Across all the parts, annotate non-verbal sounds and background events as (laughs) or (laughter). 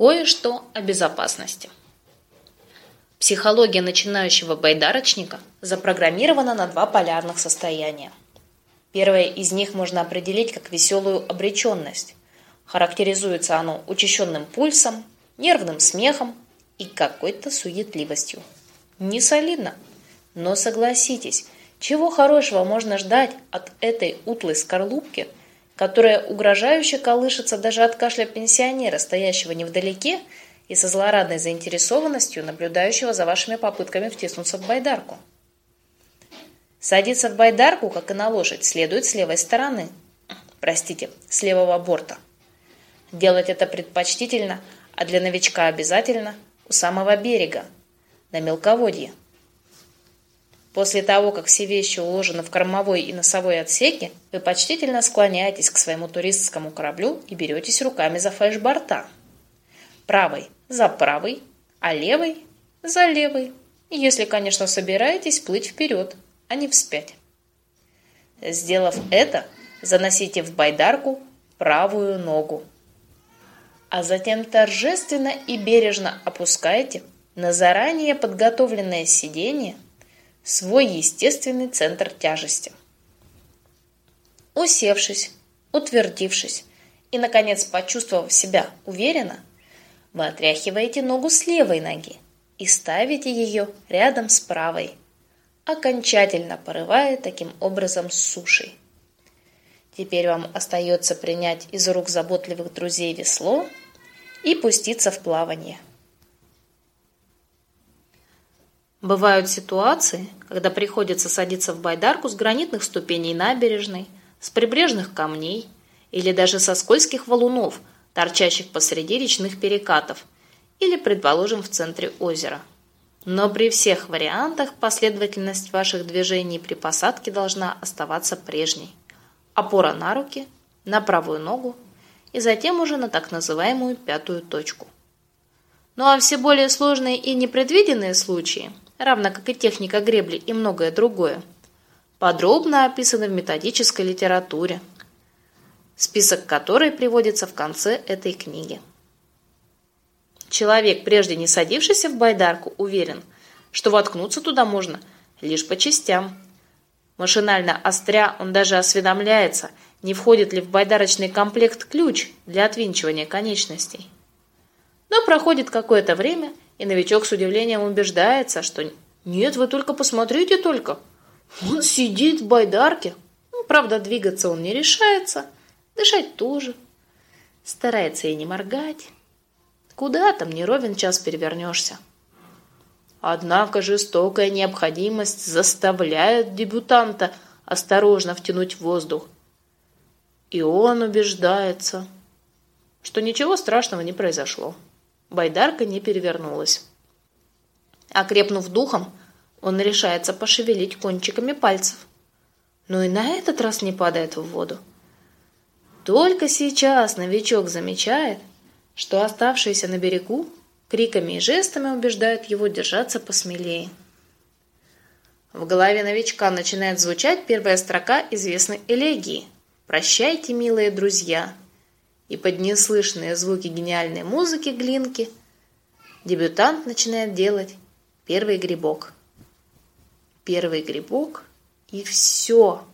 Кое-что о безопасности. Психология начинающего байдарочника запрограммирована на два полярных состояния. Первое из них можно определить как веселую обреченность. Характеризуется оно учащенным пульсом, нервным смехом и какой-то суетливостью. Не солидно, но согласитесь, чего хорошего можно ждать от этой утлой скорлупки – которая угрожающе колышется даже от кашля пенсионера, стоящего невдалеке и со злорадной заинтересованностью наблюдающего за вашими попытками втиснуться в байдарку. Садиться в байдарку, как и на лошадь, следует с левой стороны. Простите, с левого борта. Делать это предпочтительно, а для новичка обязательно у самого берега, на мелководье. После того, как все вещи уложены в кормовой и носовой отсеке, вы почтительно склоняетесь к своему туристскому кораблю и беретесь руками за фальшборта. Правой за правой, а левой за левой. Если, конечно, собираетесь плыть вперед, а не вспять. Сделав это, заносите в байдарку правую ногу. А затем торжественно и бережно опускаете на заранее подготовленное сиденье свой естественный центр тяжести. Усевшись, утвердившись и, наконец, почувствовав себя уверенно, вы отряхиваете ногу с левой ноги и ставите ее рядом с правой, окончательно порывая таким образом с сушей. Теперь вам остается принять из рук заботливых друзей весло и пуститься в плавание – Бывают ситуации, когда приходится садиться в байдарку с гранитных ступеней набережной, с прибрежных камней или даже со скользких валунов, торчащих посреди речных перекатов, или, предположим, в центре озера. Но при всех вариантах последовательность ваших движений при посадке должна оставаться прежней. Опора на руки, на правую ногу и затем уже на так называемую пятую точку. Ну а все более сложные и непредвиденные случаи – равно как и техника гребли и многое другое, подробно описаны в методической литературе, список которой приводится в конце этой книги. Человек, прежде не садившийся в байдарку, уверен, что воткнуться туда можно лишь по частям. Машинально остря он даже осведомляется, не входит ли в байдарочный комплект ключ для отвинчивания конечностей. Но проходит какое-то время, и новичок с удивлением убеждается, что нет, вы только посмотрите только. Он сидит в байдарке. Ну, правда, двигаться он не решается, дышать тоже. Старается и не моргать. Куда там не ровен час перевернешься. Однако жестокая необходимость заставляет дебютанта осторожно втянуть воздух. И он убеждается, что ничего страшного не произошло. Байдарка не перевернулась. Окрепнув духом, он решается пошевелить кончиками пальцев. Но и на этот раз не падает в воду. Только сейчас новичок замечает, что оставшиеся на берегу криками и жестами убеждают его держаться посмелее. В голове новичка начинает звучать первая строка известной элегии «Прощайте, милые друзья», и под неслышные звуки гениальной музыки Глинки дебютант начинает делать первый грибок. Первый грибок и все.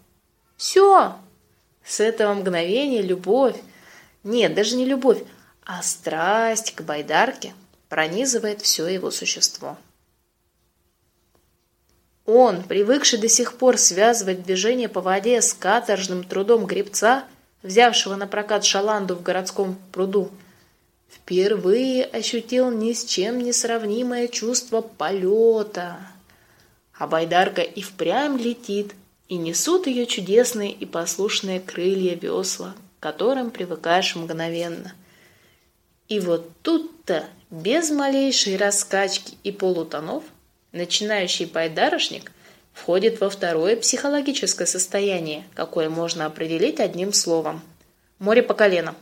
Все. С этого мгновения любовь, нет, даже не любовь, а страсть к байдарке пронизывает все его существо. Он, привыкший до сих пор связывать движение по воде с каторжным трудом гребца – взявшего на прокат шаланду в городском пруду, впервые ощутил ни с чем не сравнимое чувство полета. А байдарка и впрямь летит, и несут ее чудесные и послушные крылья весла, к которым привыкаешь мгновенно. И вот тут-то, без малейшей раскачки и полутонов, начинающий байдарочник входит во второе психологическое состояние, какое можно определить одним словом. Море по колено.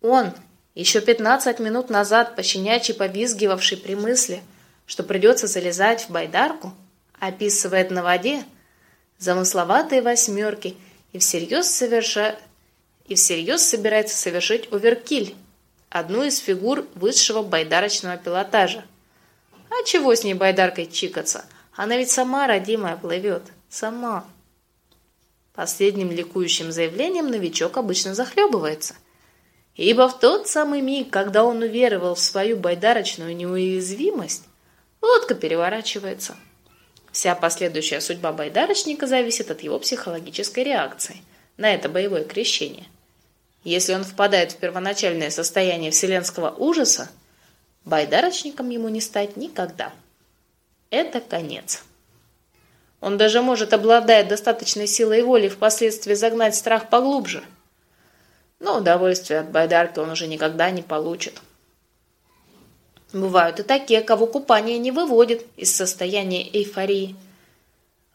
Он, еще 15 минут назад пощенячий повизгивавший при мысли, что придется залезать в байдарку, описывает на воде замысловатые восьмерки и всерьез, соверша... и всерьез собирается совершить оверкиль одну из фигур высшего байдарочного пилотажа. А чего с ней байдаркой чикаться? Она ведь сама, родимая, плывет. Сама. Последним ликующим заявлением новичок обычно захлебывается. Ибо в тот самый миг, когда он уверовал в свою байдарочную неуязвимость, лодка переворачивается. Вся последующая судьба байдарочника зависит от его психологической реакции на это боевое крещение. Если он впадает в первоначальное состояние вселенского ужаса, байдарочником ему не стать никогда. Это конец. Он даже может, обладая достаточной силой воли, впоследствии загнать страх поглубже. Но удовольствие от байдарки он уже никогда не получит. Бывают и такие, кого купание не выводит из состояния эйфории.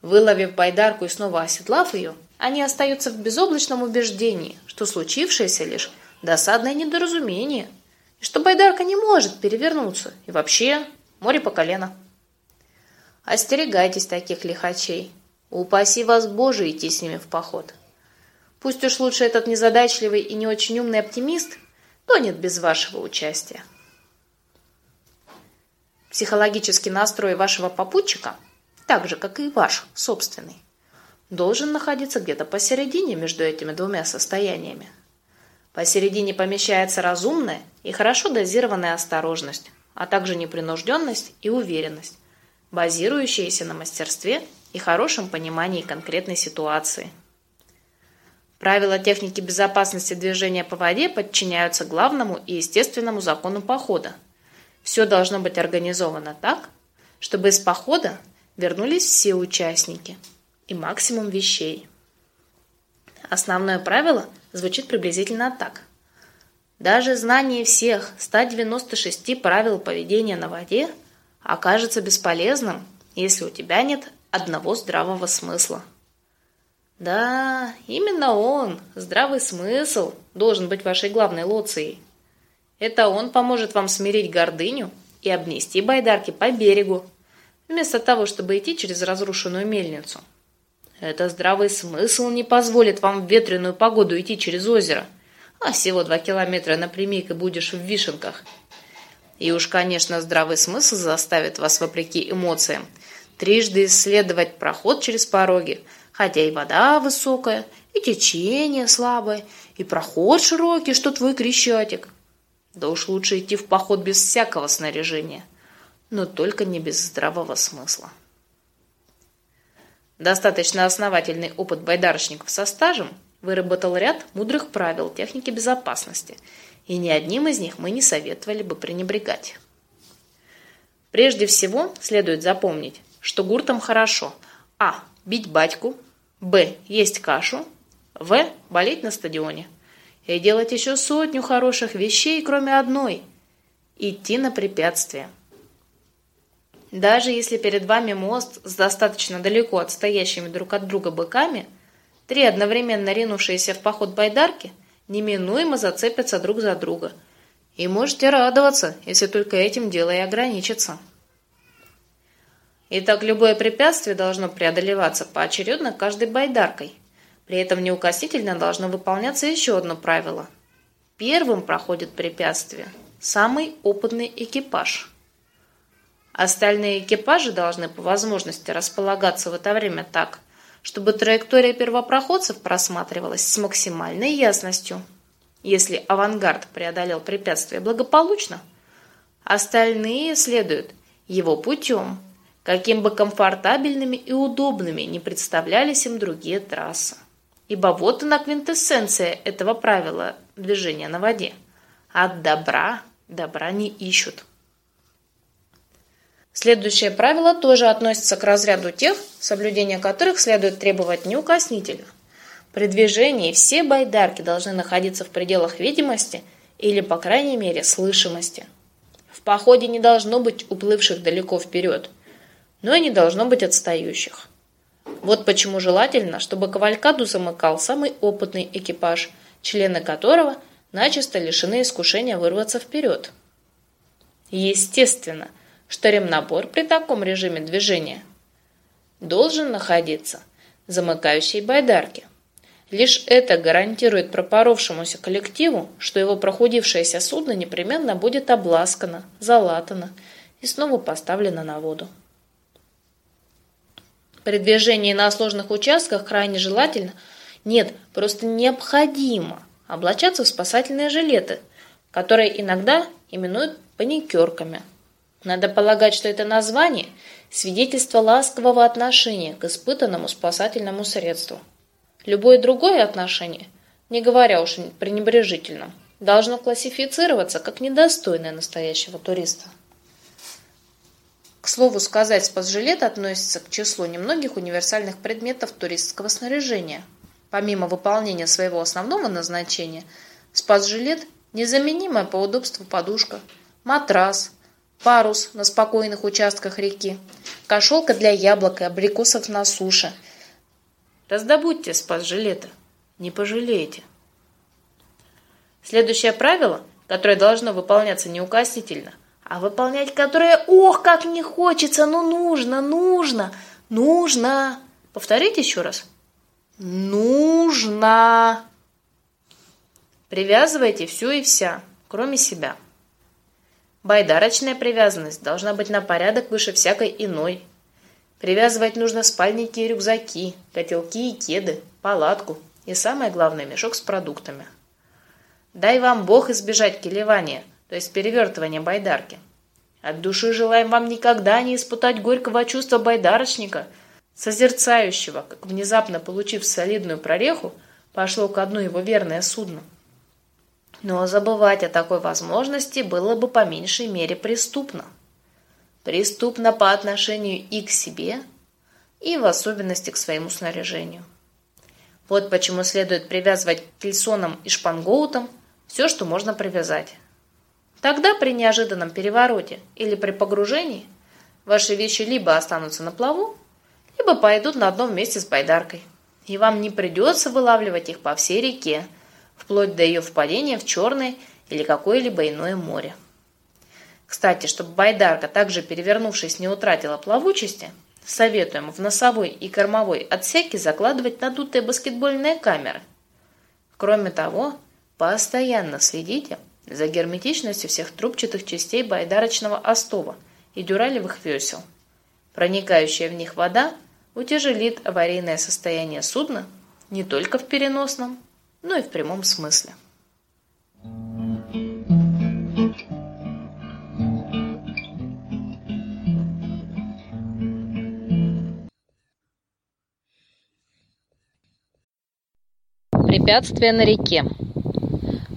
Выловив байдарку и снова оседлав ее, они остаются в безоблачном убеждении, что случившееся лишь досадное недоразумение, и что байдарка не может перевернуться, и вообще море по колено. Остерегайтесь таких лихачей. Упаси вас Боже идти с ними в поход. Пусть уж лучше этот незадачливый и не очень умный оптимист тонет без вашего участия. Психологический настрой вашего попутчика, так же, как и ваш собственный, должен находиться где-то посередине между этими двумя состояниями. Посередине помещается разумная и хорошо дозированная осторожность, а также непринужденность и уверенность, базирующиеся на мастерстве и хорошем понимании конкретной ситуации. Правила техники безопасности движения по воде подчиняются главному и естественному закону похода – все должно быть организовано так, чтобы из похода вернулись все участники и максимум вещей. Основное правило звучит приблизительно так. Даже знание всех 196 правил поведения на воде окажется бесполезным, если у тебя нет одного здравого смысла. Да, именно он, здравый смысл, должен быть вашей главной лоцией. Это он поможет вам смирить гордыню и обнести байдарки по берегу, вместо того, чтобы идти через разрушенную мельницу. Это здравый смысл не позволит вам в ветреную погоду идти через озеро, а всего два километра напрямик и будешь в вишенках. И уж, конечно, здравый смысл заставит вас, вопреки эмоциям, трижды исследовать проход через пороги, хотя и вода высокая, и течение слабое, и проход широкий, что твой крещатик. Да уж лучше идти в поход без всякого снаряжения, но только не без здравого смысла. Достаточно основательный опыт байдарочников со стажем выработал ряд мудрых правил техники безопасности, и ни одним из них мы не советовали бы пренебрегать. Прежде всего следует запомнить, что гуртам хорошо а. бить батьку, б. есть кашу, в. болеть на стадионе – и делать еще сотню хороших вещей, кроме одной – идти на препятствия. Даже если перед вами мост с достаточно далеко отстоящими друг от друга быками, три одновременно ринувшиеся в поход байдарки неминуемо зацепятся друг за друга. И можете радоваться, если только этим дело и ограничится. Итак, любое препятствие должно преодолеваться поочередно каждой байдаркой – при этом неукоснительно должно выполняться еще одно правило. Первым проходит препятствие самый опытный экипаж. Остальные экипажи должны по возможности располагаться в это время так, чтобы траектория первопроходцев просматривалась с максимальной ясностью. Если авангард преодолел препятствие благополучно, остальные следуют его путем, каким бы комфортабельными и удобными не представлялись им другие трассы. Ибо вот она квинтэссенция этого правила движения на воде. От добра добра не ищут. Следующее правило тоже относится к разряду тех, соблюдения которых следует требовать неукоснительно. При движении все байдарки должны находиться в пределах видимости или, по крайней мере, слышимости. В походе не должно быть уплывших далеко вперед, но и не должно быть отстающих. Вот почему желательно, чтобы кавалькаду замыкал самый опытный экипаж, члены которого начисто лишены искушения вырваться вперед. Естественно, что ремнабор при таком режиме движения должен находиться в замыкающей байдарке. Лишь это гарантирует пропоровшемуся коллективу, что его прохудившееся судно непременно будет обласкано, залатано и снова поставлено на воду. При движении на сложных участках крайне желательно, нет, просто необходимо облачаться в спасательные жилеты, которые иногда именуют паникерками. Надо полагать, что это название – свидетельство ласкового отношения к испытанному спасательному средству. Любое другое отношение, не говоря уж о пренебрежительном, должно классифицироваться как недостойное настоящего туриста. К слову сказать, спасжилет относится к числу немногих универсальных предметов туристского снаряжения. Помимо выполнения своего основного назначения, спасжилет – незаменимая по удобству подушка, матрас, парус на спокойных участках реки, кошелка для яблок и абрикосов на суше. Раздобудьте спас-жилеты, не пожалеете. Следующее правило, которое должно выполняться неукоснительно, а выполнять которое, ох, как не хочется, но нужно, нужно, нужно. Повторите еще раз. Нужно. Привязывайте все и вся, кроме себя. Байдарочная привязанность должна быть на порядок выше всякой иной. Привязывать нужно спальники и рюкзаки, котелки и кеды, палатку и, самое главное, мешок с продуктами. Дай вам Бог избежать келевания, то есть перевертывания байдарки. От души желаем вам никогда не испытать горького чувства байдарочника, созерцающего, как внезапно получив солидную прореху, пошло ко дну его верное судно. Но забывать о такой возможности было бы по меньшей мере преступно. Преступно по отношению и к себе, и в особенности к своему снаряжению. Вот почему следует привязывать к кельсонам и шпангоутам все, что можно привязать. Тогда при неожиданном перевороте или при погружении ваши вещи либо останутся на плаву, либо пойдут на одном месте с байдаркой. И вам не придется вылавливать их по всей реке, вплоть до ее впадения в Черное или какое-либо иное море. Кстати, чтобы байдарка, также перевернувшись, не утратила плавучести, советуем в носовой и кормовой отсеке закладывать надутые баскетбольные камеры. Кроме того, постоянно следите за герметичностью всех трубчатых частей байдарочного остова и дюралевых весел. Проникающая в них вода утяжелит аварийное состояние судна не только в переносном, но и в прямом смысле. Препятствия на реке.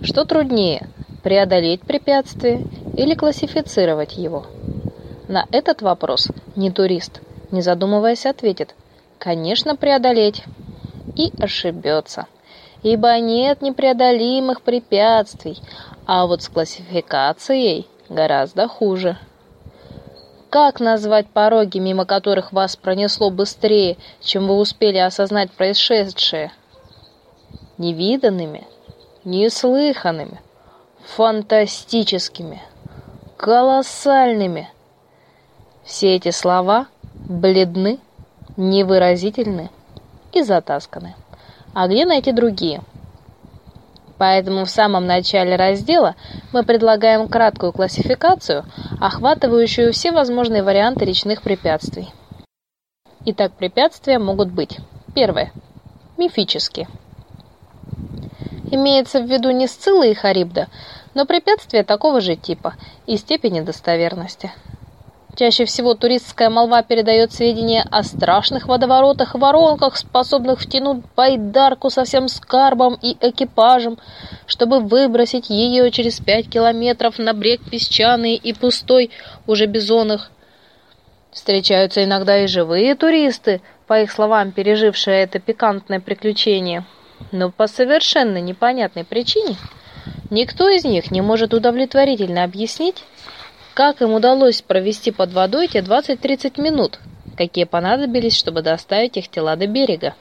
Что труднее, преодолеть препятствие или классифицировать его? На этот вопрос не турист, не задумываясь, ответит, конечно, преодолеть. И ошибется ибо нет непреодолимых препятствий, а вот с классификацией гораздо хуже. Как назвать пороги, мимо которых вас пронесло быстрее, чем вы успели осознать происшедшее? Невиданными, неслыханными, фантастическими, колоссальными. Все эти слова бледны, невыразительны и затасканы. А где найти другие? Поэтому в самом начале раздела мы предлагаем краткую классификацию, охватывающую все возможные варианты речных препятствий. Итак, препятствия могут быть. Первое. Мифические. Имеется в виду не Сцилла и Харибда, но препятствия такого же типа и степени достоверности. Чаще всего туристская молва передает сведения о страшных водоворотах воронках, способных втянуть байдарку со всем скарбом и экипажем, чтобы выбросить ее через пять километров на брег песчаный и пустой, уже бизонных. Встречаются иногда и живые туристы, по их словам, пережившие это пикантное приключение. Но по совершенно непонятной причине никто из них не может удовлетворительно объяснить, как им удалось провести под водой те 20-30 минут, какие понадобились, чтобы доставить их тела до берега?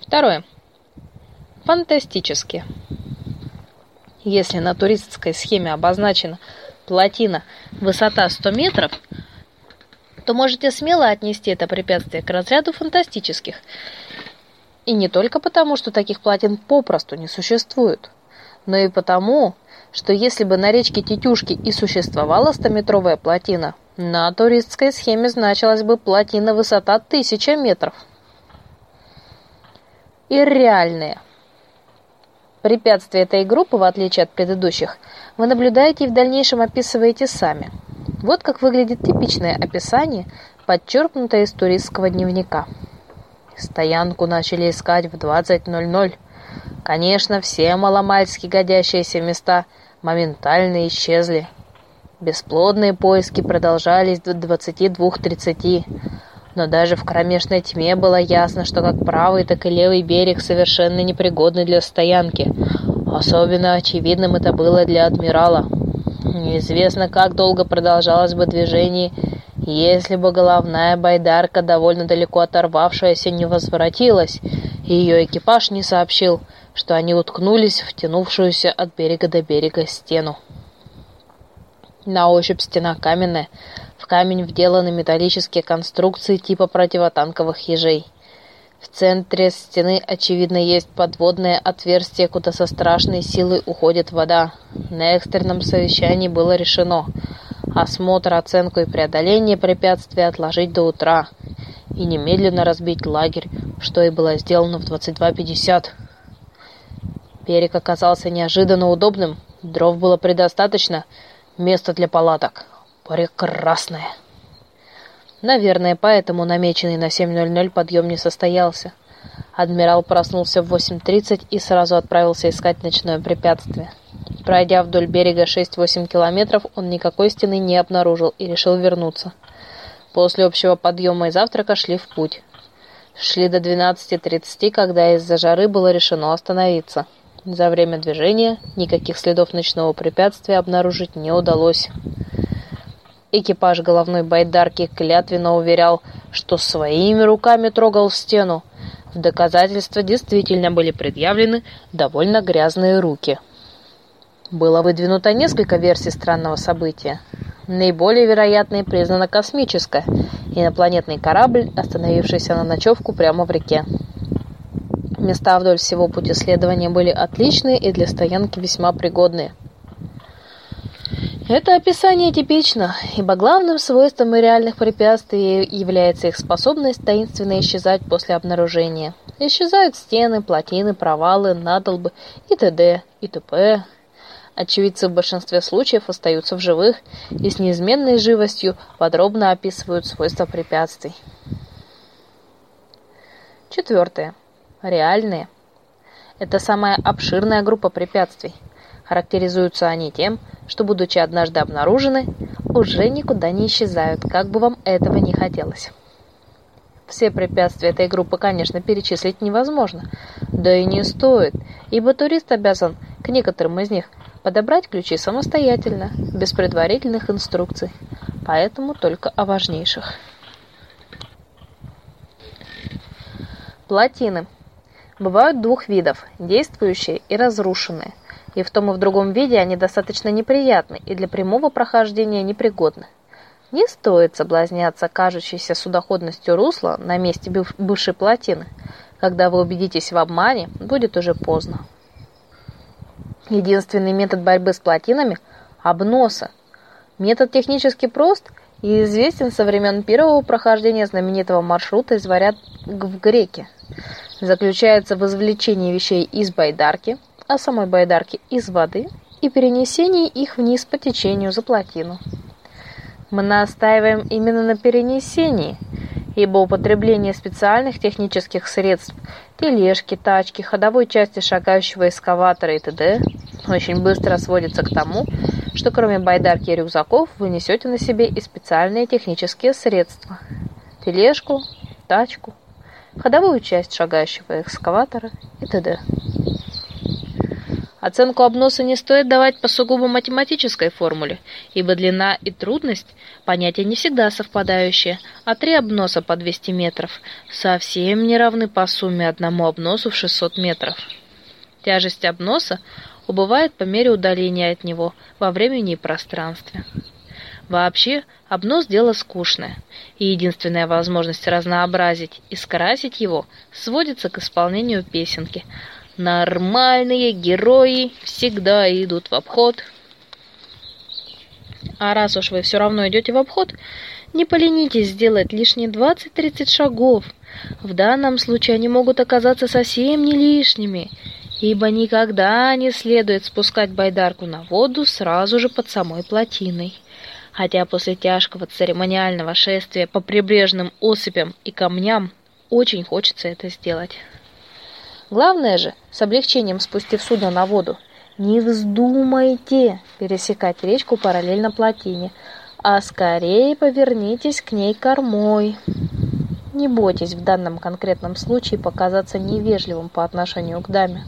Второе. Фантастически. Если на туристской схеме обозначена плотина высота 100 метров, то можете смело отнести это препятствие к разряду фантастических И не только потому, что таких плотин попросту не существует, но и потому, что если бы на речке Тетюшки и существовала стометровая плотина, на туристской схеме значилась бы плотина высота 1000 метров. И реальные. Препятствия этой группы, в отличие от предыдущих, вы наблюдаете и в дальнейшем описываете сами. Вот как выглядит типичное описание, подчеркнутое из туристского дневника. Стоянку начали искать в 20.00. Конечно, все маломальски годящиеся места моментально исчезли. Бесплодные поиски продолжались до 22.30, но даже в кромешной тьме было ясно, что как правый, так и левый берег совершенно непригодны для стоянки. Особенно очевидным это было для адмирала. Неизвестно, как долго продолжалось бы движение, если бы головная байдарка, довольно далеко оторвавшаяся, не возвратилась, и ее экипаж не сообщил, что они уткнулись в тянувшуюся от берега до берега стену. На ощупь стена каменная, в камень вделаны металлические конструкции типа противотанковых ежей. В центре стены, очевидно, есть подводное отверстие, куда со страшной силой уходит вода. На экстренном совещании было решено осмотр, оценку и преодоление препятствия отложить до утра и немедленно разбить лагерь, что и было сделано в 22.50. Берег оказался неожиданно удобным, дров было предостаточно, места для палаток. Прекрасное. Наверное, поэтому намеченный на 7.00 подъем не состоялся. Адмирал проснулся в 8.30 и сразу отправился искать ночное препятствие. Пройдя вдоль берега 6-8 километров, он никакой стены не обнаружил и решил вернуться. После общего подъема и завтрака шли в путь. Шли до 12.30, когда из-за жары было решено остановиться. За время движения никаких следов ночного препятствия обнаружить не удалось. Экипаж головной байдарки клятвенно уверял, что своими руками трогал стену. В доказательство действительно были предъявлены довольно грязные руки. Было выдвинуто несколько версий странного события. Наиболее вероятной признана космическая, инопланетный корабль, остановившийся на ночевку прямо в реке. Места вдоль всего пути следования были отличные и для стоянки весьма пригодные. Это описание типично, ибо главным свойством реальных препятствий является их способность таинственно исчезать после обнаружения. Исчезают стены, плотины, провалы, надолбы и т.д. и т.п. Очевидцы в большинстве случаев остаются в живых и с неизменной живостью подробно описывают свойства препятствий. Четвертое. Реальные. Это самая обширная группа препятствий – Характеризуются они тем, что, будучи однажды обнаружены, уже никуда не исчезают, как бы вам этого не хотелось. Все препятствия этой группы, конечно, перечислить невозможно, да и не стоит, ибо турист обязан к некоторым из них подобрать ключи самостоятельно, без предварительных инструкций, поэтому только о важнейших. Плотины. Бывают двух видов – действующие и разрушенные – и в том и в другом виде они достаточно неприятны и для прямого прохождения непригодны. Не стоит соблазняться кажущейся судоходностью русла на месте бывшей плотины. Когда вы убедитесь в обмане, будет уже поздно. Единственный метод борьбы с плотинами – обноса. Метод технически прост и известен со времен первого прохождения знаменитого маршрута из Варяг в Греке. Заключается в извлечении вещей из байдарки – а самой байдарки из воды и перенесении их вниз по течению за плотину. Мы настаиваем именно на перенесении, ибо употребление специальных технических средств, тележки, тачки, ходовой части шагающего эскаватора и т.д. очень быстро сводится к тому, что кроме байдарки и рюкзаков вы несете на себе и специальные технические средства. Тележку, тачку, ходовую часть шагающего эскаватора и т.д. Оценку обноса не стоит давать по сугубо математической формуле, ибо длина и трудность – понятия не всегда совпадающие, а три обноса по 200 метров совсем не равны по сумме одному обносу в 600 метров. Тяжесть обноса убывает по мере удаления от него во времени и пространстве. Вообще, обнос – дело скучное, и единственная возможность разнообразить и скрасить его сводится к исполнению песенки. Нормальные герои всегда идут в обход. А раз уж вы все равно идете в обход, не поленитесь сделать лишние 20-30 шагов. В данном случае они могут оказаться совсем не лишними, ибо никогда не следует спускать байдарку на воду сразу же под самой плотиной хотя после тяжкого церемониального шествия по прибрежным осыпям и камням очень хочется это сделать. Главное же, с облегчением спустив судно на воду, не вздумайте пересекать речку параллельно плотине, а скорее повернитесь к ней кормой. Не бойтесь в данном конкретном случае показаться невежливым по отношению к даме.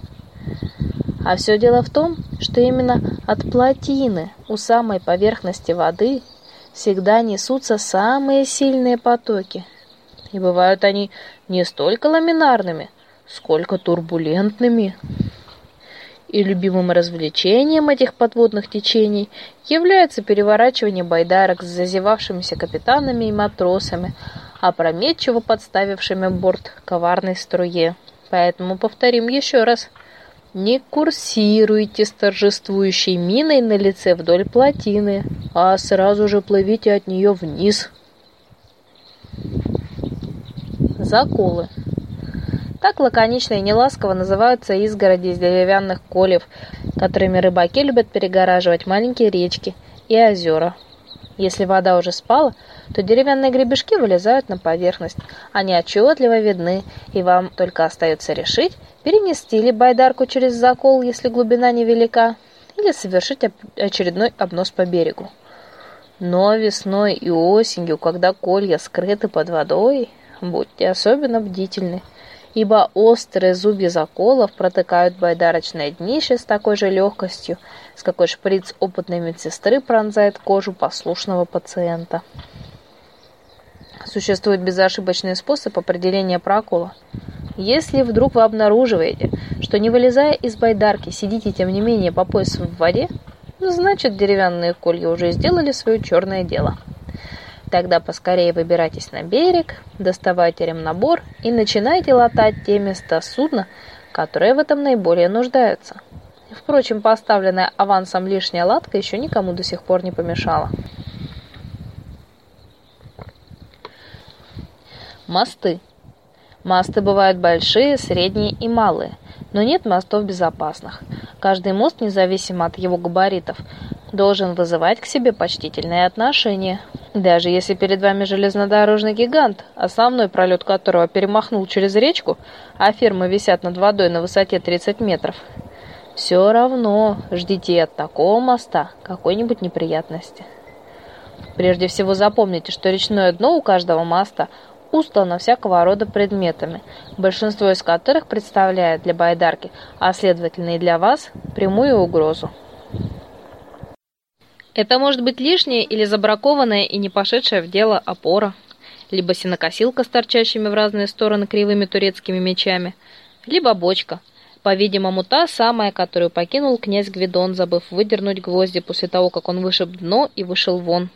А все дело в том, что именно от плотины у самой поверхности воды всегда несутся самые сильные потоки. И бывают они не столько ламинарными, сколько турбулентными. И любимым развлечением этих подводных течений является переворачивание байдарок с зазевавшимися капитанами и матросами, опрометчиво подставившими борт коварной струе. Поэтому повторим еще раз – не курсируйте с торжествующей миной на лице вдоль плотины, а сразу же плывите от нее вниз. Заколы. Так лаконично и неласково называются изгороди из деревянных колев, которыми рыбаки любят перегораживать маленькие речки и озера. Если вода уже спала, то деревянные гребешки вылезают на поверхность. Они отчетливо видны, и вам только остается решить, перенести ли байдарку через закол, если глубина невелика, или совершить очередной обнос по берегу. Но весной и осенью, когда колья скрыты под водой, будьте особенно бдительны, ибо острые зубья заколов протыкают байдарочное днище с такой же легкостью, с какой шприц опытной медсестры пронзает кожу послушного пациента. Существует безошибочный способ определения прокола. Если вдруг вы обнаруживаете, что не вылезая из байдарки, сидите тем не менее по пояс в воде, значит деревянные колья уже сделали свое черное дело. Тогда поскорее выбирайтесь на берег, доставайте ремнабор и начинайте латать те места судна, которые в этом наиболее нуждаются. Впрочем, поставленная авансом лишняя латка еще никому до сих пор не помешала. Мосты. Мосты бывают большие, средние и малые, но нет мостов безопасных. Каждый мост, независимо от его габаритов, должен вызывать к себе почтительное отношение. Даже если перед вами железнодорожный гигант, основной пролет которого перемахнул через речку, а фермы висят над водой на высоте 30 метров, все равно ждите от такого моста какой-нибудь неприятности. Прежде всего запомните, что речное дно у каждого моста устлана всякого рода предметами, большинство из которых представляет для байдарки, а следовательно и для вас, прямую угрозу. Это может быть лишняя или забракованная и не пошедшая в дело опора, либо сенокосилка с торчащими в разные стороны кривыми турецкими мечами, либо бочка, по-видимому, та самая, которую покинул князь Гвидон, забыв выдернуть гвозди после того, как он вышиб дно и вышел вон.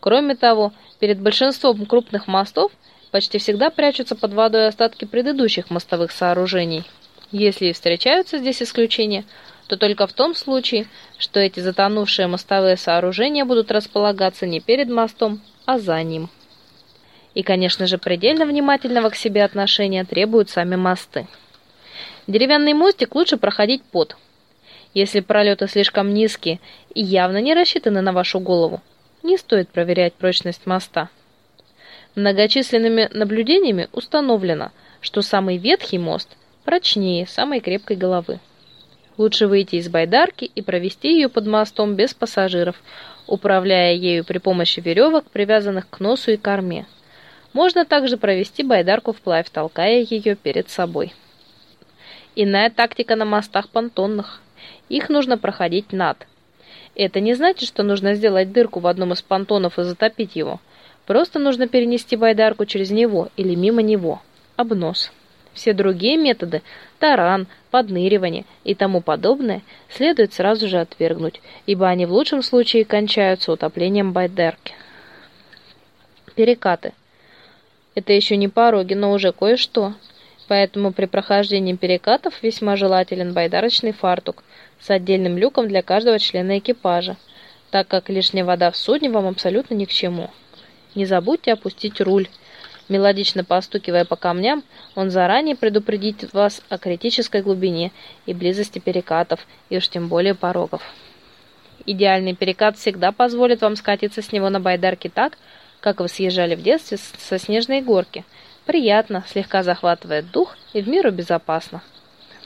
Кроме того, перед большинством крупных мостов почти всегда прячутся под водой остатки предыдущих мостовых сооружений. Если и встречаются здесь исключения, то только в том случае, что эти затонувшие мостовые сооружения будут располагаться не перед мостом, а за ним. И, конечно же, предельно внимательного к себе отношения требуют сами мосты. Деревянный мостик лучше проходить под. Если пролеты слишком низкие и явно не рассчитаны на вашу голову, не стоит проверять прочность моста. Многочисленными наблюдениями установлено, что самый ветхий мост прочнее самой крепкой головы. Лучше выйти из байдарки и провести ее под мостом без пассажиров, управляя ею при помощи веревок, привязанных к носу и корме. Можно также провести байдарку вплавь, толкая ее перед собой. Иная тактика на мостах понтонных. Их нужно проходить над, это не значит, что нужно сделать дырку в одном из понтонов и затопить его. Просто нужно перенести байдарку через него или мимо него. Обнос. Все другие методы – таран, подныривание и тому подобное – следует сразу же отвергнуть, ибо они в лучшем случае кончаются утоплением байдерки. Перекаты. Это еще не пороги, но уже кое-что. Поэтому при прохождении перекатов весьма желателен байдарочный фартук с отдельным люком для каждого члена экипажа, так как лишняя вода в судне вам абсолютно ни к чему. Не забудьте опустить руль. Мелодично постукивая по камням, он заранее предупредит вас о критической глубине и близости перекатов, и уж тем более порогов. Идеальный перекат всегда позволит вам скатиться с него на байдарке так, как вы съезжали в детстве со снежной горки. Приятно, слегка захватывает дух и в меру безопасно.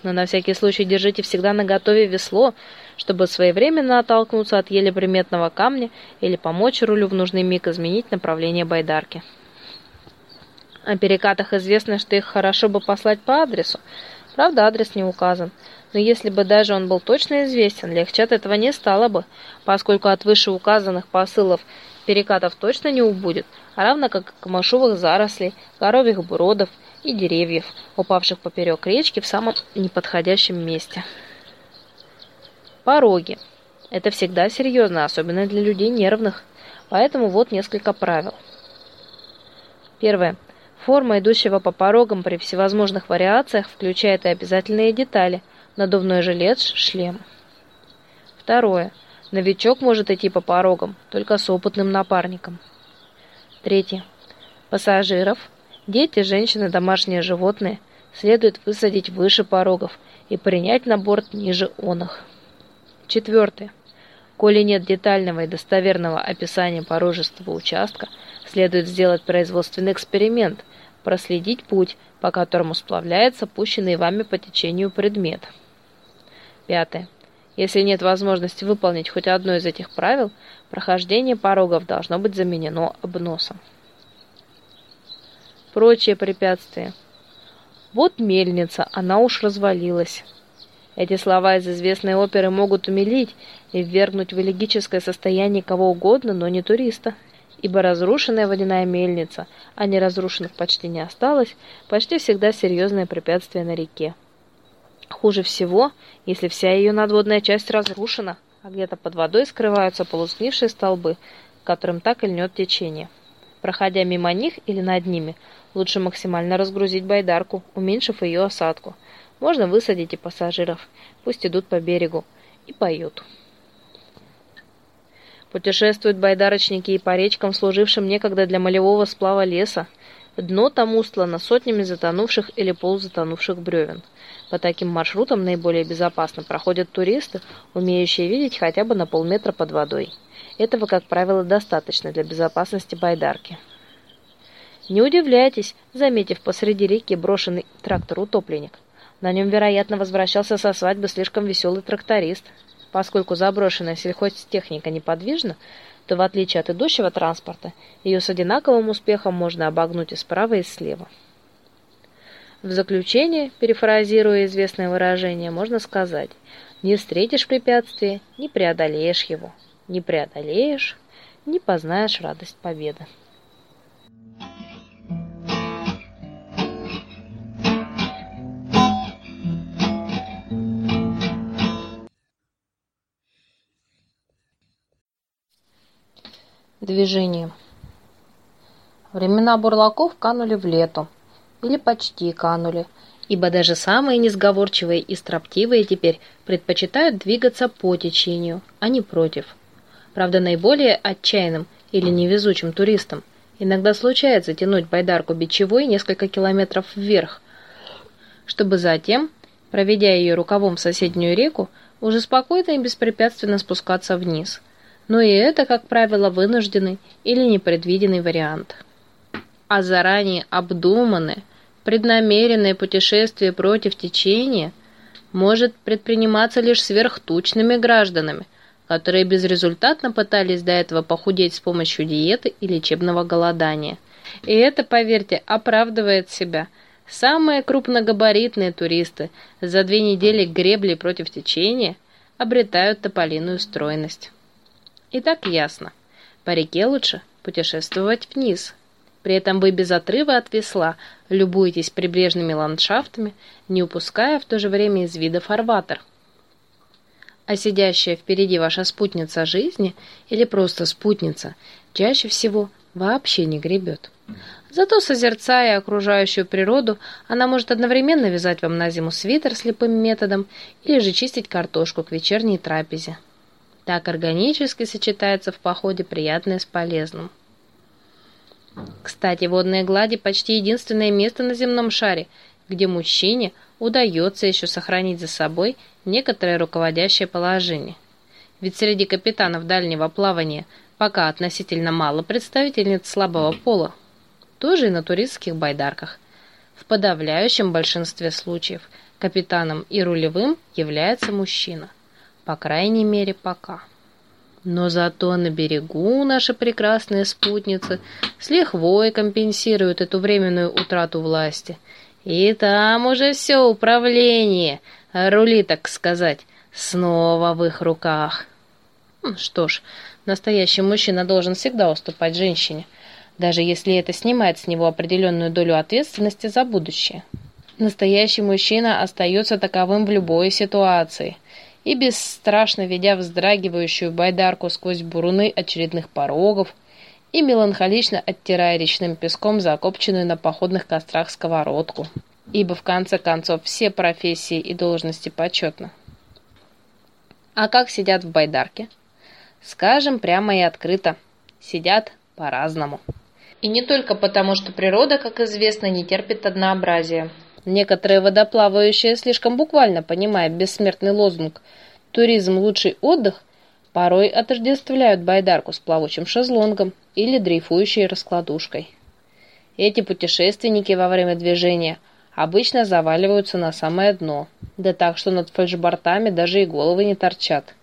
Но на всякий случай держите всегда наготове весло, чтобы своевременно оттолкнуться от еле приметного камня или помочь рулю в нужный миг изменить направление байдарки. О перекатах известно, что их хорошо бы послать по адресу. Правда, адрес не указан. Но если бы даже он был точно известен, легче от этого не стало бы, поскольку от вышеуказанных посылов перекатов точно не убудет, а равно как и камышовых зарослей, коровьих бродов и деревьев, упавших поперек речки в самом неподходящем месте. Пороги. Это всегда серьезно, особенно для людей нервных. Поэтому вот несколько правил. Первое. Форма идущего по порогам при всевозможных вариациях включает и обязательные детали – надувной жилет, шлем. Второе. Новичок может идти по порогам, только с опытным напарником. Третье. Пассажиров, дети, женщины, домашние животные следует высадить выше порогов и принять на борт ниже оных. Четвертое. Коли нет детального и достоверного описания порожистого участка, следует сделать производственный эксперимент – проследить путь, по которому сплавляется пущенный вами по течению предмет. Пятое. Если нет возможности выполнить хоть одно из этих правил, прохождение порогов должно быть заменено обносом. Прочие препятствия. Вот мельница, она уж развалилась. Эти слова из известной оперы могут умилить и ввергнуть в элегическое состояние кого угодно, но не туриста ибо разрушенная водяная мельница, а не разрушенных почти не осталось, почти всегда серьезное препятствие на реке. Хуже всего, если вся ее надводная часть разрушена, а где-то под водой скрываются полусгнившие столбы, которым так и льнет течение. Проходя мимо них или над ними, лучше максимально разгрузить байдарку, уменьшив ее осадку. Можно высадить и пассажиров, пусть идут по берегу и поют. Путешествуют байдарочники и по речкам, служившим некогда для молевого сплава леса. Дно там устлано сотнями затонувших или полузатонувших бревен. По таким маршрутам наиболее безопасно проходят туристы, умеющие видеть хотя бы на полметра под водой. Этого, как правило, достаточно для безопасности байдарки. Не удивляйтесь, заметив посреди реки брошенный трактор-утопленник. На нем, вероятно, возвращался со свадьбы слишком веселый тракторист – Поскольку заброшенная сельхозтехника неподвижна, то в отличие от идущего транспорта, ее с одинаковым успехом можно обогнуть и справа, и слева. В заключение, перефразируя известное выражение, можно сказать «Не встретишь препятствие, не преодолеешь его. Не преодолеешь, не познаешь радость победы». Движение. Времена бурлаков канули в лету. Или почти канули. Ибо даже самые несговорчивые и строптивые теперь предпочитают двигаться по течению, а не против. Правда, наиболее отчаянным или невезучим туристам иногда случается тянуть байдарку бичевой несколько километров вверх, чтобы затем, проведя ее рукавом в соседнюю реку, уже спокойно и беспрепятственно спускаться вниз – но и это, как правило, вынужденный или непредвиденный вариант. А заранее обдуманное, преднамеренное путешествие против течения может предприниматься лишь сверхтучными гражданами, которые безрезультатно пытались до этого похудеть с помощью диеты и лечебного голодания. И это, поверьте, оправдывает себя. Самые крупногабаритные туристы за две недели гребли против течения обретают тополиную стройность. И так ясно. По реке лучше путешествовать вниз. При этом вы без отрыва от весла любуетесь прибрежными ландшафтами, не упуская в то же время из вида фарватер. А сидящая впереди ваша спутница жизни или просто спутница чаще всего вообще не гребет. Зато, созерцая окружающую природу, она может одновременно вязать вам на зиму свитер слепым методом или же чистить картошку к вечерней трапезе. Так органически сочетается в походе приятное с полезным. Кстати, водные глади почти единственное место на земном шаре, где мужчине удается еще сохранить за собой некоторое руководящее положение. Ведь среди капитанов дальнего плавания пока относительно мало представительниц слабого пола. Тоже и на туристских байдарках. В подавляющем большинстве случаев капитаном и рулевым является мужчина. По крайней мере, пока. Но зато на берегу наши прекрасные спутницы с лихвой компенсируют эту временную утрату власти. И там уже все управление, рули, так сказать, снова в их руках. Что ж, настоящий мужчина должен всегда уступать женщине, даже если это снимает с него определенную долю ответственности за будущее. Настоящий мужчина остается таковым в любой ситуации – и бесстрашно ведя вздрагивающую байдарку сквозь буруны очередных порогов и меланхолично оттирая речным песком закопченную на походных кострах сковородку, ибо в конце концов все профессии и должности почетны. А как сидят в байдарке? Скажем прямо и открыто, сидят по-разному. И не только потому, что природа, как известно, не терпит однообразия, Некоторые водоплавающие, слишком буквально понимая бессмертный лозунг «туризм – лучший отдых», порой отождествляют байдарку с плавучим шезлонгом или дрейфующей раскладушкой. Эти путешественники во время движения обычно заваливаются на самое дно, да так, что над фальшбортами даже и головы не торчат.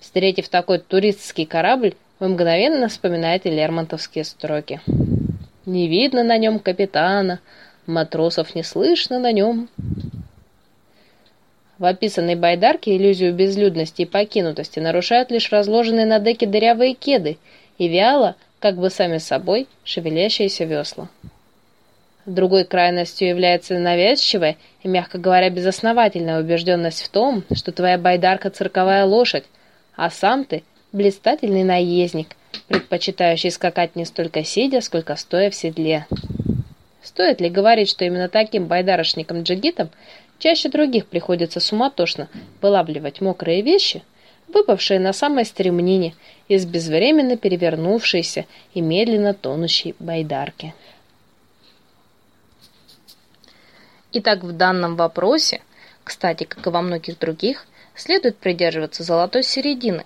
Встретив такой туристский корабль, вы мгновенно вспоминаете лермонтовские строки. «Не видно на нем капитана, Матросов не слышно на нем. В описанной байдарке иллюзию безлюдности и покинутости нарушают лишь разложенные на деке дырявые кеды и вяло, как бы сами собой, шевелящиеся весла. Другой крайностью является навязчивая и, мягко говоря, безосновательная убежденность в том, что твоя байдарка – цирковая лошадь, а сам ты – блистательный наездник, предпочитающий скакать не столько сидя, сколько стоя в седле. Стоит ли говорить, что именно таким байдарочникам-джигитам чаще других приходится суматошно вылавливать мокрые вещи, выпавшие на самой стремнине из безвременно перевернувшейся и медленно тонущей байдарки. Итак, в данном вопросе, кстати, как и во многих других, следует придерживаться золотой середины,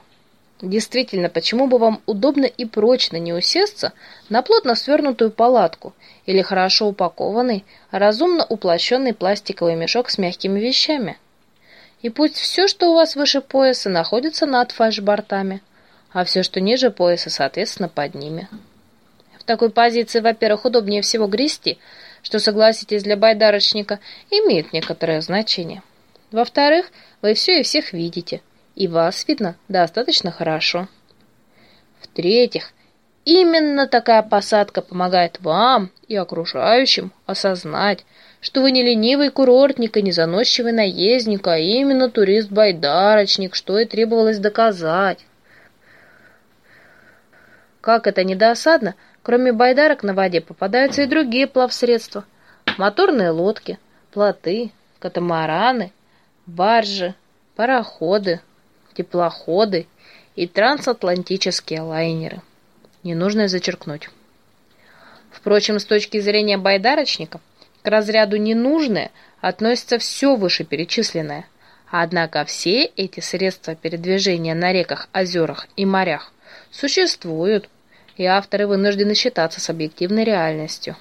Действительно, почему бы вам удобно и прочно не усесться на плотно свернутую палатку или хорошо упакованный, разумно уплощенный пластиковый мешок с мягкими вещами? И пусть все, что у вас выше пояса, находится над фальшбортами, а все, что ниже пояса, соответственно, под ними. В такой позиции, во-первых, удобнее всего грести, что, согласитесь, для байдарочника имеет некоторое значение. Во-вторых, вы все и всех видите – и вас видно достаточно хорошо. В-третьих, именно такая посадка помогает вам и окружающим осознать, что вы не ленивый курортник и не заносчивый наездник, а именно турист-байдарочник, что и требовалось доказать. Как это недосадно, кроме байдарок на воде попадаются и другие плавсредства. Моторные лодки, плоты, катамараны, баржи, пароходы, теплоходы и трансатлантические лайнеры. Ненужное зачеркнуть. Впрочем, с точки зрения байдарочников, к разряду «ненужное» относится все вышеперечисленное. Однако все эти средства передвижения на реках, озерах и морях существуют, и авторы вынуждены считаться с объективной реальностью.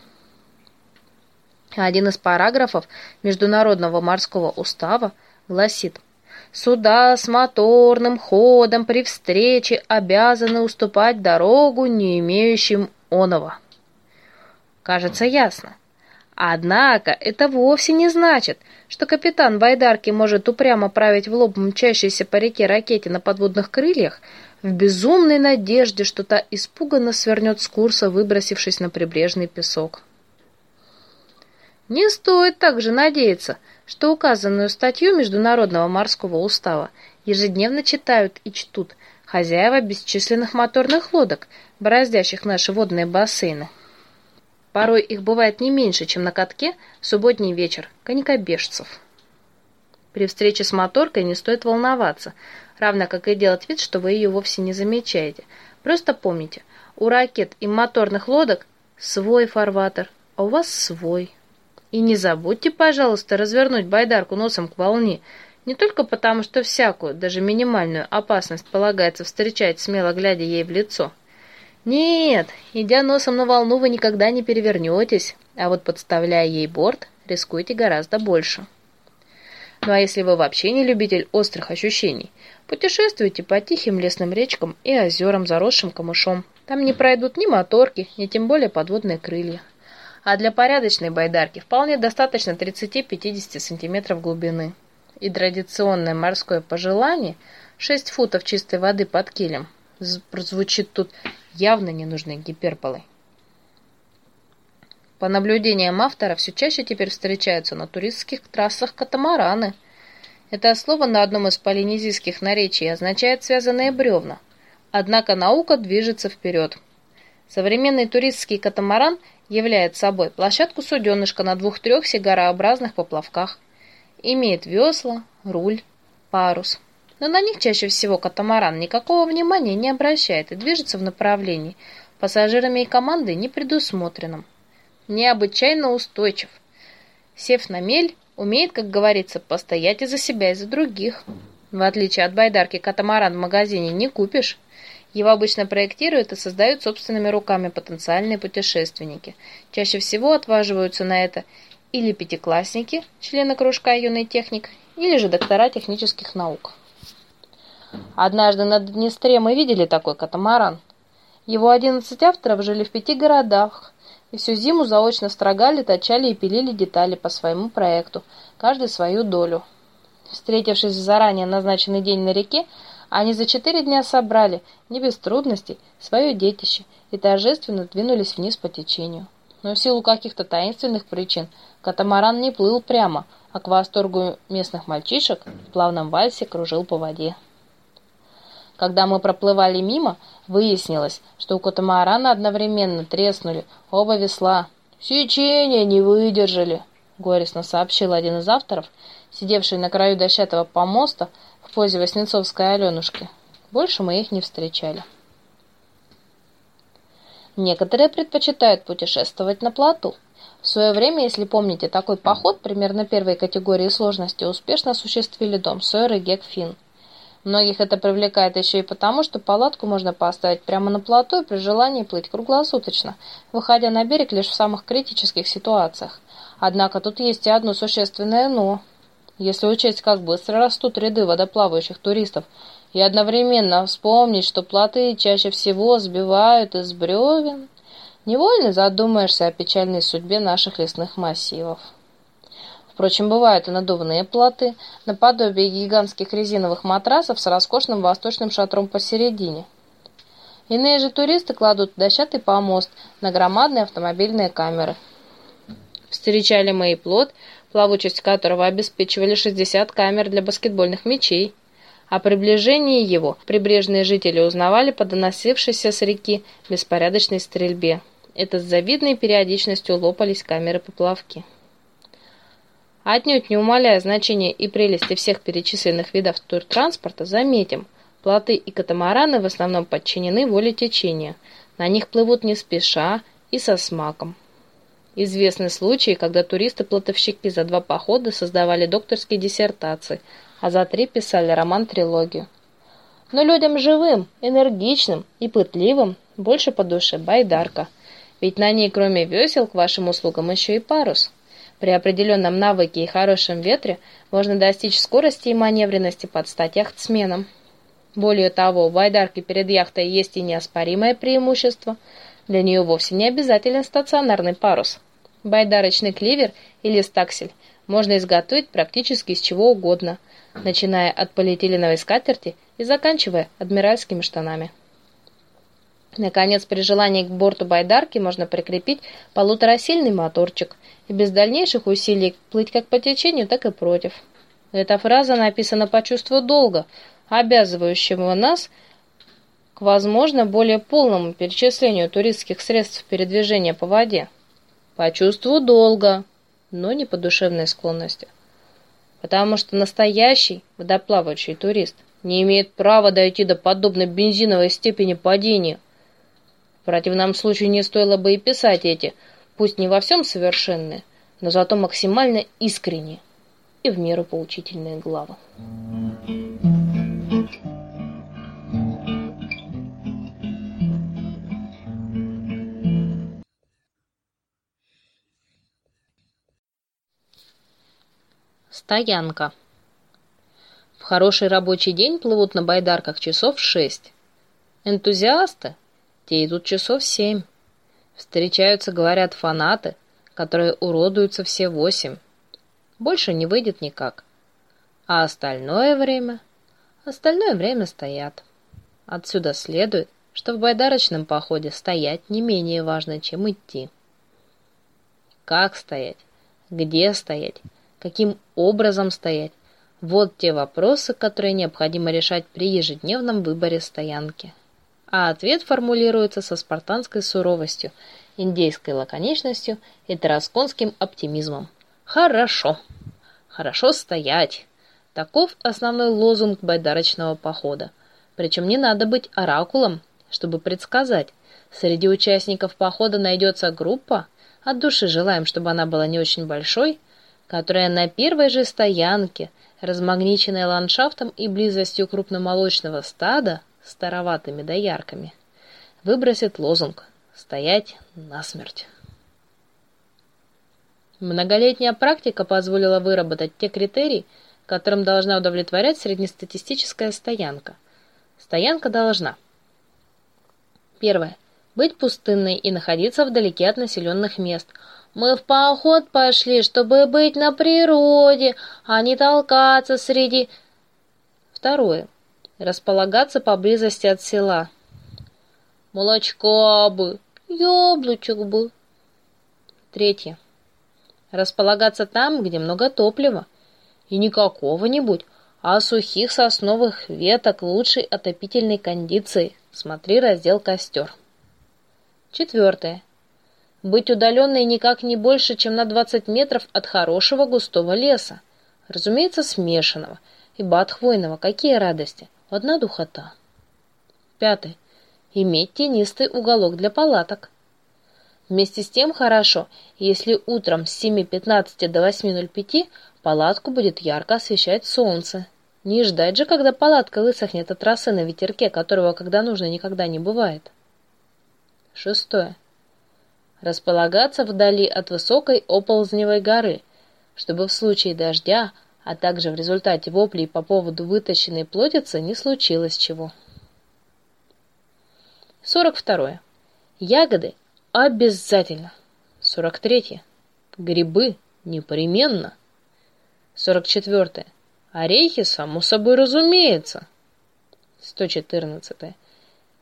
Один из параграфов Международного морского устава гласит – Суда с моторным ходом при встрече обязаны уступать дорогу, не имеющим оного. Кажется ясно. Однако это вовсе не значит, что капитан Байдарки может упрямо править в лоб мчащейся по реке ракете на подводных крыльях, в безумной надежде, что та испуганно свернет с курса, выбросившись на прибрежный песок. Не стоит также надеяться, что указанную статью Международного морского устава ежедневно читают и чтут хозяева бесчисленных моторных лодок, бороздящих наши водные бассейны. Порой их бывает не меньше, чем на катке в субботний вечер конькобежцев. При встрече с моторкой не стоит волноваться, равно как и делать вид, что вы ее вовсе не замечаете. Просто помните, у ракет и моторных лодок свой фарватер, а у вас свой. И не забудьте, пожалуйста, развернуть байдарку носом к волне, не только потому, что всякую, даже минимальную опасность полагается встречать, смело глядя ей в лицо. Нет, идя носом на волну, вы никогда не перевернетесь, а вот подставляя ей борт, рискуете гораздо больше. Ну а если вы вообще не любитель острых ощущений, путешествуйте по тихим лесным речкам и озерам, заросшим камышом. Там не пройдут ни моторки, ни тем более подводные крылья. А для порядочной байдарки вполне достаточно 30-50 сантиметров глубины. И традиционное морское пожелание 6 футов чистой воды под килем прозвучит тут явно ненужной гиперболой. По наблюдениям автора, все чаще теперь встречаются на туристских трассах катамараны. Это слово на одном из полинезийских наречий означает «связанные бревна». Однако наука движется вперед. Современный туристский катамаран является собой площадку суденышка на двух-трех сигарообразных поплавках. Имеет весла, руль, парус. Но на них чаще всего катамаран никакого внимания не обращает и движется в направлении, пассажирами и командой не предусмотренном необычайно устойчив. Сев на мель, умеет, как говорится, постоять и за себя, и за других. В отличие от байдарки катамаран в магазине не купишь. Его обычно проектируют и создают собственными руками потенциальные путешественники. Чаще всего отваживаются на это или пятиклассники, члены кружка юный техник, или же доктора технических наук. Однажды на Днестре мы видели такой катамаран. Его 11 авторов жили в пяти городах, и всю зиму заочно строгали, точали и пилили детали по своему проекту, каждый свою долю. Встретившись в заранее назначенный день на реке, они за четыре дня собрали, не без трудностей, свое детище и торжественно двинулись вниз по течению. Но в силу каких-то таинственных причин катамаран не плыл прямо, а к восторгу местных мальчишек в плавном вальсе кружил по воде. Когда мы проплывали мимо, выяснилось, что у катамарана одновременно треснули оба весла. «Сечения не выдержали», — горестно сообщил один из авторов, сидевший на краю дощатого помоста позе Васнецовской Аленушки. Больше мы их не встречали. Некоторые предпочитают путешествовать на плоту. В свое время, если помните, такой поход примерно первой категории сложности успешно осуществили дом Сойер и Гек. Многих это привлекает еще и потому, что палатку можно поставить прямо на плоту и при желании плыть круглосуточно, выходя на берег лишь в самых критических ситуациях. Однако тут есть и одно существенное «но». Если учесть, как быстро растут ряды водоплавающих туристов, и одновременно вспомнить, что плоты чаще всего сбивают из бревен, невольно задумаешься о печальной судьбе наших лесных массивов. Впрочем, бывают и надувные плоты, наподобие гигантских резиновых матрасов с роскошным восточным шатром посередине. Иные же туристы кладут дощатый помост на громадные автомобильные камеры. Встречали мы и плот, плавучесть которого обеспечивали 60 камер для баскетбольных мячей. О приближении его прибрежные жители узнавали по доносившейся с реки беспорядочной стрельбе. Это с завидной периодичностью лопались камеры поплавки. Отнюдь не умаляя значения и прелести всех перечисленных видов туртранспорта, заметим, плоты и катамараны в основном подчинены воле течения. На них плывут не спеша и со смаком. Известны случаи, когда туристы-плотовщики за два похода создавали докторские диссертации, а за три писали роман-трилогию. Но людям живым, энергичным и пытливым больше по душе байдарка, ведь на ней кроме весел к вашим услугам еще и парус – при определенном навыке и хорошем ветре можно достичь скорости и маневренности под стать яхтсменом. Более того, у байдарки перед яхтой есть и неоспоримое преимущество. Для нее вовсе не обязателен стационарный парус. Байдарочный кливер или стаксель можно изготовить практически из чего угодно, начиная от полиэтиленовой скатерти и заканчивая адмиральскими штанами. Наконец, при желании к борту байдарки можно прикрепить полуторасильный моторчик и без дальнейших усилий плыть как по течению, так и против. Эта фраза написана по чувству долга, обязывающего нас к, возможно, более полному перечислению туристских средств передвижения по воде. По чувству долга, но не по душевной склонности. Потому что настоящий водоплавающий турист не имеет права дойти до подобной бензиновой степени падения, в противном случае не стоило бы и писать эти, пусть не во всем совершенные, но зато максимально искренние и в меру поучительные главы. Стоянка. В хороший рабочий день плывут на байдарках часов шесть. Энтузиасты те идут часов семь. Встречаются, говорят, фанаты, которые уродуются все восемь. Больше не выйдет никак. А остальное время... Остальное время стоят. Отсюда следует, что в байдарочном походе стоять не менее важно, чем идти. Как стоять? Где стоять? Каким образом стоять? Вот те вопросы, которые необходимо решать при ежедневном выборе стоянки а ответ формулируется со спартанской суровостью, индейской лаконичностью и тарасконским оптимизмом. Хорошо. Хорошо стоять. Таков основной лозунг байдарочного похода. Причем не надо быть оракулом, чтобы предсказать. Среди участников похода найдется группа, от души желаем, чтобы она была не очень большой, которая на первой же стоянке, размагниченная ландшафтом и близостью крупномолочного стада, староватыми доярками, выбросит лозунг «Стоять насмерть». Многолетняя практика позволила выработать те критерии, которым должна удовлетворять среднестатистическая стоянка. Стоянка должна Первое. Быть пустынной и находиться вдалеке от населенных мест. Мы в поход пошли, чтобы быть на природе, а не толкаться среди... Второе располагаться поблизости от села. Молочка бы, яблочек бы. Третье. Располагаться там, где много топлива. И не какого-нибудь, а сухих сосновых веток лучшей отопительной кондиции. Смотри раздел «Костер». Четвертое. Быть удаленной никак не больше, чем на 20 метров от хорошего густого леса. Разумеется, смешанного. Ибо от хвойного какие радости. Одна духота. Пятое. Иметь тенистый уголок для палаток. Вместе с тем хорошо, если утром с 7.15 до 8.05 палатку будет ярко освещать солнце. Не ждать же, когда палатка высохнет от росы на ветерке, которого, когда нужно, никогда не бывает. Шестое. Располагаться вдали от высокой оползневой горы, чтобы в случае дождя а также в результате воплей по поводу вытащенной плотицы не случилось чего. 42. Ягоды обязательно. 43. Грибы непременно. 44. Орехи, само собой разумеется. 114.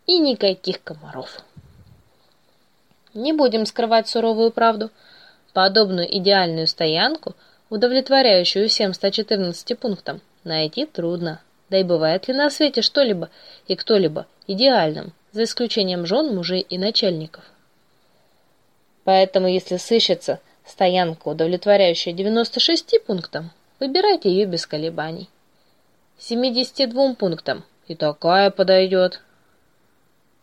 И никаких комаров. Не будем скрывать суровую правду. Подобную идеальную стоянку – удовлетворяющую всем 114 пунктам, найти трудно. Да и бывает ли на свете что-либо и кто-либо идеальным, за исключением жен, мужей и начальников? Поэтому, если сыщется стоянка, удовлетворяющая 96 пунктам, выбирайте ее без колебаний. 72 пунктам и такая подойдет.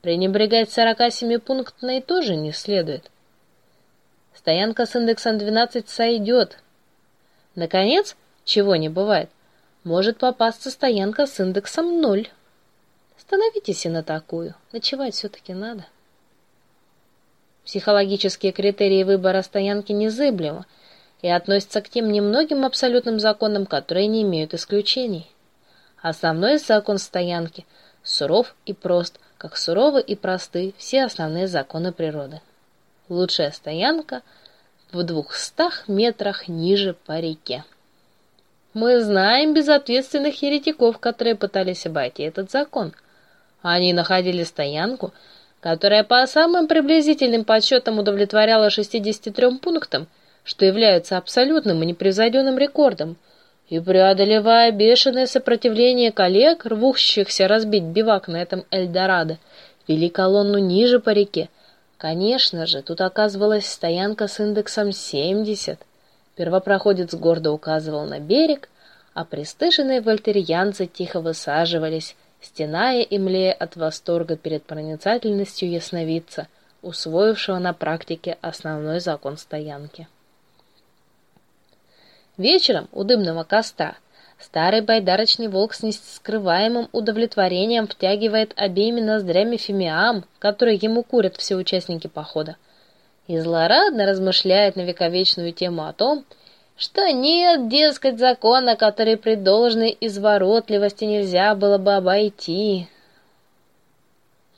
Пренебрегать 47-пунктной тоже не следует. Стоянка с индексом 12 сойдет, Наконец, чего не бывает, может попасться стоянка с индексом 0. Становитесь и на такую. Ночевать все-таки надо. Психологические критерии выбора стоянки незыблемы и относятся к тем немногим абсолютным законам, которые не имеют исключений. Основной закон стоянки суров и прост, как суровы и просты все основные законы природы. Лучшая стоянка – в двухстах метрах ниже по реке. Мы знаем безответственных еретиков, которые пытались обойти этот закон. Они находили стоянку, которая по самым приблизительным подсчетам удовлетворяла 63 пунктам, что является абсолютным и непревзойденным рекордом, и, преодолевая бешеное сопротивление коллег, рвущихся разбить бивак на этом Эльдорадо, вели колонну ниже по реке. Конечно же, тут оказывалась стоянка с индексом 70. Первопроходец гордо указывал на берег, а пристыженные вольтерьянцы тихо высаживались, стеная и млея от восторга перед проницательностью ясновидца, усвоившего на практике основной закон стоянки. Вечером у дымного костра старый байдарочный волк с нескрываемым удовлетворением втягивает обеими ноздрями фимиам, который ему курят все участники похода, и злорадно размышляет на вековечную тему о том, что нет, дескать, закона, который при должной изворотливости нельзя было бы обойти.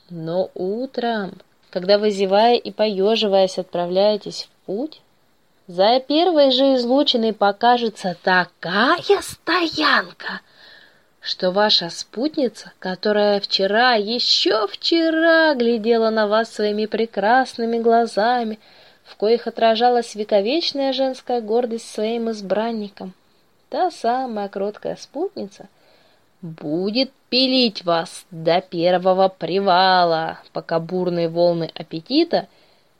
Но утром, когда вы, зевая и поеживаясь, отправляетесь в путь, за первой же излучиной покажется такая стоянка, что ваша спутница, которая вчера, еще вчера глядела на вас своими прекрасными глазами, — в коих отражалась вековечная женская гордость своим избранником. Та самая кроткая спутница будет пилить вас до первого привала, пока бурные волны аппетита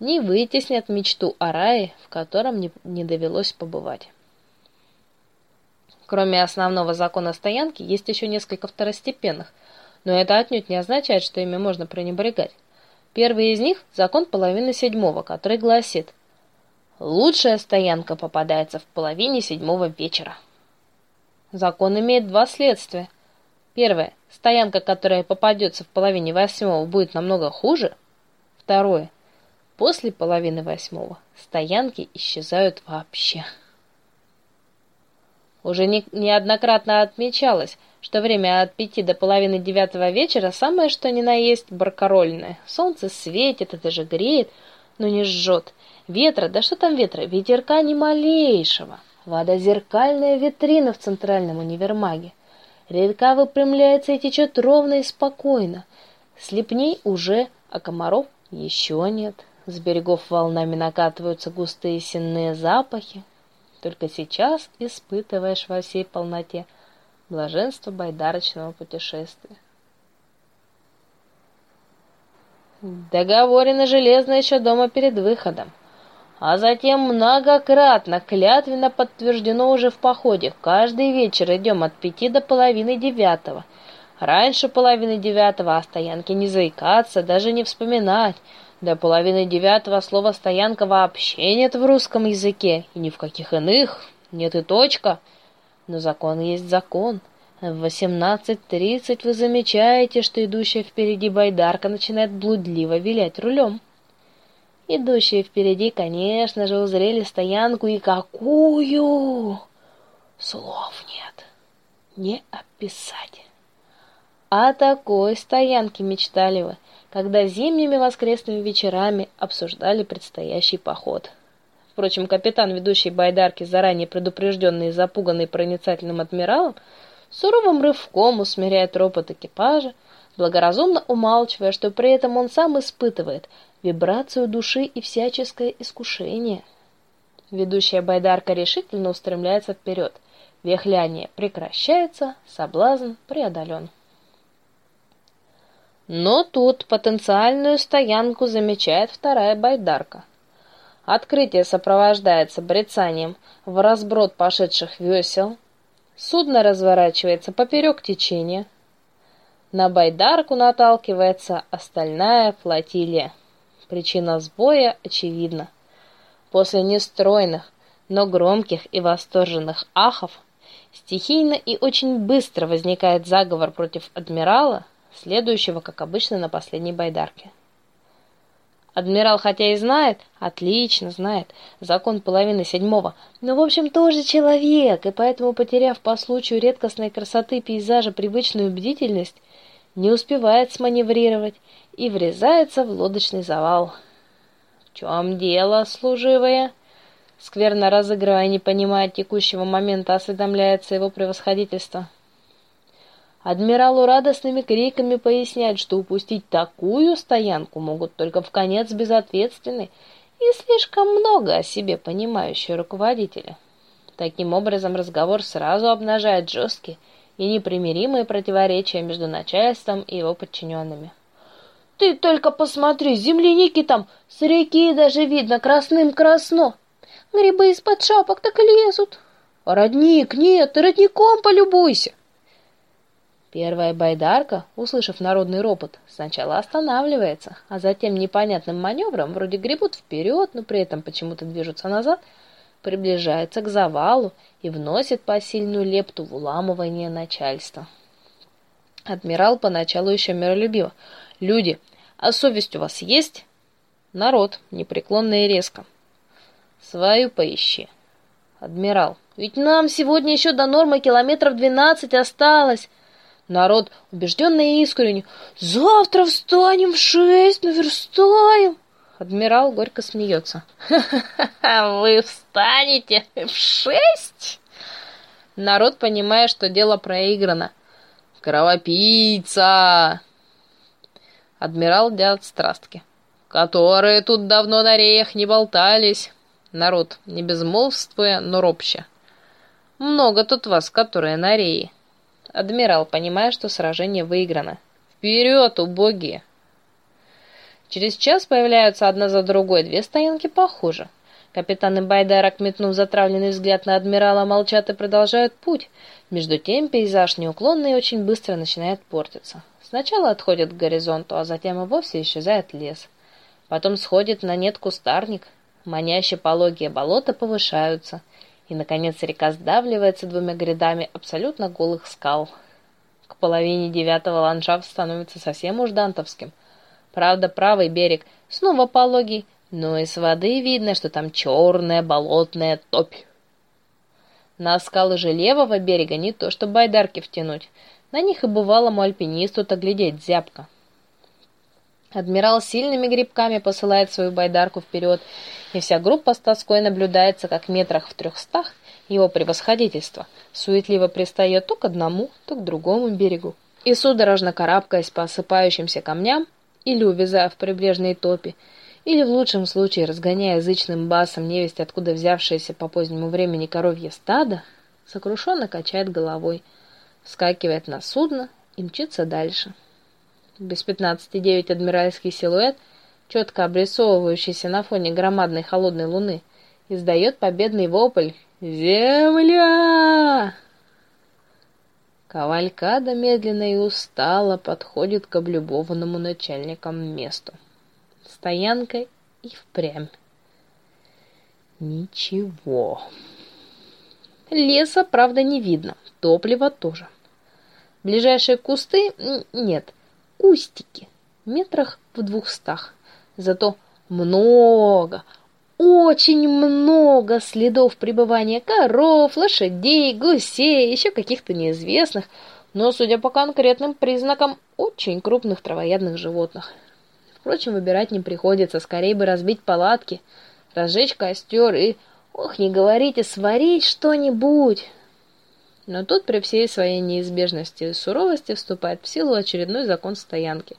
не вытеснят мечту о рае, в котором не, не довелось побывать. Кроме основного закона стоянки, есть еще несколько второстепенных, но это отнюдь не означает, что ими можно пренебрегать. Первый из них – закон половины седьмого, который гласит «Лучшая стоянка попадается в половине седьмого вечера». Закон имеет два следствия. Первое – стоянка, которая попадется в половине восьмого, будет намного хуже. Второе – после половины восьмого стоянки исчезают вообще. Уже не, неоднократно отмечалось – что время от пяти до половины девятого вечера самое что ни на есть баркарольное. Солнце светит, это же греет, но не жжет. Ветра, да что там ветра, ветерка ни малейшего. Водозеркальная витрина в центральном универмаге. Река выпрямляется и течет ровно и спокойно. Слепней уже, а комаров еще нет. С берегов волнами накатываются густые сенные запахи. Только сейчас испытываешь во всей полноте – Блаженство байдарочного путешествия. Договорено железно еще дома перед выходом, а затем многократно клятвенно подтверждено уже в походе. Каждый вечер идем от пяти до половины девятого. Раньше половины девятого о стоянке не заикаться, даже не вспоминать. До половины девятого слова «стоянка» вообще нет в русском языке, и ни в каких иных, нет и точка — но закон есть закон. В восемнадцать тридцать вы замечаете, что идущая впереди байдарка начинает блудливо вилять рулем. Идущие впереди, конечно же, узрели стоянку и какую! Слов нет, не описать. О такой стоянке мечтали вы, когда зимними воскресными вечерами обсуждали предстоящий поход. Впрочем, капитан, ведущий байдарки, заранее предупрежденный и запуганный проницательным адмиралом, суровым рывком усмиряет ропот экипажа, благоразумно умалчивая, что при этом он сам испытывает вибрацию души и всяческое искушение. Ведущая байдарка решительно устремляется вперед. Вехляние прекращается, соблазн преодолен. Но тут потенциальную стоянку замечает вторая байдарка — Открытие сопровождается брецанием в разброд пошедших весел. Судно разворачивается поперек течения. На байдарку наталкивается остальная флотилия. Причина сбоя очевидна. После нестройных, но громких и восторженных ахов стихийно и очень быстро возникает заговор против адмирала, следующего, как обычно, на последней байдарке. Адмирал хотя и знает, отлично знает, закон половины седьмого, но в общем тоже человек, и поэтому, потеряв по случаю редкостной красоты пейзажа привычную бдительность, не успевает сманеврировать и врезается в лодочный завал. «В чем дело, служивые?» скверно разыгрывая, не понимая текущего момента, осведомляется его превосходительство. Адмиралу радостными криками поясняют, что упустить такую стоянку могут только в конец безответственный и слишком много о себе понимающие руководители. Таким образом, разговор сразу обнажает жесткие и непримиримые противоречия между начальством и его подчиненными. «Ты только посмотри, земляники там с реки даже видно красным красно. Грибы из-под шапок так лезут. Родник, нет, родником полюбуйся!» Первая байдарка, услышав народный ропот, сначала останавливается, а затем непонятным маневром, вроде гребут вперед, но при этом почему-то движутся назад, приближается к завалу и вносит посильную лепту в уламывание начальства. Адмирал поначалу еще миролюбиво. «Люди, а совесть у вас есть?» Народ, непреклонно и резко. «Свою поищи». «Адмирал, ведь нам сегодня еще до нормы километров двенадцать осталось». Народ, убежденный и искренне, «Завтра встанем в шесть, наверстаем!» Адмирал горько смеется. «Ха-ха-ха, (laughs) вы встанете в шесть?» Народ, понимая, что дело проиграно. «Кровопийца!» Адмирал делает страстки. «Которые тут давно на реях не болтались!» Народ, не безмолвствуя, но ропща. «Много тут вас, которые на рее!» Адмирал, понимая, что сражение выиграно. «Вперед, убогие!» Через час появляются одна за другой две стоянки похуже. Капитан и Байдарок, метнув затравленный взгляд на адмирала, молчат и продолжают путь. Между тем пейзаж неуклонный и очень быстро начинает портиться. Сначала отходит к горизонту, а затем и вовсе исчезает лес. Потом сходит на нет кустарник, манящие пологие болота повышаются — и, наконец, река сдавливается двумя грядами абсолютно голых скал. К половине девятого ландшафт становится совсем уж дантовским. Правда, правый берег снова пологий, но и с воды видно, что там черная болотная топь. На скалы же левого берега не то, что байдарки втянуть. На них и бывалому альпинисту-то глядеть зябко. Адмирал сильными грибками посылает свою байдарку вперед, и вся группа с тоской наблюдается, как метрах в трехстах его превосходительство суетливо пристает то к одному, то к другому берегу. И судорожно карабкаясь по осыпающимся камням, или увязая в прибрежной топе, или в лучшем случае разгоняя язычным басом невесть, откуда взявшееся по позднему времени коровье стадо, сокрушенно качает головой, вскакивает на судно и мчится дальше без пятнадцати девять адмиральский силуэт, четко обрисовывающийся на фоне громадной холодной луны, издает победный вопль «Земля!». Кавалькада медленно и устало подходит к облюбованному начальникам месту. Стоянка и впрямь. Ничего. Леса, правда, не видно, топлива тоже. Ближайшие кусты нет — кустики, метрах в двухстах. Зато много, очень много следов пребывания коров, лошадей, гусей, еще каких-то неизвестных, но, судя по конкретным признакам, очень крупных травоядных животных. Впрочем, выбирать не приходится, скорее бы разбить палатки, разжечь костер и, ох, не говорите, сварить что-нибудь. Но тут при всей своей неизбежности и суровости вступает в силу очередной закон стоянки.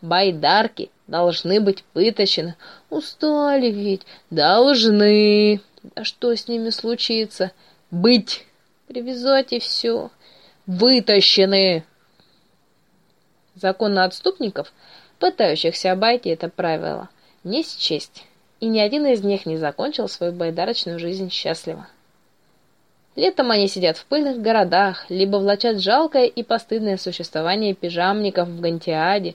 Байдарки должны быть вытащены. Устали ведь, должны. Да что с ними случится? Быть. Привезете все. Вытащены. Закон отступников, пытающихся обойти это правило, не счесть. И ни один из них не закончил свою байдарочную жизнь счастливо. Летом они сидят в пыльных городах, либо влачат жалкое и постыдное существование пижамников в Гантиаде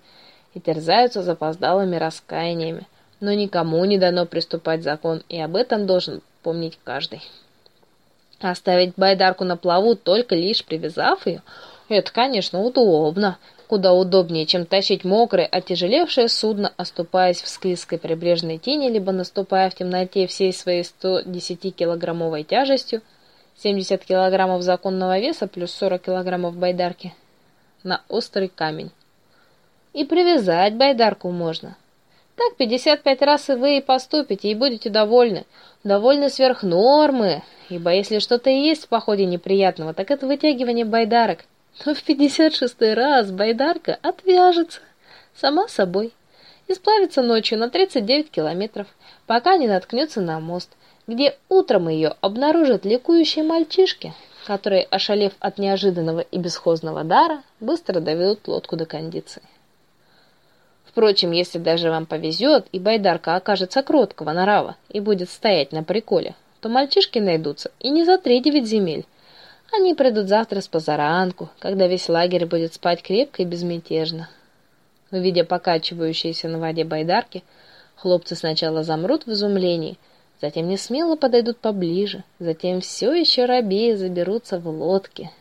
и терзаются запоздалыми раскаяниями. Но никому не дано приступать закон, и об этом должен помнить каждый. Оставить байдарку на плаву только лишь привязав ее, это, конечно, удобно. Куда удобнее, чем тащить мокрое, отяжелевшее судно, оступаясь в склизкой прибрежной тени, либо наступая в темноте всей своей 110-килограммовой тяжестью, 70 килограммов законного веса плюс 40 килограммов байдарки на острый камень. И привязать байдарку можно. Так 55 раз и вы и поступите, и будете довольны. Довольны сверх нормы, ибо если что-то и есть в походе неприятного, так это вытягивание байдарок. Но в 56 раз байдарка отвяжется сама собой и сплавится ночью на 39 километров, пока не наткнется на мост, где утром ее обнаружат ликующие мальчишки, которые, ошалев от неожиданного и бесхозного дара, быстро доведут лодку до кондиции. Впрочем, если даже вам повезет, и байдарка окажется кроткого нрава и будет стоять на приколе, то мальчишки найдутся и не за три девять земель. Они придут завтра с позаранку, когда весь лагерь будет спать крепко и безмятежно. Увидя покачивающиеся на воде байдарки, хлопцы сначала замрут в изумлении, затем не смело подойдут поближе, затем все еще рабея заберутся в лодки.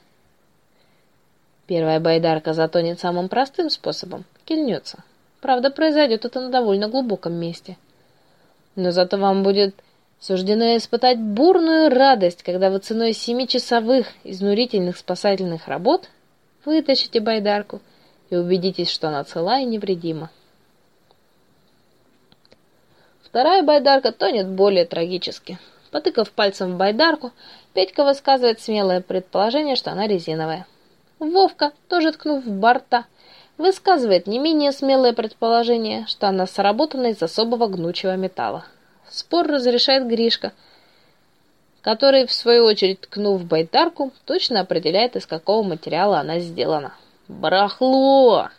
Первая байдарка затонет самым простым способом — кильнется. Правда, произойдет это на довольно глубоком месте. Но зато вам будет суждено испытать бурную радость, когда вы ценой семичасовых изнурительных спасательных работ вытащите байдарку и убедитесь, что она цела и невредима. Вторая байдарка тонет более трагически. Потыкав пальцем в байдарку, Петька высказывает смелое предположение, что она резиновая. Вовка, тоже ткнув в борта, высказывает не менее смелое предположение, что она сработана из особого гнучего металла. Спор разрешает Гришка, который, в свою очередь, ткнув байдарку, точно определяет, из какого материала она сделана. Барахло!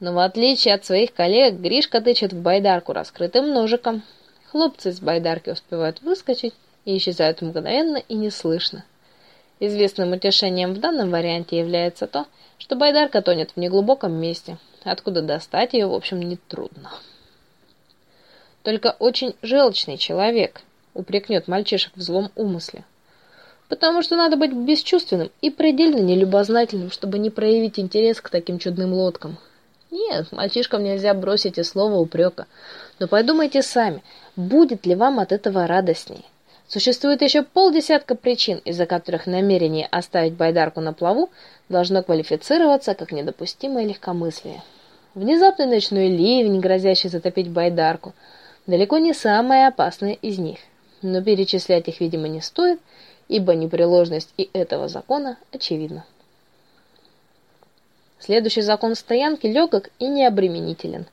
Но в отличие от своих коллег, Гришка тычет в байдарку раскрытым ножиком. Хлопцы с байдарки успевают выскочить и исчезают мгновенно и неслышно. Известным утешением в данном варианте является то, что байдарка тонет в неглубоком месте, откуда достать ее, в общем, нетрудно. Только очень желчный человек упрекнет мальчишек в злом умысле. Потому что надо быть бесчувственным и предельно нелюбознательным, чтобы не проявить интерес к таким чудным лодкам. Нет, мальчишкам нельзя бросить и слова упрека. Но подумайте сами, будет ли вам от этого радостнее? Существует еще полдесятка причин, из-за которых намерение оставить байдарку на плаву должно квалифицироваться как недопустимое легкомыслие. Внезапный ночной ливень, грозящий затопить байдарку, далеко не самое опасное из них. Но перечислять их, видимо, не стоит, ибо непреложность и этого закона очевидна. Следующий закон стоянки легок и необременителен.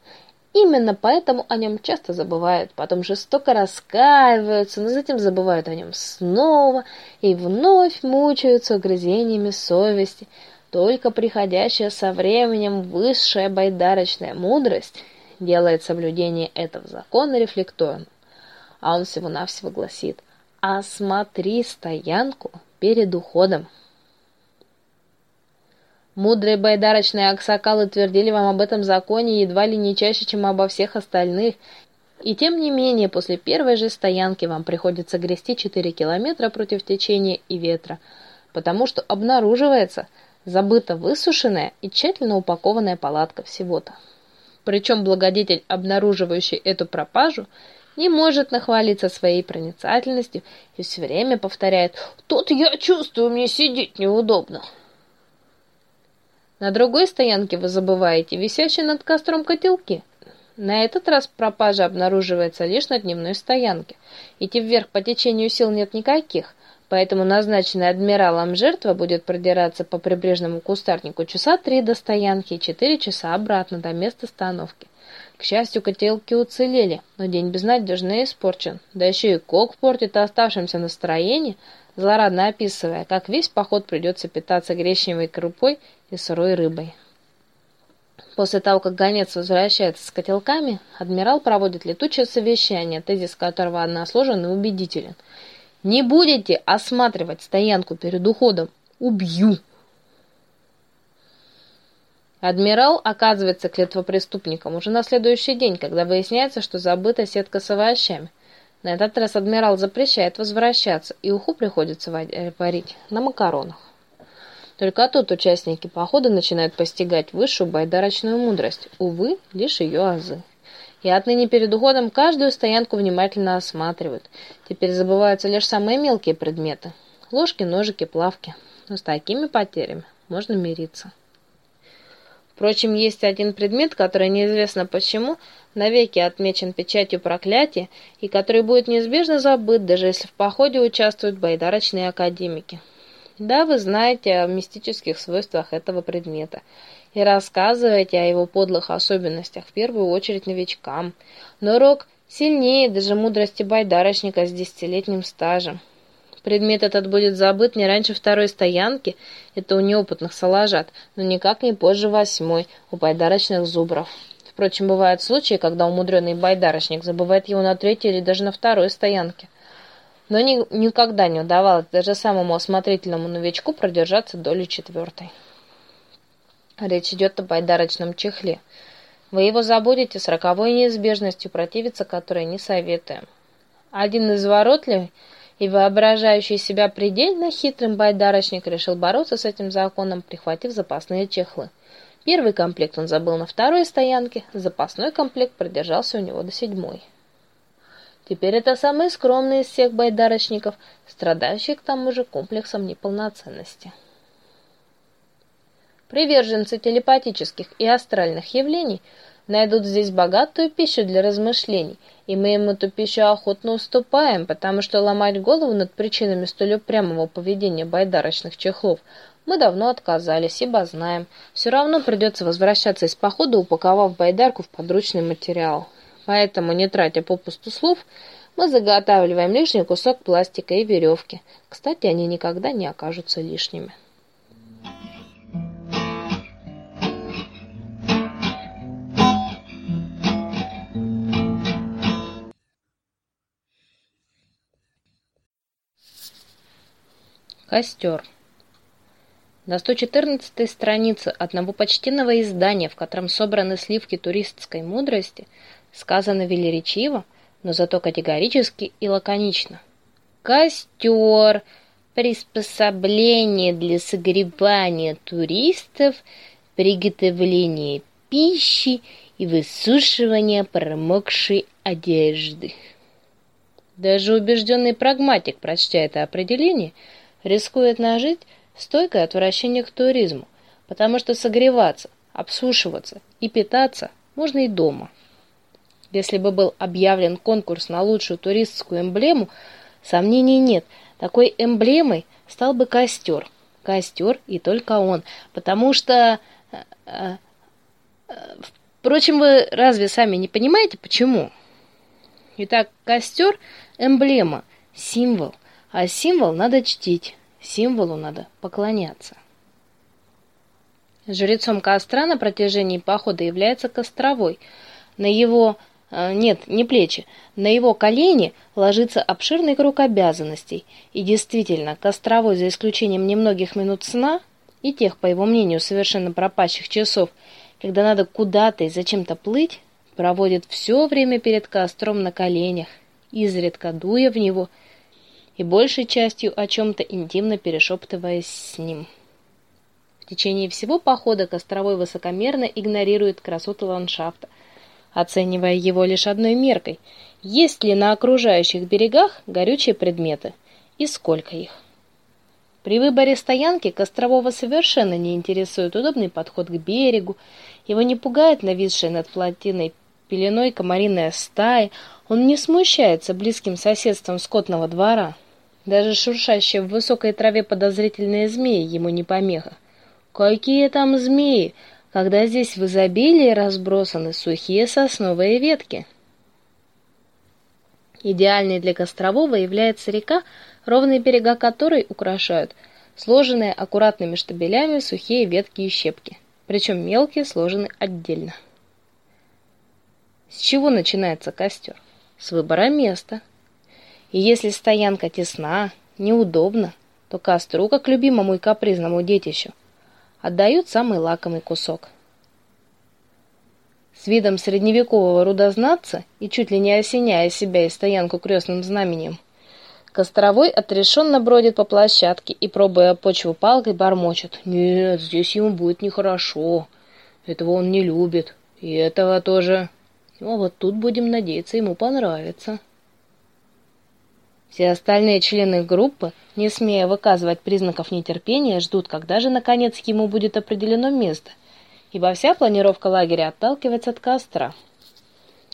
Именно поэтому о нем часто забывают, потом жестоко раскаиваются, но затем забывают о нем снова и вновь мучаются угрызениями совести. Только приходящая со временем высшая байдарочная мудрость делает соблюдение этого закона рефлекторным. А он всего-навсего гласит «Осмотри стоянку перед уходом». Мудрые байдарочные аксакалы твердили вам об этом законе едва ли не чаще, чем обо всех остальных. И тем не менее, после первой же стоянки вам приходится грести 4 километра против течения и ветра, потому что обнаруживается забыто высушенная и тщательно упакованная палатка всего-то. Причем благодетель, обнаруживающий эту пропажу, не может нахвалиться своей проницательностью и все время повторяет «Тут я чувствую, мне сидеть неудобно». На другой стоянке вы забываете висящие над костром котелки. На этот раз пропажа обнаруживается лишь на дневной стоянке. Идти вверх по течению сил нет никаких, поэтому назначенная адмиралом жертва будет продираться по прибрежному кустарнику часа три до стоянки и четыре часа обратно до места остановки. Счастью, котелки уцелели, но день безнадежно испорчен. Да еще и кок портит оставшимся настроение, злорадно описывая, как весь поход придется питаться гречневой крупой и сырой рыбой. После того, как гонец возвращается с котелками, адмирал проводит летучее совещание, тезис которого односложен и убедителен. «Не будете осматривать стоянку перед уходом? Убью!» Адмирал оказывается клетвопреступником уже на следующий день, когда выясняется, что забыта сетка с овощами. На этот раз адмирал запрещает возвращаться, и уху приходится варить на макаронах. Только тут участники похода начинают постигать высшую байдарочную мудрость, увы, лишь ее азы. И отныне перед уходом каждую стоянку внимательно осматривают. Теперь забываются лишь самые мелкие предметы. Ложки, ножики, плавки. Но с такими потерями можно мириться. Впрочем, есть один предмет, который неизвестно почему навеки отмечен печатью проклятия и который будет неизбежно забыт, даже если в походе участвуют байдарочные академики. Да, вы знаете о мистических свойствах этого предмета и рассказываете о его подлых особенностях, в первую очередь новичкам. Но Рок сильнее даже мудрости байдарочника с десятилетним стажем. Предмет этот будет забыт не раньше второй стоянки, это у неопытных салажат, но никак не позже восьмой, у байдарочных зубров. Впрочем, бывают случаи, когда умудренный байдарочник забывает его на третьей или даже на второй стоянке. Но ни, никогда не удавалось даже самому осмотрительному новичку продержаться долю четвертой. Речь идет о байдарочном чехле. Вы его забудете с роковой неизбежностью, противиться которой не советуем. Один из воротливых и воображающий себя предельно хитрым байдарочник решил бороться с этим законом, прихватив запасные чехлы. Первый комплект он забыл на второй стоянке, запасной комплект продержался у него до седьмой. Теперь это самый скромный из всех байдарочников, страдающий к тому же комплексом неполноценности. Приверженцы телепатических и астральных явлений найдут здесь богатую пищу для размышлений, и мы им эту пищу охотно уступаем, потому что ломать голову над причинами столь упрямого поведения байдарочных чехлов мы давно отказались, ибо знаем, все равно придется возвращаться из похода, упаковав байдарку в подручный материал. Поэтому, не тратя попусту слов, мы заготавливаем лишний кусок пластика и веревки. Кстати, они никогда не окажутся лишними. Костер. На 114 странице одного почтенного издания, в котором собраны сливки туристской мудрости, сказано велеречиво, но зато категорически и лаконично. Костер – приспособление для согревания туристов, приготовления пищи и высушивания промокшей одежды. Даже убежденный прагматик, прочтя это определение – рискует нажить стойкое отвращение к туризму, потому что согреваться, обсушиваться и питаться можно и дома. Если бы был объявлен конкурс на лучшую туристскую эмблему, сомнений нет, такой эмблемой стал бы костер. Костер и только он, потому что... Э, э, впрочем, вы разве сами не понимаете, почему? Итак, костер – эмблема, символ – а символ надо чтить, символу надо поклоняться. Жрецом костра на протяжении похода является костровой. На его... Э, нет, не плечи. На его колени ложится обширный круг обязанностей. И действительно, костровой, за исключением немногих минут сна и тех, по его мнению, совершенно пропащих часов, когда надо куда-то и зачем-то плыть, проводит все время перед костром на коленях, изредка дуя в него – и большей частью о чем-то интимно перешептываясь с ним. В течение всего похода Костровой высокомерно игнорирует красоту ландшафта, оценивая его лишь одной меркой – есть ли на окружающих берегах горючие предметы и сколько их. При выборе стоянки Кострового совершенно не интересует удобный подход к берегу, его не пугает нависшая над плотиной пеленой комариная стая, он не смущается близким соседством скотного двора. Даже шуршащие в высокой траве подозрительные змеи ему не помеха. Какие там змеи, когда здесь в изобилии разбросаны сухие сосновые ветки? Идеальной для Кострового является река, ровные берега которой украшают сложенные аккуратными штабелями сухие ветки и щепки, причем мелкие сложены отдельно. С чего начинается костер? С выбора места – и если стоянка тесна, неудобна, то костру, как любимому и капризному детищу, отдают самый лакомый кусок. С видом средневекового рудознатца и чуть ли не осеняя себя и стоянку крестным знаменем, Костровой отрешенно бродит по площадке и, пробуя почву палкой, бормочет. «Нет, здесь ему будет нехорошо. Этого он не любит. И этого тоже. Ну, а вот тут, будем надеяться, ему понравится». Все остальные члены группы, не смея выказывать признаков нетерпения, ждут, когда же наконец ему будет определено место. ибо вся планировка лагеря отталкивается от костра.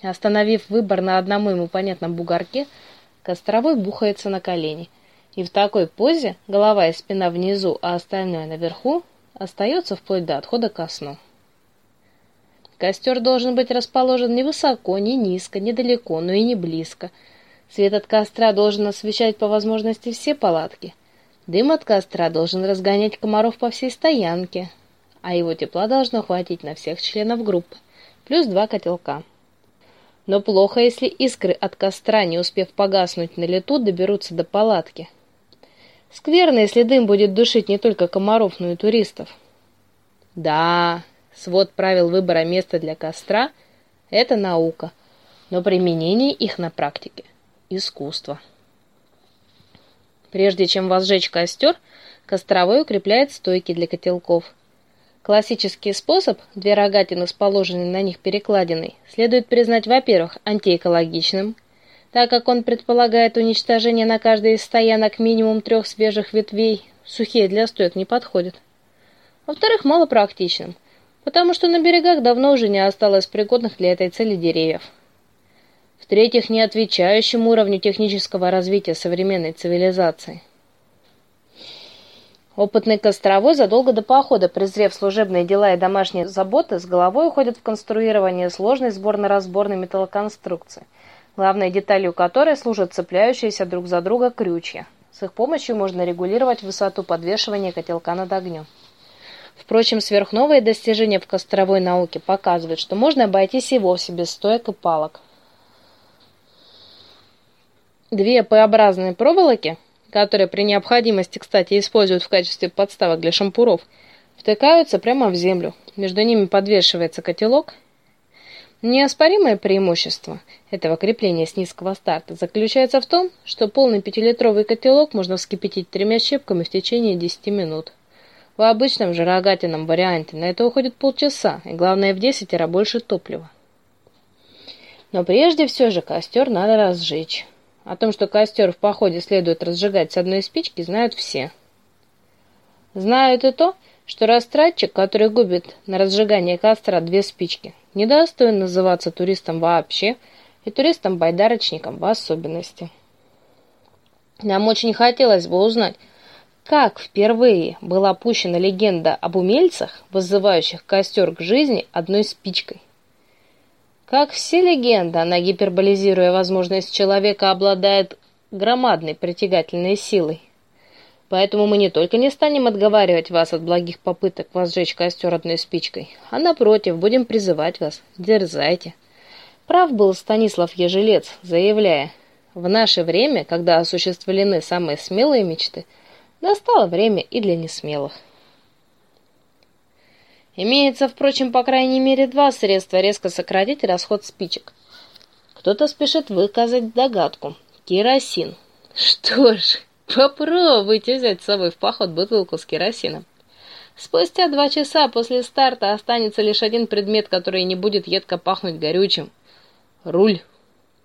Остановив выбор на одному ему понятном бугорке, костровой бухается на колени, и в такой позе, голова и спина внизу, а остальное наверху, остается вплоть до отхода ко сну. Костер должен быть расположен не высоко, не низко, не далеко, но и не близко. Свет от костра должен освещать по возможности все палатки. Дым от костра должен разгонять комаров по всей стоянке, а его тепла должно хватить на всех членов группы, плюс два котелка. Но плохо, если искры от костра, не успев погаснуть на лету, доберутся до палатки. Скверно, если дым будет душить не только комаров, но и туристов. Да, свод правил выбора места для костра – это наука, но применение их на практике – искусство. Прежде чем возжечь костер, костровой укрепляет стойки для котелков – Классический способ, две рогатины с положенной на них перекладиной, следует признать, во-первых, антиэкологичным, так как он предполагает уничтожение на каждой из стоянок минимум трех свежих ветвей, сухие для стоек не подходят. Во-вторых, малопрактичным, потому что на берегах давно уже не осталось пригодных для этой цели деревьев. В-третьих, не отвечающим уровню технического развития современной цивилизации – Опытный костровой задолго до похода, презрев служебные дела и домашние заботы, с головой уходит в конструирование сложной сборно-разборной металлоконструкции, главной деталью которой служат цепляющиеся друг за друга крючья. С их помощью можно регулировать высоту подвешивания котелка над огнем. Впрочем, сверхновые достижения в костровой науке показывают, что можно обойтись и вовсе без стоек и палок. Две П-образные проволоки – которые при необходимости, кстати, используют в качестве подставок для шампуров, втыкаются прямо в землю. Между ними подвешивается котелок. Неоспоримое преимущество этого крепления с низкого старта заключается в том, что полный пятилитровый котелок можно вскипятить тремя щепками в течение 10 минут. В обычном же рогатином варианте на это уходит полчаса, и главное в 10 раз больше топлива. Но прежде все же костер надо разжечь. О том, что костер в походе следует разжигать с одной спички, знают все. Знают и то, что растратчик, который губит на разжигание костра две спички, недостоин называться туристом вообще и туристом-байдарочником в особенности. Нам очень хотелось бы узнать, как впервые была пущена легенда об умельцах, вызывающих костер к жизни одной спичкой. Как все легенды, она, гиперболизируя возможность человека, обладает громадной притягательной силой. Поэтому мы не только не станем отговаривать вас от благих попыток возжечь костер одной спичкой, а напротив, будем призывать вас, дерзайте. Прав был Станислав Ежелец, заявляя, в наше время, когда осуществлены самые смелые мечты, настало время и для несмелых. Имеется, впрочем, по крайней мере два средства резко сократить расход спичек. Кто-то спешит выказать догадку. Керосин. Что ж, попробуйте взять с собой в поход бутылку с керосином. Спустя два часа после старта останется лишь один предмет, который не будет едко пахнуть горючим. Руль.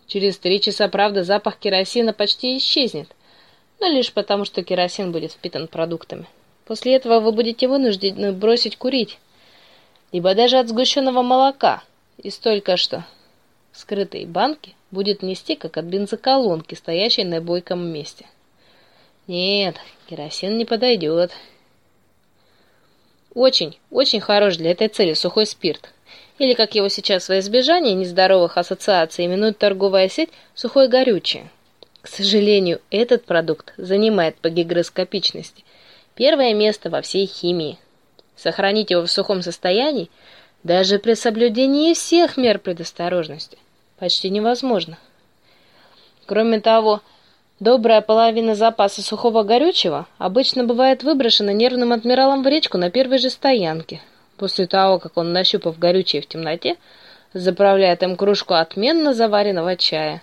Через три часа, правда, запах керосина почти исчезнет, но лишь потому, что керосин будет впитан продуктами. После этого вы будете вынуждены бросить курить ибо даже от сгущенного молока из только что скрытой банки будет нести, как от бензоколонки, стоящей на бойком месте. Нет, керосин не подойдет. Очень, очень хорош для этой цели сухой спирт. Или, как его сейчас во избежание нездоровых ассоциаций именует торговая сеть, сухое горючее. К сожалению, этот продукт занимает по гигроскопичности первое место во всей химии. Сохранить его в сухом состоянии, даже при соблюдении всех мер предосторожности, почти невозможно. Кроме того, добрая половина запаса сухого горючего обычно бывает выброшена нервным адмиралом в речку на первой же стоянке, после того, как он, нащупав горючее в темноте, заправляет им кружку отменно заваренного чая.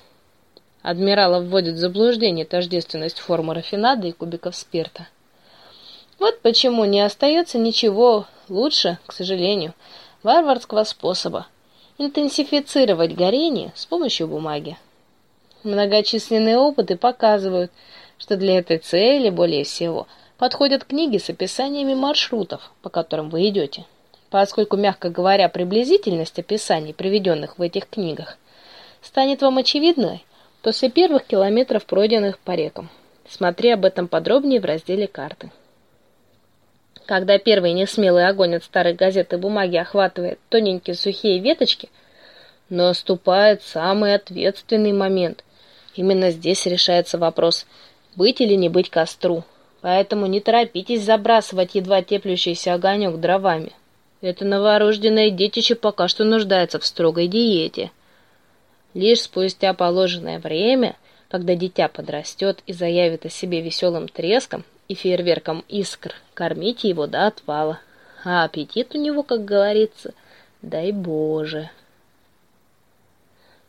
Адмирала вводит в заблуждение тождественность формы рафинада и кубиков спирта. Вот почему не остается ничего лучше, к сожалению, варварского способа интенсифицировать горение с помощью бумаги. Многочисленные опыты показывают, что для этой цели более всего подходят книги с описаниями маршрутов, по которым вы идете. поскольку, мягко говоря, приблизительность описаний, приведенных в этих книгах, станет вам очевидной после первых километров, пройденных по рекам. Смотри об этом подробнее в разделе «Карты». Когда первый несмелый огонь от старой газеты бумаги охватывает тоненькие сухие веточки, наступает самый ответственный момент. Именно здесь решается вопрос, быть или не быть костру. Поэтому не торопитесь забрасывать едва теплющийся огонек дровами. Это новорожденное детище пока что нуждается в строгой диете. Лишь спустя положенное время, когда дитя подрастет и заявит о себе веселым треском и фейерверком искр, кормите его до отвала. А аппетит у него, как говорится, дай Боже.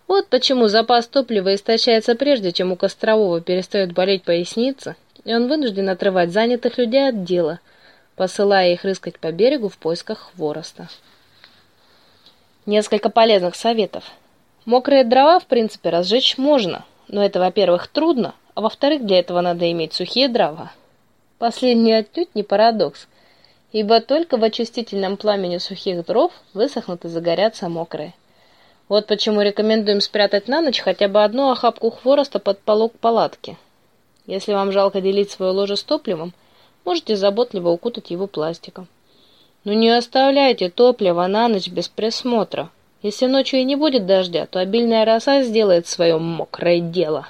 Вот почему запас топлива истощается прежде, чем у Кострового перестает болеть поясница, и он вынужден отрывать занятых людей от дела, посылая их рыскать по берегу в поисках хвороста. Несколько полезных советов. Мокрые дрова, в принципе, разжечь можно, но это, во-первых, трудно, а во-вторых, для этого надо иметь сухие дрова. Последний отнюдь не парадокс, ибо только в очистительном пламени сухих дров высохнут и загорятся мокрые. Вот почему рекомендуем спрятать на ночь хотя бы одну охапку хвороста под полог палатки. Если вам жалко делить свое ложе с топливом, можете заботливо укутать его пластиком. Но не оставляйте топливо на ночь без присмотра. Если ночью и не будет дождя, то обильная роса сделает свое мокрое дело.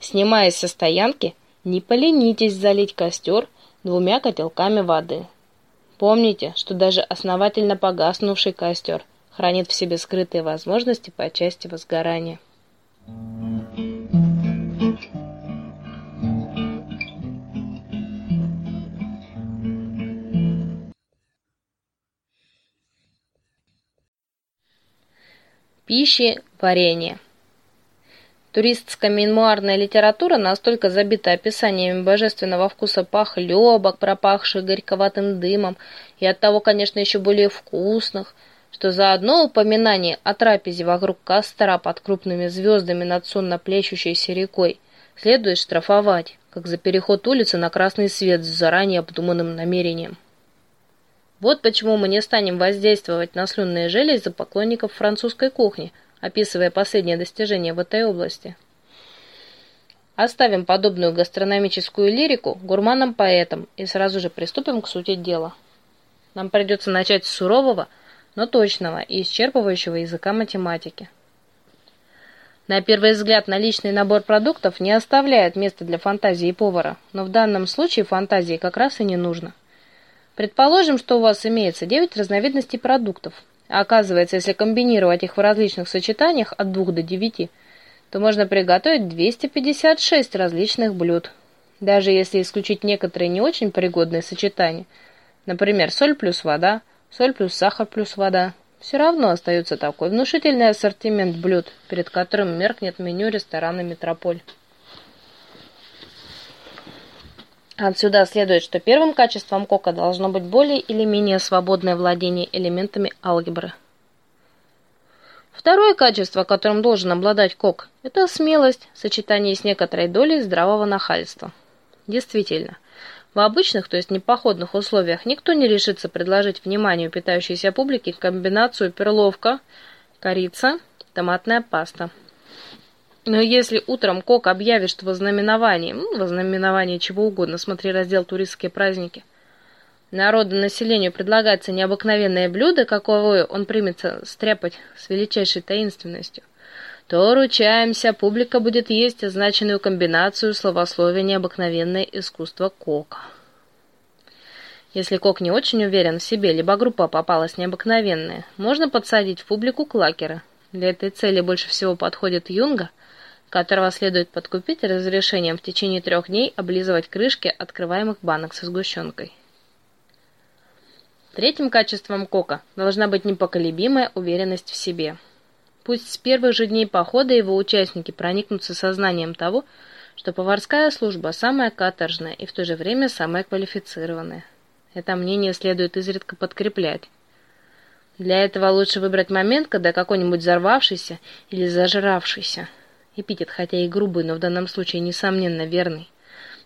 Снимаясь со стоянки, не поленитесь залить костер двумя котелками воды. Помните, что даже основательно погаснувший костер хранит в себе скрытые возможности по части возгорания. пищи, варенье. Туристская мемуарная литература настолько забита описаниями божественного вкуса похлебок, пропахших горьковатым дымом, и оттого, конечно, еще более вкусных, что за одно упоминание о трапезе вокруг костра под крупными звездами над сонно плещущейся рекой следует штрафовать, как за переход улицы на красный свет с заранее обдуманным намерением. Вот почему мы не станем воздействовать на слюнные железы поклонников французской кухни, описывая последние достижения в этой области. Оставим подобную гастрономическую лирику гурманам-поэтам и сразу же приступим к сути дела. Нам придется начать с сурового, но точного и исчерпывающего языка математики. На первый взгляд наличный набор продуктов не оставляет места для фантазии повара, но в данном случае фантазии как раз и не нужно. Предположим, что у вас имеется 9 разновидностей продуктов. А оказывается, если комбинировать их в различных сочетаниях от 2 до 9, то можно приготовить 256 различных блюд. Даже если исключить некоторые не очень пригодные сочетания, например, соль плюс вода, соль плюс сахар плюс вода, все равно остается такой внушительный ассортимент блюд, перед которым меркнет меню ресторана «Метрополь». Отсюда следует, что первым качеством кока должно быть более или менее свободное владение элементами алгебры. Второе качество, которым должен обладать кок, это смелость в сочетании с некоторой долей здравого нахальства. Действительно, в обычных, то есть непоходных условиях никто не решится предложить вниманию питающейся публике комбинацию перловка, корица, томатная паста. Но если утром Кок объявит, что во знаменовании, ну, во знаменовании чего угодно, смотри раздел «Туристские праздники», народу населению предлагается необыкновенное блюдо, каковое он примется стряпать с величайшей таинственностью, то, ручаемся, публика будет есть означенную комбинацию словословия необыкновенное искусство Кока. Если Кок не очень уверен в себе, либо группа попалась необыкновенная, можно подсадить в публику клакеры. Для этой цели больше всего подходит юнга – которого следует подкупить разрешением в течение трех дней облизывать крышки открываемых банок со сгущенкой. Третьим качеством кока должна быть непоколебимая уверенность в себе. Пусть с первых же дней похода его участники проникнутся сознанием того, что поварская служба самая каторжная и в то же время самая квалифицированная. Это мнение следует изредка подкреплять. Для этого лучше выбрать момент, когда какой-нибудь взорвавшийся или зажравшийся – эпитет, хотя и грубый, но в данном случае, несомненно, верный.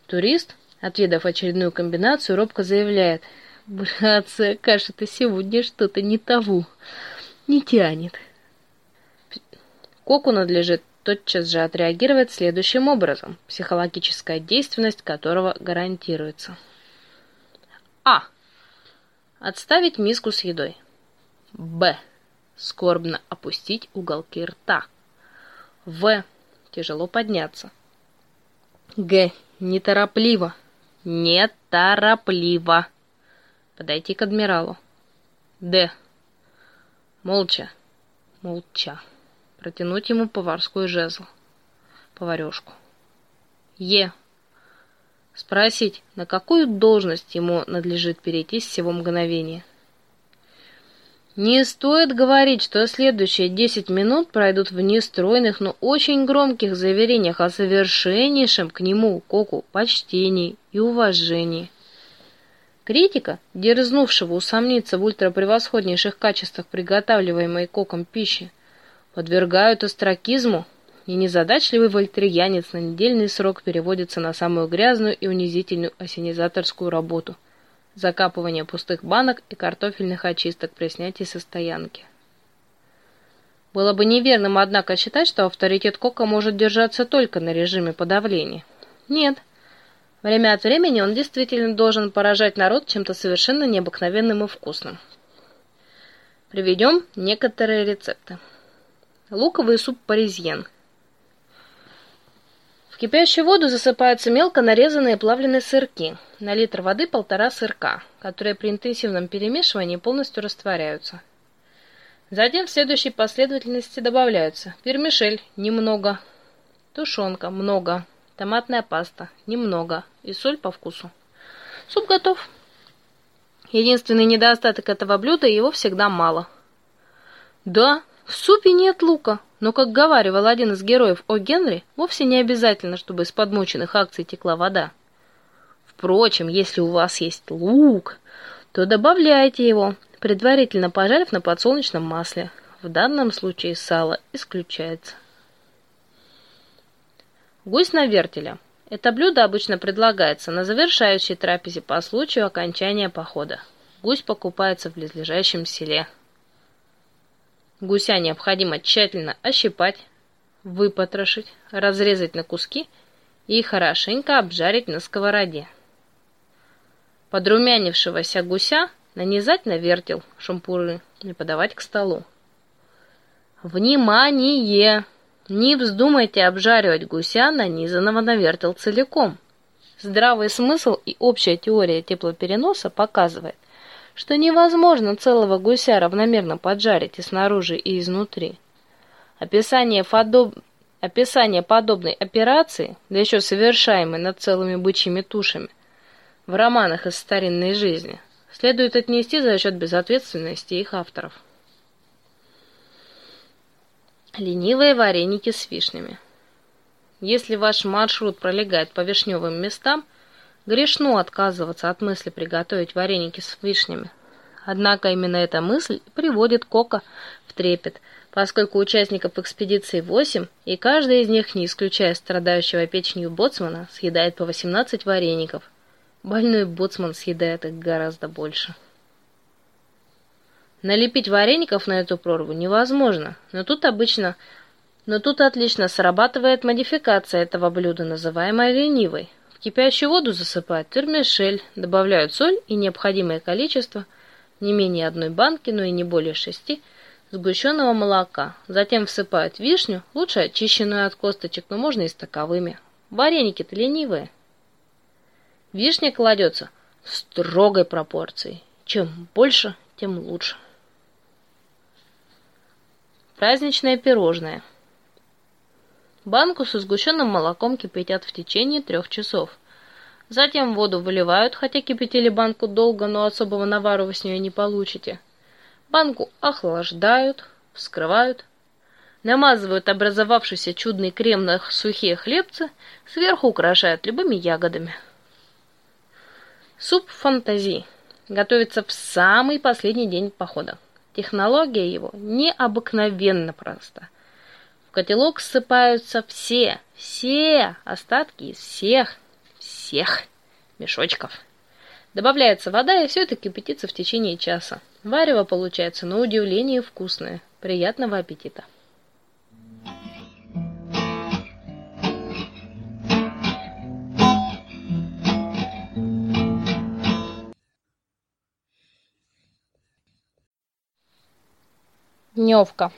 Турист, отведав очередную комбинацию, робко заявляет, Братцы, кажется, сегодня что-то не того. Не тянет. Коку надлежит тотчас же отреагировать следующим образом, психологическая действенность которого гарантируется. А. Отставить миску с едой. Б. Скорбно опустить уголки рта. В. Тяжело подняться. Г. Неторопливо. Неторопливо. Подойти к адмиралу. Д. Молча. Молча. Протянуть ему поварскую жезл. Поварешку. Е. Спросить, на какую должность ему надлежит перейти с всего мгновения. Не стоит говорить, что следующие десять минут пройдут в нестройных, но очень громких заверениях о совершеннейшем к нему, Коку, почтении и уважении. Критика, дерзнувшего усомниться в ультрапревосходнейших качествах приготавливаемой Коком пищи, подвергают остракизму, и незадачливый вольтерьянец на недельный срок переводится на самую грязную и унизительную осенизаторскую работу – закапывание пустых банок и картофельных очисток при снятии со стоянки. Было бы неверным, однако, считать, что авторитет Кока может держаться только на режиме подавления. Нет – Время от времени он действительно должен поражать народ чем-то совершенно необыкновенным и вкусным. Приведем некоторые рецепты. Луковый суп паризьен. Кипящую воду засыпаются мелко нарезанные плавленые сырки. На литр воды полтора сырка, которые при интенсивном перемешивании полностью растворяются. Затем в следующей последовательности добавляются вермишель – немного, тушенка – много, томатная паста – немного и соль по вкусу. Суп готов. Единственный недостаток этого блюда – его всегда мало. Да, в супе нет лука, но, как говаривал один из героев О. Генри, вовсе не обязательно, чтобы из подмоченных акций текла вода. Впрочем, если у вас есть лук, то добавляйте его, предварительно пожарив на подсолнечном масле. В данном случае сало исключается. Гусь на вертеле. Это блюдо обычно предлагается на завершающей трапезе по случаю окончания похода. Гусь покупается в близлежащем селе. Гуся необходимо тщательно ощипать, выпотрошить, разрезать на куски и хорошенько обжарить на сковороде. Подрумянившегося гуся нанизать на вертел шампуры и подавать к столу. Внимание! Не вздумайте обжаривать гуся, нанизанного на вертел целиком. Здравый смысл и общая теория теплопереноса показывает, что невозможно целого гуся равномерно поджарить и снаружи, и изнутри. Описание, подоб... Описание подобной операции, да еще совершаемой над целыми бычьими тушами, в романах из старинной жизни, следует отнести за счет безответственности их авторов. Ленивые вареники с вишнями. Если ваш маршрут пролегает по вишневым местам, грешно отказываться от мысли приготовить вареники с вишнями. Однако именно эта мысль приводит Кока в трепет, поскольку участников экспедиции 8, и каждый из них, не исключая страдающего печенью боцмана, съедает по 18 вареников. Больной боцман съедает их гораздо больше. Налепить вареников на эту прорву невозможно, но тут обычно... Но тут отлично срабатывает модификация этого блюда, называемая ленивой. Кипящую воду засыпают вермишель, добавляют соль и необходимое количество, не менее одной банки, но и не более шести, сгущенного молока. Затем всыпают вишню, лучше очищенную от косточек, но можно и с таковыми. Вареники-то ленивые. Вишня кладется в строгой пропорции. Чем больше, тем лучше. Праздничное пирожное. Банку со сгущенным молоком кипятят в течение трех часов. Затем воду выливают, хотя кипятили банку долго, но особого навара вы с нее не получите. Банку охлаждают, вскрывают, намазывают образовавшийся чудный крем на сухие хлебцы, сверху украшают любыми ягодами. Суп фантазии готовится в самый последний день похода. Технология его необыкновенно проста. Котелок ссыпаются все, все остатки из всех, всех мешочков. Добавляется вода, и все это кипятится в течение часа. Варево получается на удивление вкусное. Приятного аппетита! Дневка.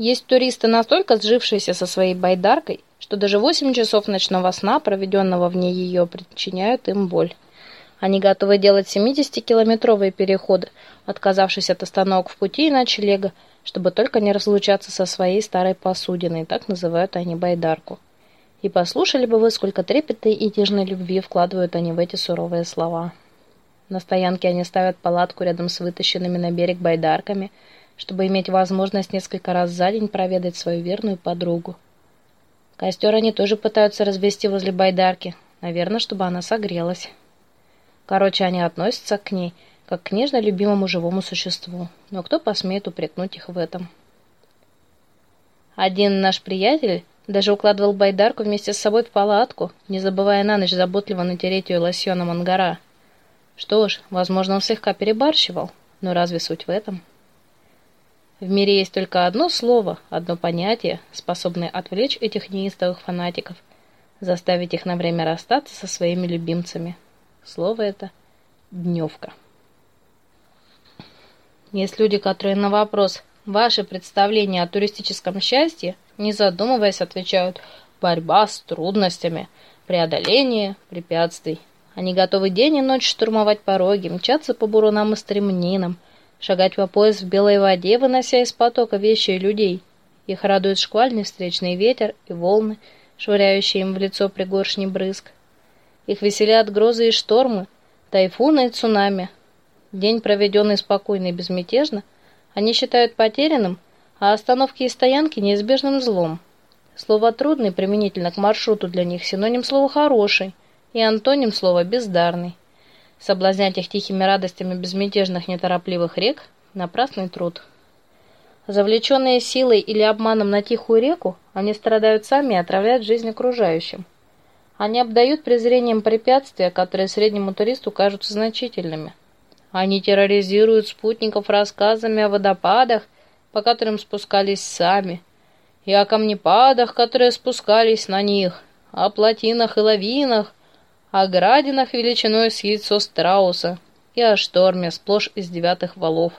Есть туристы, настолько сжившиеся со своей байдаркой, что даже 8 часов ночного сна, проведенного вне ее, причиняют им боль. Они готовы делать 70-километровые переходы, отказавшись от остановок в пути и ночлега, чтобы только не разлучаться со своей старой посудиной, так называют они байдарку. И послушали бы вы, сколько трепета и нежной любви вкладывают они в эти суровые слова. На стоянке они ставят палатку рядом с вытащенными на берег байдарками – чтобы иметь возможность несколько раз за день проведать свою верную подругу. Костер они тоже пытаются развести возле байдарки, наверное, чтобы она согрелась. Короче, они относятся к ней, как к нежно любимому живому существу, но кто посмеет упрекнуть их в этом? Один наш приятель даже укладывал байдарку вместе с собой в палатку, не забывая на ночь заботливо натереть ее лосьоном ангара. Что ж, возможно, он слегка перебарщивал, но разве суть в этом? В мире есть только одно слово, одно понятие, способное отвлечь этих неистовых фанатиков, заставить их на время расстаться со своими любимцами. Слово это «дневка». Есть люди, которые на вопрос «Ваше представление о туристическом счастье?» не задумываясь отвечают «Борьба с трудностями, преодоление препятствий». Они готовы день и ночь штурмовать пороги, мчаться по бурунам и стремнинам – шагать по пояс в белой воде, вынося из потока вещи и людей. Их радует шквальный встречный ветер и волны, швыряющие им в лицо пригоршни брызг. Их веселят грозы и штормы, тайфуны и цунами. День, проведенный спокойно и безмятежно, они считают потерянным, а остановки и стоянки неизбежным злом. Слово «трудный» применительно к маршруту для них синоним слова «хороший» и антоним слова «бездарный». Соблазнять их тихими радостями безмятежных неторопливых рек — напрасный труд. Завлеченные силой или обманом на тихую реку, они страдают сами и отравляют жизнь окружающим. Они обдают презрением препятствия, которые среднему туристу кажутся значительными. Они терроризируют спутников рассказами о водопадах, по которым спускались сами, и о камнепадах, которые спускались на них, о плотинах и лавинах, о градинах величиной с яйцо страуса и о шторме сплошь из девятых валов.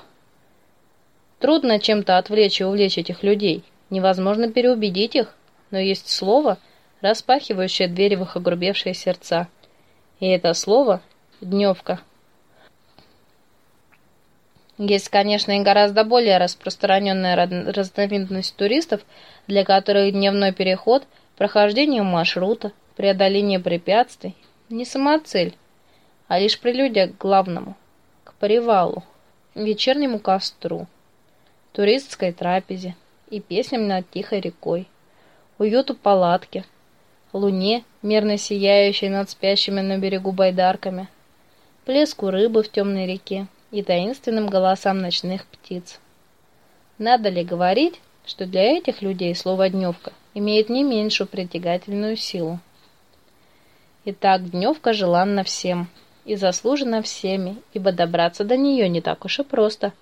Трудно чем-то отвлечь и увлечь этих людей, невозможно переубедить их, но есть слово, распахивающее двери в их огрубевшие сердца. И это слово — дневка. Есть, конечно, и гораздо более распространенная разновидность туристов, для которых дневной переход, прохождение маршрута, преодоление препятствий не самоцель, а лишь прелюдия к главному, к привалу, вечернему костру, туристской трапезе и песням над тихой рекой, уюту палатки, луне, мерно сияющей над спящими на берегу байдарками, плеску рыбы в темной реке и таинственным голосам ночных птиц. Надо ли говорить, что для этих людей слово «дневка» имеет не меньшую притягательную силу? Итак, дневка желанна всем и заслужена всеми, ибо добраться до нее не так уж и просто.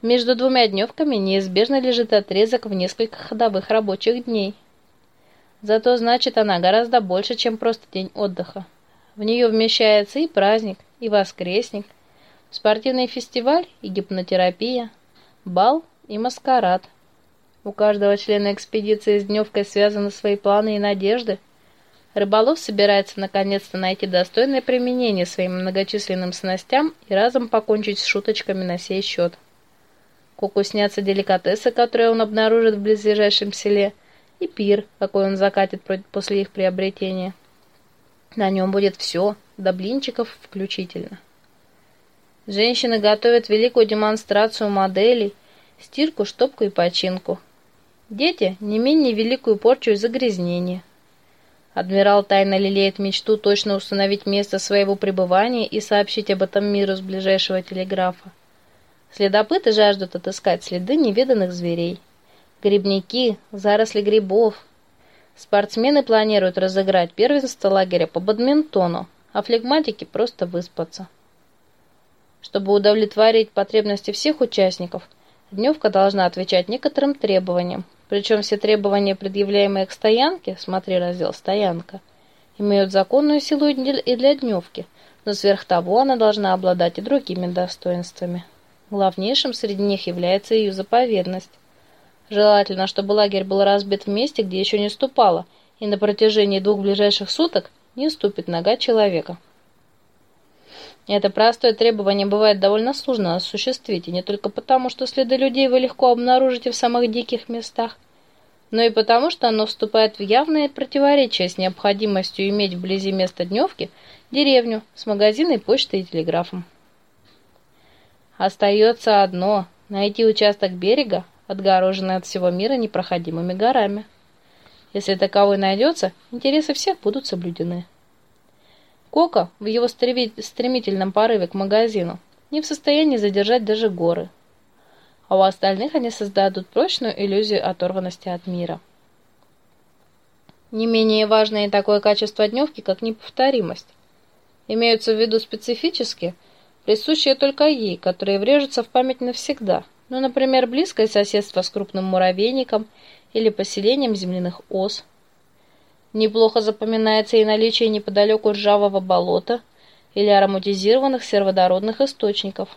Между двумя дневками неизбежно лежит отрезок в несколько ходовых рабочих дней. Зато значит она гораздо больше, чем просто день отдыха. В нее вмещается и праздник, и воскресник, спортивный фестиваль и гипнотерапия, бал и маскарад. У каждого члена экспедиции с дневкой связаны свои планы и надежды – Рыболов собирается наконец-то найти достойное применение своим многочисленным снастям и разом покончить с шуточками на сей счет. Куку снятся деликатесы, которые он обнаружит в близлежащем селе, и пир, какой он закатит после их приобретения. На нем будет все, до блинчиков включительно. Женщины готовят великую демонстрацию моделей, стирку, штопку и починку. Дети – не менее великую порчу и загрязнение – Адмирал тайно лелеет мечту точно установить место своего пребывания и сообщить об этом миру с ближайшего телеграфа. Следопыты жаждут отыскать следы невиданных зверей. Грибники, заросли грибов. Спортсмены планируют разыграть первенство лагеря по бадминтону, а флегматики просто выспаться. Чтобы удовлетворить потребности всех участников, дневка должна отвечать некоторым требованиям, причем все требования, предъявляемые к стоянке, смотри раздел «Стоянка», имеют законную силу и для дневки, но сверх того она должна обладать и другими достоинствами. Главнейшим среди них является ее заповедность. Желательно, чтобы лагерь был разбит в месте, где еще не ступала, и на протяжении двух ближайших суток не ступит нога человека. Это простое требование бывает довольно сложно осуществить, и не только потому, что следы людей вы легко обнаружите в самых диких местах, но и потому, что оно вступает в явное противоречие с необходимостью иметь вблизи места дневки деревню с магазиной, почтой и телеграфом. Остается одно – найти участок берега, отгороженный от всего мира непроходимыми горами. Если таковой найдется, интересы всех будут соблюдены. Кока в его стремительном порыве к магазину не в состоянии задержать даже горы. А у остальных они создадут прочную иллюзию оторванности от мира. Не менее важное такое качество дневки, как неповторимость. Имеются в виду специфически, присущие только ей, которые врежутся в память навсегда. Ну, например, близкое соседство с крупным муравейником или поселением земляных ос – Неплохо запоминается и наличие неподалеку ржавого болота или ароматизированных сероводородных источников.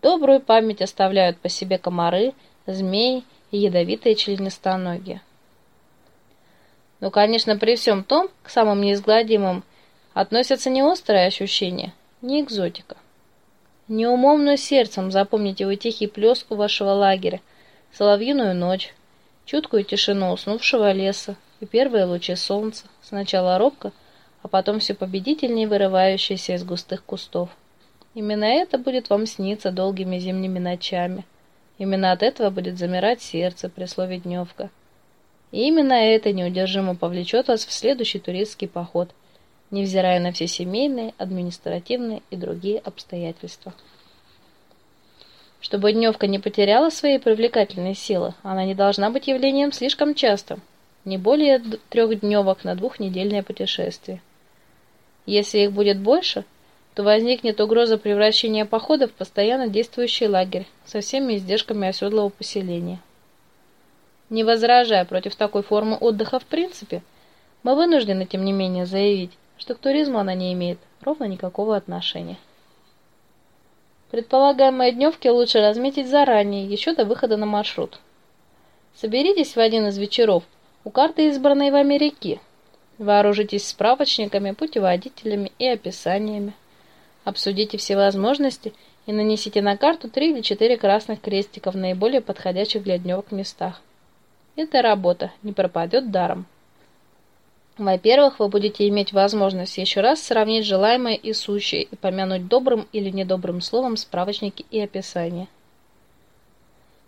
Добрую память оставляют по себе комары, змеи и ядовитые членистоногие. Но, конечно, при всем том, к самым неизгладимым относятся не острые ощущения, не экзотика. Не умом, но сердцем запомните вы тихий плеск у вашего лагеря, соловьиную ночь, чуткую тишину уснувшего леса, и первые лучи солнца, сначала робко, а потом все победительнее вырывающиеся из густых кустов. Именно это будет вам сниться долгими зимними ночами. Именно от этого будет замирать сердце при слове «дневка». И именно это неудержимо повлечет вас в следующий туристский поход, невзирая на все семейные, административные и другие обстоятельства. Чтобы дневка не потеряла своей привлекательной силы, она не должна быть явлением слишком частым, не более трех дневок на двухнедельное путешествие. Если их будет больше, то возникнет угроза превращения похода в постоянно действующий лагерь со всеми издержками оседлого поселения. Не возражая против такой формы отдыха в принципе, мы вынуждены, тем не менее, заявить, что к туризму она не имеет ровно никакого отношения. Предполагаемые дневки лучше разметить заранее, еще до выхода на маршрут. Соберитесь в один из вечеров – у карты избранной вами реки. Вооружитесь справочниками, путеводителями и описаниями. Обсудите все возможности и нанесите на карту три или четыре красных крестика в наиболее подходящих для дневок местах. Эта работа не пропадет даром. Во-первых, вы будете иметь возможность еще раз сравнить желаемое и сущее и помянуть добрым или недобрым словом справочники и описания.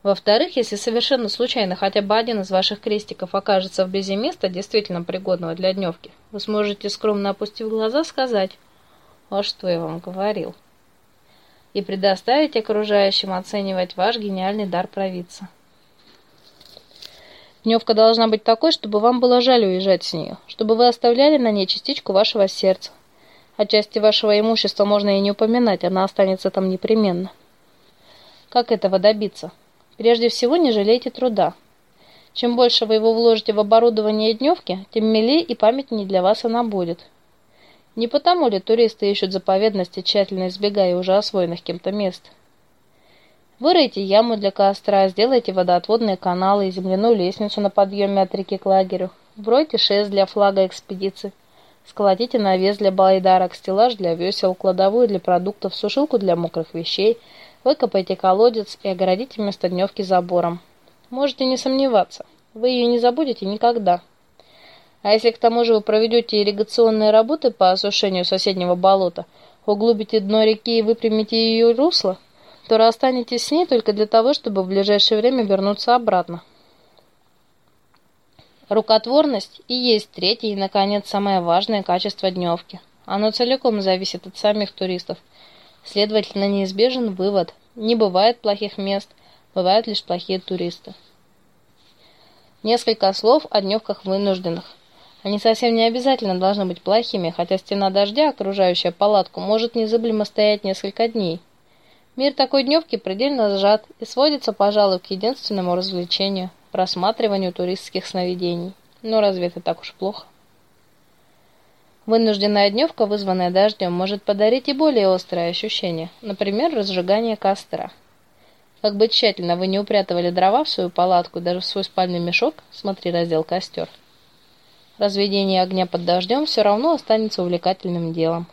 Во-вторых, если совершенно случайно хотя бы один из ваших крестиков окажется вблизи места, действительно пригодного для дневки, вы сможете, скромно опустив глаза, сказать «А что я вам говорил?» и предоставить окружающим оценивать ваш гениальный дар провидца. Дневка должна быть такой, чтобы вам было жаль уезжать с нее, чтобы вы оставляли на ней частичку вашего сердца. О части вашего имущества можно и не упоминать, она останется там непременно. Как этого добиться? Прежде всего, не жалейте труда. Чем больше вы его вложите в оборудование дневки, тем милее и памятнее для вас она будет. Не потому ли туристы ищут заповедности, тщательно избегая уже освоенных кем-то мест? Выройте яму для костра, сделайте водоотводные каналы и земляную лестницу на подъеме от реки к лагерю. Вбройте шест для флага экспедиции. Сколотите навес для байдарок, стеллаж для весел, кладовую для продуктов, сушилку для мокрых вещей – Выкопайте колодец и огородите место дневки забором. Можете не сомневаться, вы ее не забудете никогда. А если к тому же вы проведете ирригационные работы по осушению соседнего болота, углубите дно реки и выпрямите ее русло, то расстанетесь с ней только для того, чтобы в ближайшее время вернуться обратно. Рукотворность и есть третье и, наконец, самое важное качество дневки. Оно целиком зависит от самих туристов – Следовательно, неизбежен вывод. Не бывает плохих мест, бывают лишь плохие туристы. Несколько слов о дневках вынужденных. Они совсем не обязательно должны быть плохими, хотя стена дождя, окружающая палатку, может незыблемо стоять несколько дней. Мир такой дневки предельно сжат и сводится, пожалуй, к единственному развлечению – просматриванию туристских сновидений. Но разве это так уж плохо? Вынужденная дневка, вызванная дождем, может подарить и более острые ощущения, например, разжигание костра. Как бы тщательно вы не упрятывали дрова в свою палатку, даже в свой спальный мешок, смотри раздел «Костер», Разведение огня под дождем все равно останется увлекательным делом.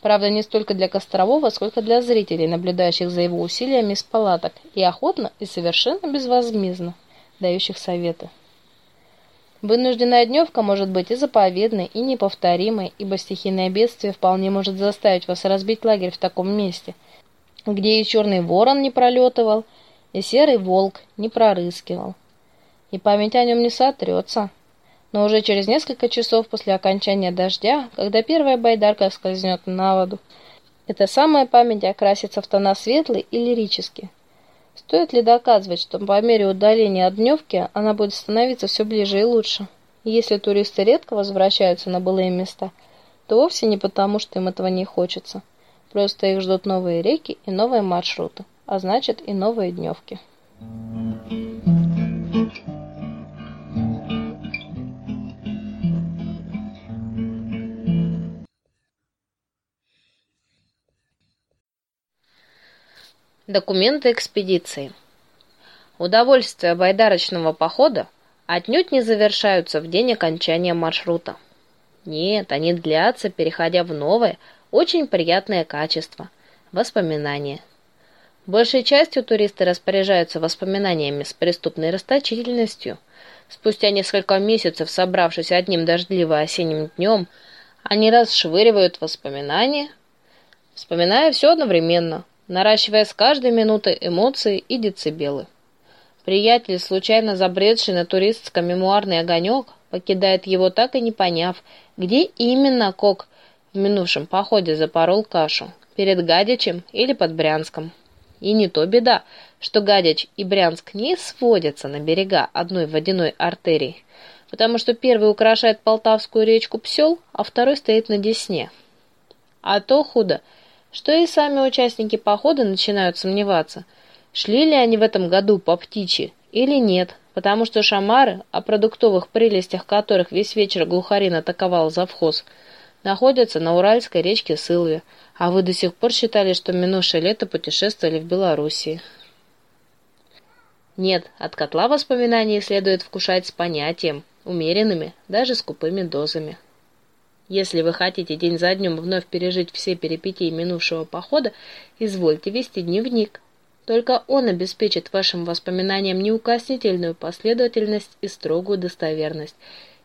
Правда, не столько для Кострового, сколько для зрителей, наблюдающих за его усилиями из палаток, и охотно, и совершенно безвозмездно дающих советы. Вынужденная дневка может быть и заповедной, и неповторимой, ибо стихийное бедствие вполне может заставить вас разбить лагерь в таком месте, где и черный ворон не пролетывал, и серый волк не прорыскивал. И память о нем не сотрется. Но уже через несколько часов после окончания дождя, когда первая байдарка скользнет на воду, эта самая память окрасится в тона светлый и лирический. Стоит ли доказывать, что по мере удаления от дневки она будет становиться все ближе и лучше? если туристы редко возвращаются на былые места, то вовсе не потому, что им этого не хочется. Просто их ждут новые реки и новые маршруты, а значит и новые дневки. Документы экспедиции. Удовольствия байдарочного похода отнюдь не завершаются в день окончания маршрута. Нет, они длятся, переходя в новое, очень приятное качество – воспоминания. Большей частью туристы распоряжаются воспоминаниями с преступной расточительностью. Спустя несколько месяцев, собравшись одним дождливо-осенним днем, они расшвыривают воспоминания, вспоминая все одновременно – наращивая с каждой минутой эмоции и децибелы. Приятель, случайно забредший на туристско-мемуарный огонек, покидает его так и не поняв, где именно Кок в минувшем походе запорол кашу, перед Гадичем или под Брянском. И не то беда, что Гадич и Брянск не сводятся на берега одной водяной артерии, потому что первый украшает Полтавскую речку Псел, а второй стоит на Десне. А то худо – что и сами участники похода начинают сомневаться, шли ли они в этом году по птичьи или нет, потому что шамары, о продуктовых прелестях которых весь вечер глухарин атаковал завхоз, находятся на Уральской речке Сылве, а вы до сих пор считали, что минувшее лето путешествовали в Белоруссии. Нет, от котла воспоминаний следует вкушать с понятием, умеренными, даже скупыми дозами. Если вы хотите день за днем вновь пережить все перипетии минувшего похода, извольте вести дневник. Только он обеспечит вашим воспоминаниям неукоснительную последовательность и строгую достоверность.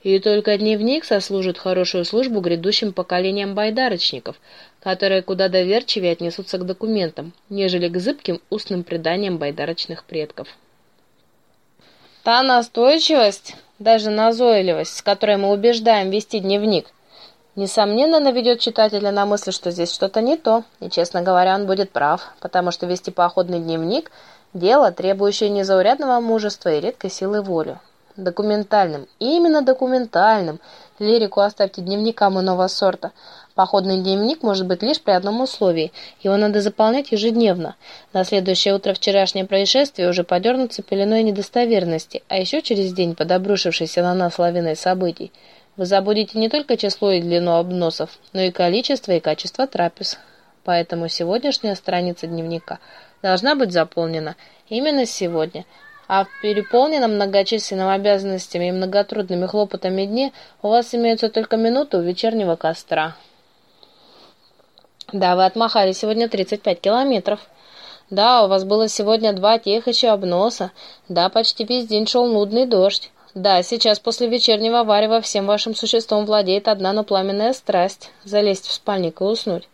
И только дневник сослужит хорошую службу грядущим поколениям байдарочников, которые куда доверчивее отнесутся к документам, нежели к зыбким устным преданиям байдарочных предков. Та настойчивость, даже назойливость, с которой мы убеждаем вести дневник, Несомненно, наведет читателя на мысль, что здесь что-то не то, и, честно говоря, он будет прав, потому что вести походный дневник – дело, требующее незаурядного мужества и редкой силы воли. Документальным, именно документальным, лирику оставьте дневникам иного сорта. Походный дневник может быть лишь при одном условии – его надо заполнять ежедневно. На следующее утро вчерашнее происшествие уже подернутся пеленой недостоверности, а еще через день под обрушившейся на нас лавиной событий – вы забудете не только число и длину обносов, но и количество и качество трапез. Поэтому сегодняшняя страница дневника должна быть заполнена именно сегодня, а в переполненном многочисленными обязанностями и многотрудными хлопотами дне у вас имеются только минуты у вечернего костра. Да, вы отмахали сегодня 35 километров. Да, у вас было сегодня два тех еще обноса. Да, почти весь день шел нудный дождь. Да, сейчас после вечернего варева всем вашим существом владеет одна, но пламенная страсть — залезть в спальник и уснуть.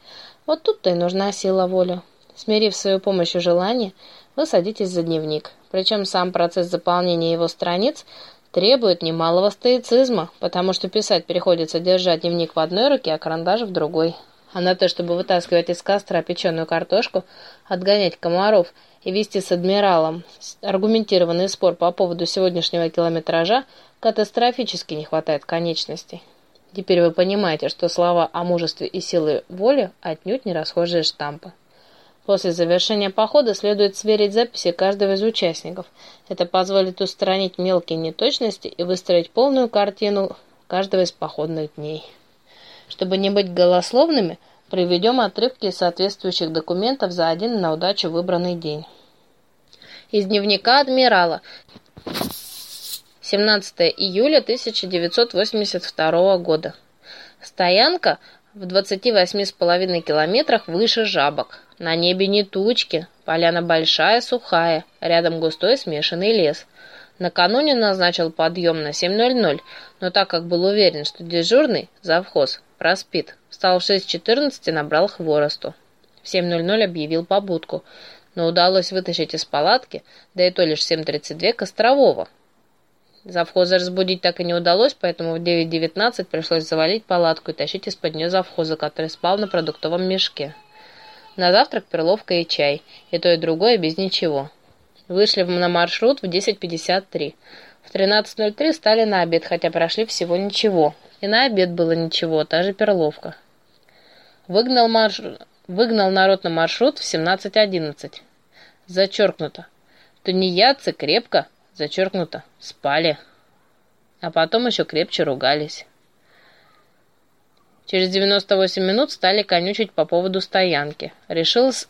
Вот тут-то и нужна сила воли. Смирив свою помощью желание, вы садитесь за дневник. Причем сам процесс заполнения его страниц требует немалого стоицизма, потому что писать приходится держать дневник в одной руке, а карандаш в другой. А на то, чтобы вытаскивать из костра печеную картошку, отгонять комаров и вести с адмиралом аргументированный спор по поводу сегодняшнего километража, катастрофически не хватает конечностей. Теперь вы понимаете, что слова о мужестве и силе воли отнюдь не расхожие штампы. После завершения похода следует сверить записи каждого из участников. Это позволит устранить мелкие неточности и выстроить полную картину каждого из походных дней. Чтобы не быть голословными, приведем отрывки соответствующих документов за один на удачу выбранный день. Из дневника адмирала 17 июля 1982 года. Стоянка в 28,5 километрах выше Жабок. На небе не тучки, поляна большая, сухая, рядом густой смешанный лес. Накануне назначил подъем на 7.00, но так как был уверен, что дежурный, завхоз, проспит, встал в 6.14 и набрал хворосту. В 7.00 объявил побудку, но удалось вытащить из палатки, да и то лишь 7.32 Кострового, Завхоза разбудить так и не удалось, поэтому в 9.19 пришлось завалить палатку и тащить из-под нее завхоза, который спал на продуктовом мешке. На завтрак перловка и чай, и то и другое без ничего. Вышли на маршрут в 10.53. В 13.03 стали на обед, хотя прошли всего ничего. И на обед было ничего, та же перловка. Выгнал, марш... Выгнал народ на маршрут в 17.11. Зачеркнуто. Тунеядцы крепко зачеркнуто, спали. А потом еще крепче ругались. Через 98 минут стали конючить по поводу стоянки. Решил, с...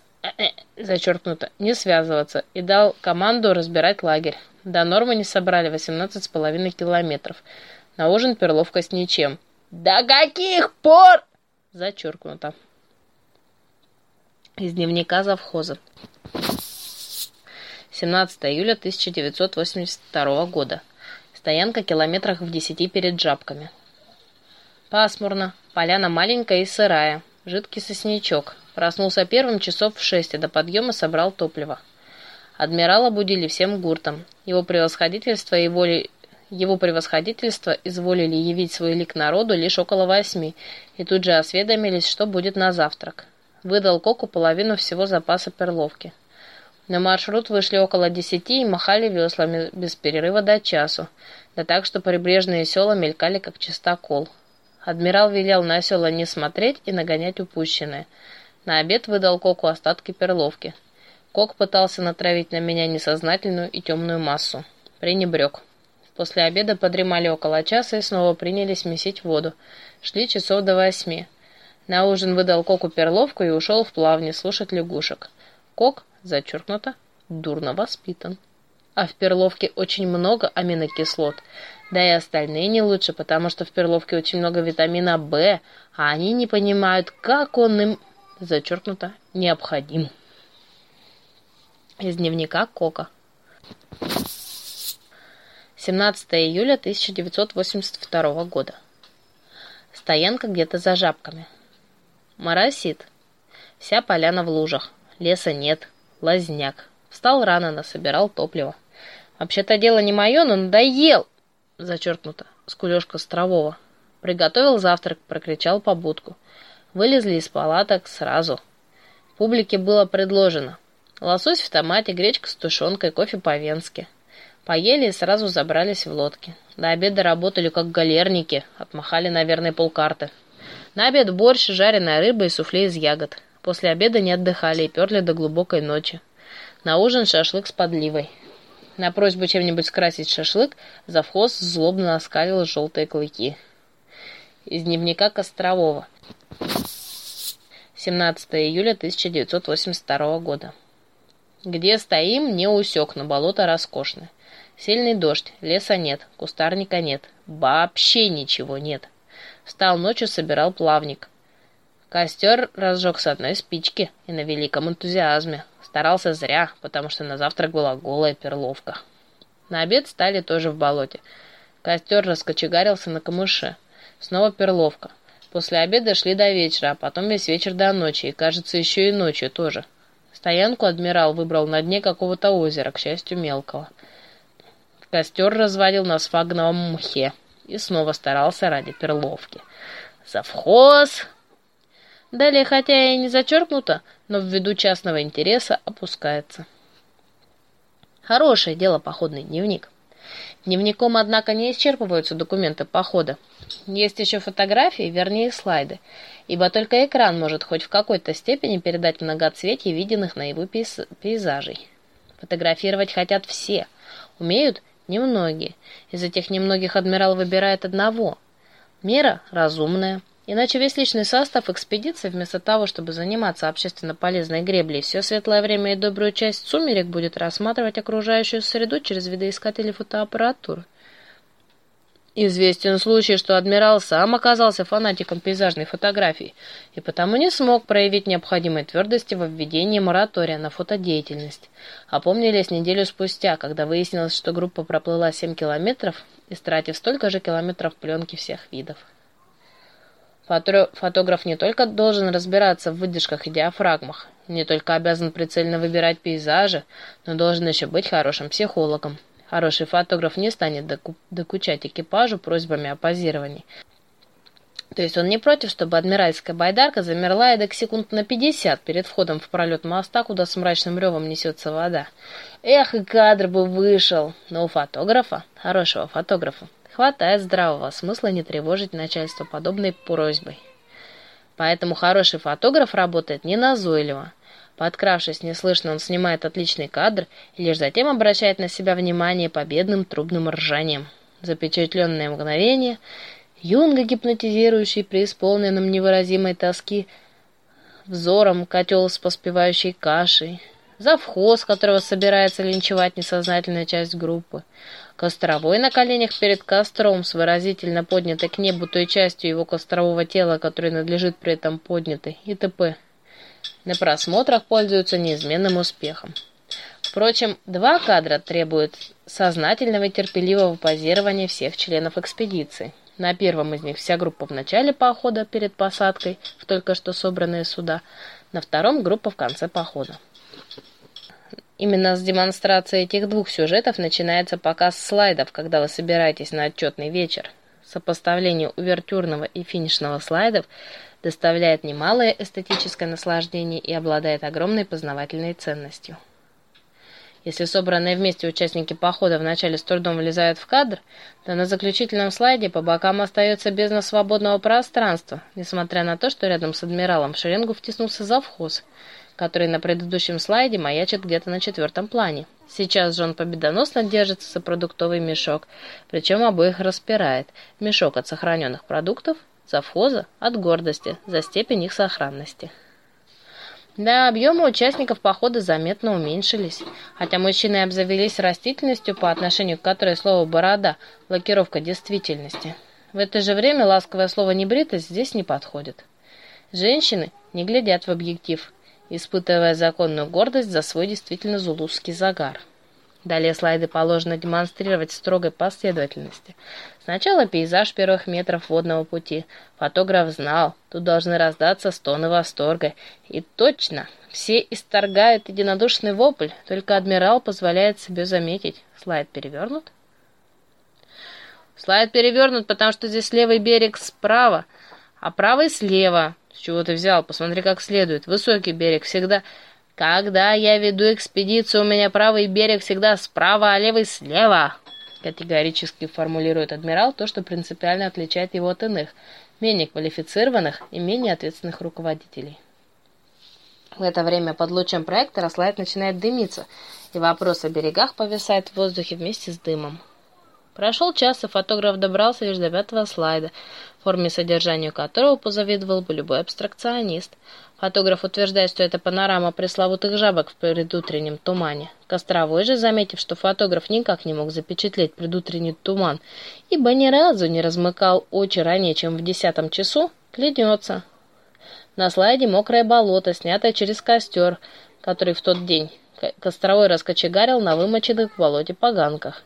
зачеркнуто, не связываться и дал команду разбирать лагерь. До нормы не собрали 18,5 километров. На ужин перловка с ничем. «До каких пор?» Зачеркнуто. Из дневника завхоза. 17 июля 1982 года. Стоянка километрах в десяти перед Жабками. Пасмурно, поляна маленькая и сырая, жидкий сосничок. Проснулся первым часов в шесть и до подъема собрал топливо. Адмирала будили всем гуртом. Его превосходительство и воли... Его превосходительство изволили явить свой лик народу лишь около восьми, и тут же осведомились, что будет на завтрак. Выдал Коку половину всего запаса перловки. На маршрут вышли около десяти и махали веслами без перерыва до часу, да так, что прибрежные села мелькали, как чистокол. Адмирал велел на села не смотреть и нагонять упущенное. На обед выдал Коку остатки перловки. Кок пытался натравить на меня несознательную и темную массу. Пренебрег. После обеда подремали около часа и снова принялись месить воду. Шли часов до восьми. На ужин выдал Коку перловку и ушел в плавни слушать лягушек. Кок зачеркнуто, дурно воспитан. А в перловке очень много аминокислот, да и остальные не лучше, потому что в перловке очень много витамина В, а они не понимают, как он им, зачеркнуто, необходим. Из дневника Кока. 17 июля 1982 года. Стоянка где-то за жабками. Моросит. Вся поляна в лужах. Леса нет. Лазняк. Встал рано, насобирал топливо. Вообще-то дело не мое, но надоел. Зачеркнуто. Скулежка Стрового. Приготовил завтрак, прокричал побудку. Вылезли из палаток сразу. Публике было предложено. Лосось в томате, гречка с тушенкой, кофе по-венски. Поели и сразу забрались в лодки. До обеда работали как галерники, отмахали, наверное, полкарты. На обед борщ, жареная рыба и суфле из ягод. После обеда не отдыхали и перли до глубокой ночи. На ужин шашлык с подливой. На просьбу чем-нибудь скрасить шашлык завхоз злобно оскалил желтые клыки. Из дневника Кострового. 17 июля 1982 года. Где стоим, не усек, но болото роскошное. Сильный дождь, леса нет, кустарника нет, вообще ничего нет. Встал ночью, собирал плавник. Костер разжег с одной спички и на великом энтузиазме. Старался зря, потому что на завтрак была голая перловка. На обед стали тоже в болоте. Костер раскочегарился на камыше. Снова перловка. После обеда шли до вечера, а потом весь вечер до ночи, и, кажется, еще и ночью тоже. Стоянку адмирал выбрал на дне какого-то озера, к счастью, мелкого. Костер разводил на сфагновом мхе и снова старался ради перловки. «Завхоз!» Далее, хотя и не зачеркнуто, но ввиду частного интереса опускается. Хорошее дело походный дневник. Дневником, однако, не исчерпываются документы похода. Есть еще фотографии, вернее слайды, ибо только экран может хоть в какой-то степени передать многоцветие виденных на его пейзажей. Фотографировать хотят все, умеют немногие. Из этих немногих адмирал выбирает одного. Мера разумная, Иначе весь личный состав экспедиции, вместо того, чтобы заниматься общественно полезной греблей, все светлое время и добрую часть сумерек будет рассматривать окружающую среду через видоискатели фотоаппаратуры. Известен случай, что адмирал сам оказался фанатиком пейзажной фотографии и потому не смог проявить необходимой твердости во введении моратория на фотодеятельность. Опомнились неделю спустя, когда выяснилось, что группа проплыла 7 километров, истратив столько же километров пленки всех видов. Фотограф не только должен разбираться в выдержках и диафрагмах, не только обязан прицельно выбирать пейзажи, но должен еще быть хорошим психологом. Хороший фотограф не станет докучать экипажу просьбами о позировании. То есть он не против, чтобы адмиральская байдарка замерла эдак секунд на 50 перед входом в пролет моста, куда с мрачным ревом несется вода. Эх, и кадр бы вышел! Но у фотографа, хорошего фотографа, Хватает здравого смысла не тревожить начальство подобной просьбой. Поэтому хороший фотограф работает неназойливо. Подкравшись неслышно, он снимает отличный кадр и лишь затем обращает на себя внимание победным трубным ржанием. Запечатленное мгновение, юнга, гипнотизирующий при исполненном невыразимой тоски, взором котел с поспевающей кашей, завхоз, которого собирается линчевать несознательная часть группы, Костровой на коленях перед костром с выразительно поднятой к небу той частью его кострового тела, которой надлежит при этом поднятой, и т.п. На просмотрах пользуются неизменным успехом. Впрочем, два кадра требуют сознательного и терпеливого позирования всех членов экспедиции. На первом из них вся группа в начале похода перед посадкой в только что собранные суда, на втором группа в конце похода. Именно с демонстрации этих двух сюжетов начинается показ слайдов, когда вы собираетесь на отчетный вечер. Сопоставление увертюрного и финишного слайдов доставляет немалое эстетическое наслаждение и обладает огромной познавательной ценностью. Если собранные вместе участники похода вначале с трудом влезают в кадр, то на заключительном слайде по бокам остается бездна свободного пространства, несмотря на то, что рядом с адмиралом в шеренгу втиснулся завхоз – который на предыдущем слайде маячит где-то на четвертом плане. Сейчас же он победоносно держится за продуктовый мешок, причем обоих распирает. Мешок от сохраненных продуктов, завхоза от гордости за степень их сохранности. Да, объемы участников похода заметно уменьшились, хотя мужчины обзавелись растительностью, по отношению к которой слово «борода» – блокировка действительности. В это же время ласковое слово «небритость» здесь не подходит. Женщины не глядят в объектив, испытывая законную гордость за свой действительно зулузский загар. Далее слайды положено демонстрировать строгой последовательности. Сначала пейзаж первых метров водного пути. Фотограф знал, тут должны раздаться стоны восторга. И точно, все исторгают единодушный вопль, только адмирал позволяет себе заметить. Слайд перевернут? Слайд перевернут, потому что здесь левый берег справа, а правый слева. С чего ты взял? Посмотри как следует. Высокий берег всегда... Когда я веду экспедицию, у меня правый берег всегда справа, а левый слева. Категорически формулирует адмирал то, что принципиально отличает его от иных, менее квалифицированных и менее ответственных руководителей. В это время под лучом проектора слайд начинает дымиться, и вопрос о берегах повисает в воздухе вместе с дымом. Прошел час, и фотограф добрался лишь до пятого слайда, форме содержанию которого позавидовал бы любой абстракционист. Фотограф утверждает, что это панорама пресловутых жабок в предутреннем тумане. Костровой же, заметив, что фотограф никак не мог запечатлеть предутренний туман, ибо ни разу не размыкал очи ранее, чем в десятом часу, клянется. На слайде мокрое болото, снятое через костер, который в тот день Костровой раскочегарил на вымоченных в болоте поганках.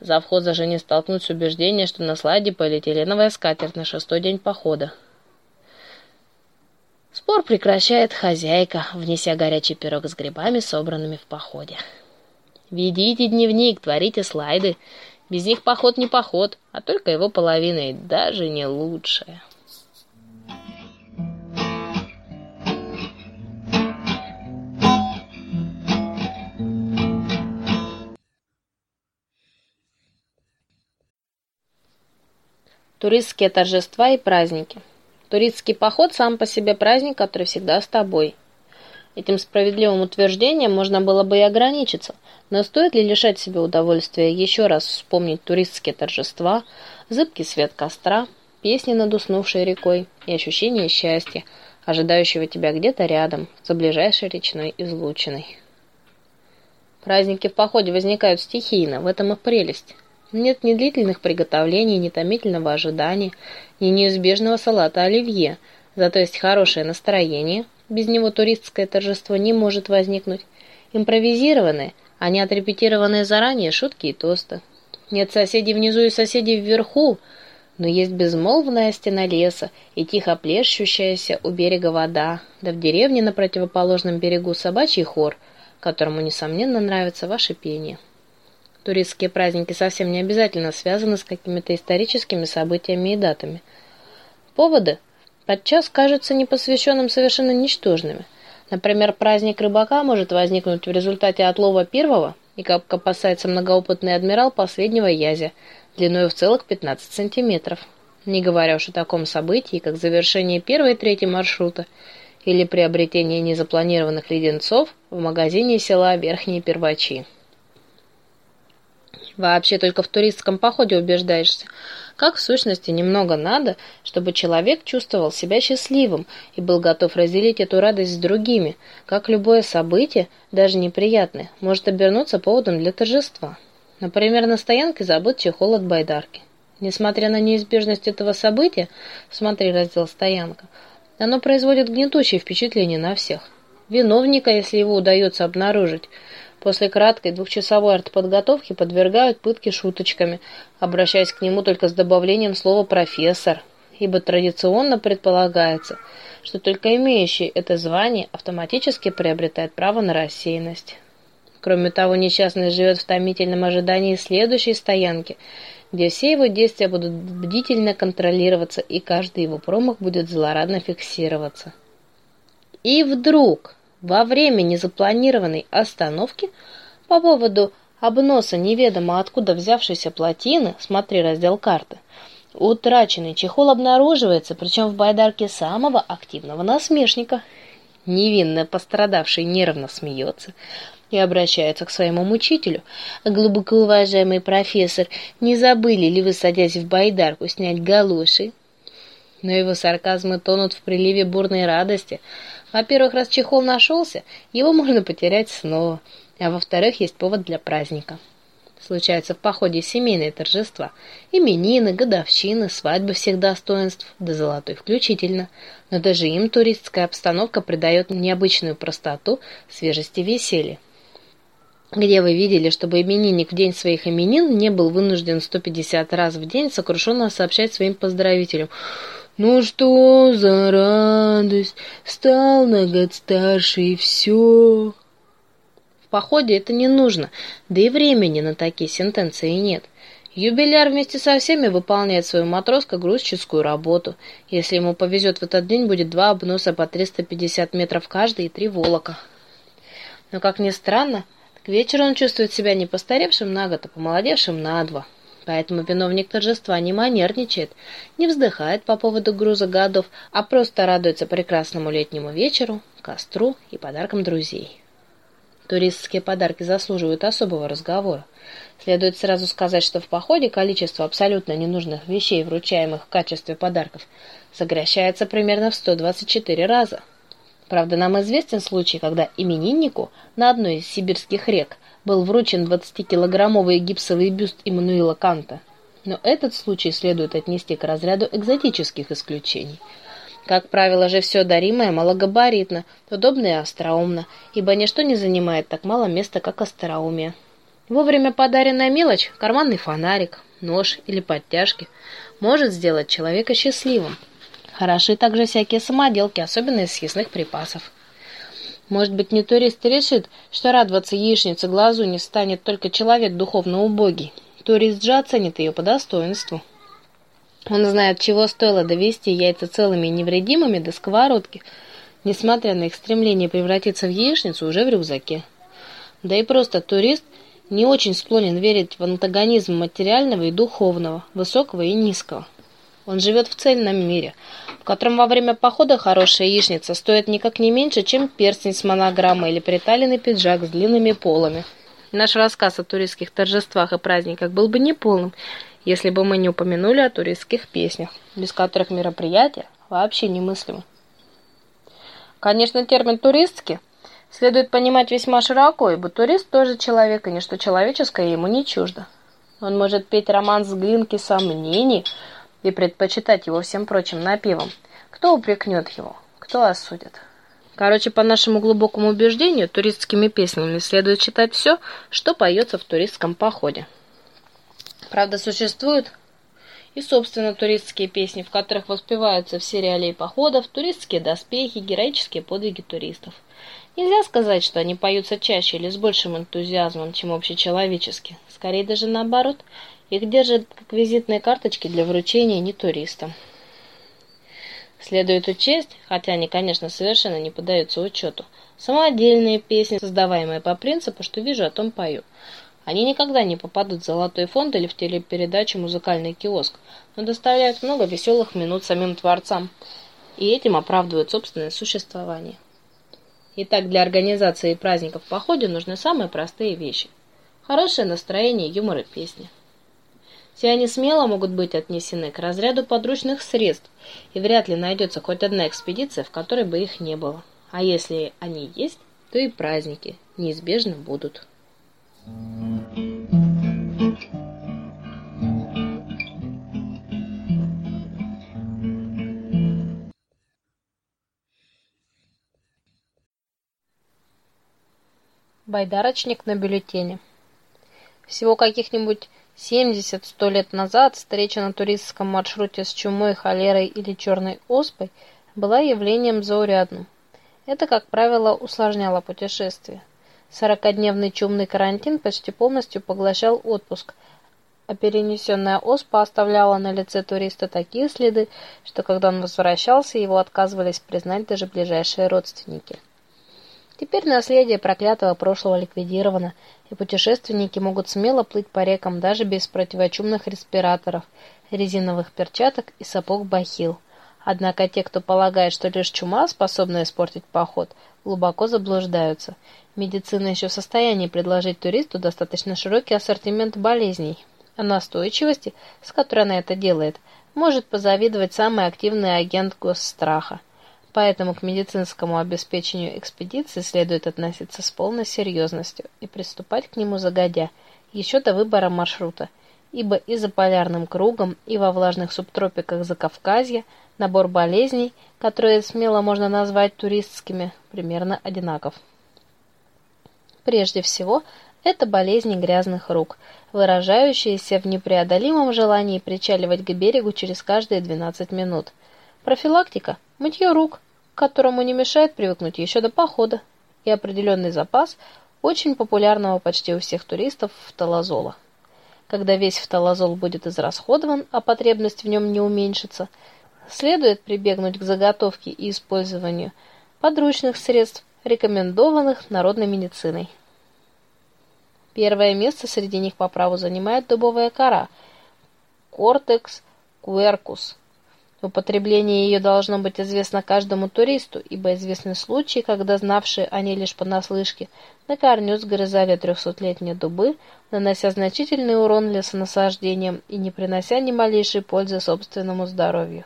Завхоза же не столкнуть с убеждением, что на слайде полиэтиленовая скатерть на шестой день похода. Спор прекращает хозяйка, внеся горячий пирог с грибами, собранными в походе. Ведите дневник, творите слайды. Без них поход не поход, а только его половина, и даже не лучшая. Туристские торжества и праздники. Туристский поход сам по себе праздник, который всегда с тобой. Этим справедливым утверждением можно было бы и ограничиться, но стоит ли лишать себя удовольствия еще раз вспомнить туристские торжества, зыбкий свет костра, песни над уснувшей рекой и ощущение счастья, ожидающего тебя где-то рядом, за ближайшей речной излучиной. Праздники в походе возникают стихийно, в этом их прелесть. Нет ни длительных приготовлений, ни томительного ожидания, ни неизбежного салата оливье, зато есть хорошее настроение, без него туристское торжество не может возникнуть, импровизированное, а не отрепетированные заранее шутки и тосты. Нет соседей внизу и соседей вверху, но есть безмолвная стена леса и тихо плещущаяся у берега вода, да в деревне на противоположном берегу собачий хор, которому, несомненно, нравится ваше пение. Туристские праздники совсем не обязательно связаны с какими-то историческими событиями и датами. Поводы подчас кажутся непосвященным совершенно ничтожными. Например, праздник рыбака может возникнуть в результате отлова первого, и, как опасается многоопытный адмирал, последнего язя, длиной в целых 15 сантиметров. Не говоря уж о таком событии, как завершение первой трети маршрута или приобретение незапланированных леденцов в магазине села Верхние Первачи. Вообще только в туристском походе убеждаешься, как в сущности немного надо, чтобы человек чувствовал себя счастливым и был готов разделить эту радость с другими, как любое событие, даже неприятное, может обернуться поводом для торжества. Например, на стоянке забыт чехол от байдарки. Несмотря на неизбежность этого события, смотри раздел «Стоянка», оно производит гнетущее впечатление на всех. Виновника, если его удается обнаружить – После краткой двухчасовой артподготовки подвергают пытке шуточками, обращаясь к нему только с добавлением слова «профессор», ибо традиционно предполагается, что только имеющий это звание автоматически приобретает право на рассеянность. Кроме того, несчастный живет в томительном ожидании следующей стоянки, где все его действия будут бдительно контролироваться и каждый его промах будет злорадно фиксироваться. И вдруг во время незапланированной остановки по поводу обноса неведомо откуда взявшейся плотины, смотри раздел карты, утраченный чехол обнаруживается, причем в байдарке самого активного насмешника. Невинно пострадавший нервно смеется и обращается к своему мучителю. «Глубоко уважаемый профессор, не забыли ли вы, садясь в байдарку, снять галоши?» Но его сарказмы тонут в приливе бурной радости – во-первых, раз чехол нашелся, его можно потерять снова, а во-вторых, есть повод для праздника. Случаются в походе семейные торжества. Именины, годовщины, свадьбы всех достоинств, да золотой включительно. Но даже им туристская обстановка придает необычную простоту, свежести веселья. Где вы видели, чтобы именинник в день своих именин не был вынужден 150 раз в день сокрушенно сообщать своим поздравителям ну что за радость, стал на год старше и все. В походе это не нужно, да и времени на такие сентенции нет. Юбиляр вместе со всеми выполняет свою матроско-грузческую работу. Если ему повезет в этот день, будет два обноса по 350 метров каждый и три волока. Но, как ни странно, к вечеру он чувствует себя не постаревшим на год, а помолодевшим на два. Поэтому виновник торжества не манерничает, не вздыхает по поводу груза годов, а просто радуется прекрасному летнему вечеру, костру и подаркам друзей. Туристские подарки заслуживают особого разговора. Следует сразу сказать, что в походе количество абсолютно ненужных вещей, вручаемых в качестве подарков, сокращается примерно в 124 раза. Правда, нам известен случай, когда имениннику на одной из сибирских рек был вручен 20-килограммовый гипсовый бюст Иммануила Канта. Но этот случай следует отнести к разряду экзотических исключений. Как правило же все даримое малогабаритно, удобно и остроумно, ибо ничто не занимает так мало места, как остроумие. Вовремя подаренная мелочь, карманный фонарик, нож или подтяжки, может сделать человека счастливым. Хороши также всякие самоделки, особенно из съестных припасов. Может быть, не турист решит, что радоваться яичнице глазу не станет только человек духовно убогий. Турист же оценит ее по достоинству. Он знает, чего стоило довести яйца целыми и невредимыми до сковородки, несмотря на их стремление превратиться в яичницу уже в рюкзаке. Да и просто турист не очень склонен верить в антагонизм материального и духовного, высокого и низкого. Он живет в цельном мире, в котором во время похода хорошая яичница стоит никак не меньше, чем перстень с монограммой или приталенный пиджак с длинными полами. Наш рассказ о туристских торжествах и праздниках был бы неполным, если бы мы не упомянули о туристских песнях, без которых мероприятие вообще немыслимо. Конечно, термин «туристский» следует понимать весьма широко, ибо турист тоже человек, и ничто человеческое ему не чуждо. Он может петь роман с глинки сомнений и предпочитать его всем прочим напевам. Кто упрекнет его? Кто осудит? Короче, по нашему глубокому убеждению, туристскими песнями следует читать все, что поется в туристском походе. Правда, существуют и, собственно, туристские песни, в которых воспеваются все реалии походов, туристские доспехи, героические подвиги туристов. Нельзя сказать, что они поются чаще или с большим энтузиазмом, чем общечеловеческие. Скорее даже наоборот, их держат как визитные карточки для вручения не туристам. Следует учесть, хотя они, конечно, совершенно не поддаются учету, самодельные песни, создаваемые по принципу, что вижу, о том пою. Они никогда не попадут в золотой фонд или в телепередачу «Музыкальный киоск», но доставляют много веселых минут самим творцам, и этим оправдывают собственное существование. Итак, для организации праздников в походе нужны самые простые вещи. Хорошее настроение, юмор и песни. Все они смело могут быть отнесены к разряду подручных средств, и вряд ли найдется хоть одна экспедиция, в которой бы их не было. А если они есть, то и праздники неизбежно будут. Байдарочник на бюллетене. Всего каких-нибудь 70-100 лет назад встреча на туристском маршруте с чумой, холерой или черной оспой была явлением заурядным. Это, как правило, усложняло путешествие. Сорокадневный чумный карантин почти полностью поглощал отпуск, а перенесенная оспа оставляла на лице туриста такие следы, что когда он возвращался, его отказывались признать даже ближайшие родственники. Теперь наследие проклятого прошлого ликвидировано, и путешественники могут смело плыть по рекам даже без противочумных респираторов, резиновых перчаток и сапог бахил. Однако те, кто полагает, что лишь чума способна испортить поход, глубоко заблуждаются. Медицина еще в состоянии предложить туристу достаточно широкий ассортимент болезней. А настойчивости, с которой она это делает, может позавидовать самый активный агент госстраха. Поэтому к медицинскому обеспечению экспедиции следует относиться с полной серьезностью и приступать к нему загодя, еще до выбора маршрута, ибо и за полярным кругом, и во влажных субтропиках Закавказья набор болезней, которые смело можно назвать туристскими, примерно одинаков. Прежде всего, это болезни грязных рук, выражающиеся в непреодолимом желании причаливать к берегу через каждые 12 минут. Профилактика – мытье рук – которому не мешает привыкнуть еще до похода, и определенный запас очень популярного почти у всех туристов фталазола. Когда весь фталазол будет израсходован, а потребность в нем не уменьшится, следует прибегнуть к заготовке и использованию подручных средств, рекомендованных народной медициной. Первое место среди них по праву занимает дубовая кора – кортекс куэркус – Употребление ее должно быть известно каждому туристу, ибо известны случаи, когда знавшие они лишь понаслышке, на корню сгрызали трехсотлетние дубы, нанося значительный урон лесонасаждениям и не принося ни малейшей пользы собственному здоровью.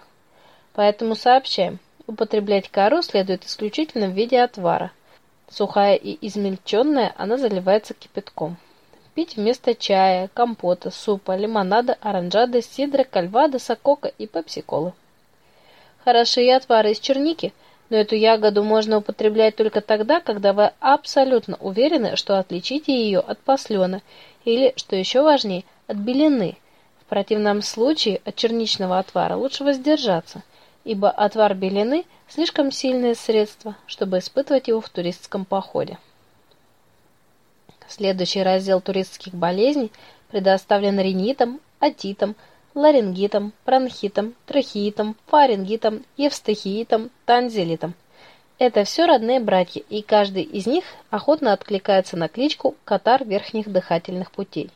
Поэтому сообщаем, употреблять кору следует исключительно в виде отвара. Сухая и измельченная, она заливается кипятком. Пить вместо чая, компота, супа, лимонада, оранжады, сидра, кальвада, сокока и пепси-колы. Хороши и отвары из черники, но эту ягоду можно употреблять только тогда, когда вы абсолютно уверены, что отличите ее от послена, или, что еще важнее, от белины. В противном случае от черничного отвара лучше воздержаться, ибо отвар белины – слишком сильное средство, чтобы испытывать его в туристском походе. Следующий раздел туристских болезней предоставлен ринитом, отитом, ларингитом, бронхитом, трахеитом, фарингитом, евстахиитом, танзелитом. Это все родные братья, и каждый из них охотно откликается на кличку «катар верхних дыхательных путей».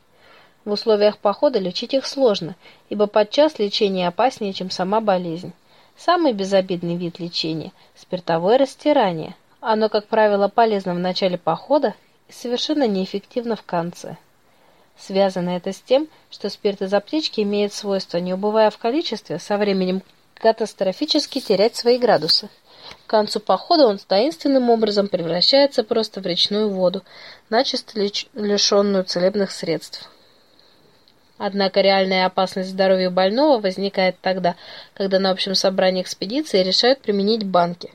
В условиях похода лечить их сложно, ибо подчас лечение опаснее, чем сама болезнь. Самый безобидный вид лечения – спиртовое растирание. Оно, как правило, полезно в начале похода и совершенно неэффективно в конце. Связано это с тем, что спирт из аптечки имеет свойство, не убывая в количестве, со временем катастрофически терять свои градусы. К концу похода он таинственным образом превращается просто в речную воду, начисто лишенную целебных средств. Однако реальная опасность здоровью больного возникает тогда, когда на общем собрании экспедиции решают применить банки.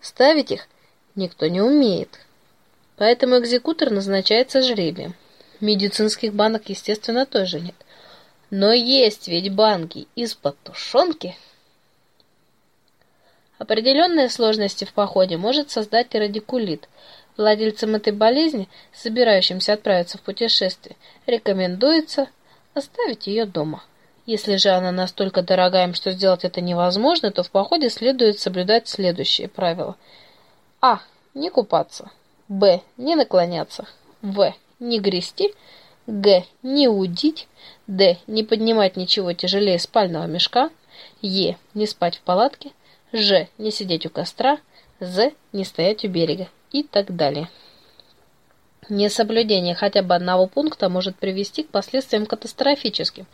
Ставить их никто не умеет. Поэтому экзекутор назначается жребием. Медицинских банок, естественно, тоже нет. Но есть ведь банки из-под тушенки. Определенные сложности в походе может создать и радикулит. Владельцам этой болезни, собирающимся отправиться в путешествие, рекомендуется оставить ее дома. Если же она настолько дорога им, что сделать это невозможно, то в походе следует соблюдать следующие правила. А. Не купаться. Б. Не наклоняться. В. Не грести. Г. Не удить. Д. Не поднимать ничего тяжелее спального мешка. Е. Не спать в палатке. Ж. Не сидеть у костра. З. Не стоять у берега. И так далее. Несоблюдение хотя бы одного пункта может привести к последствиям катастрофическим,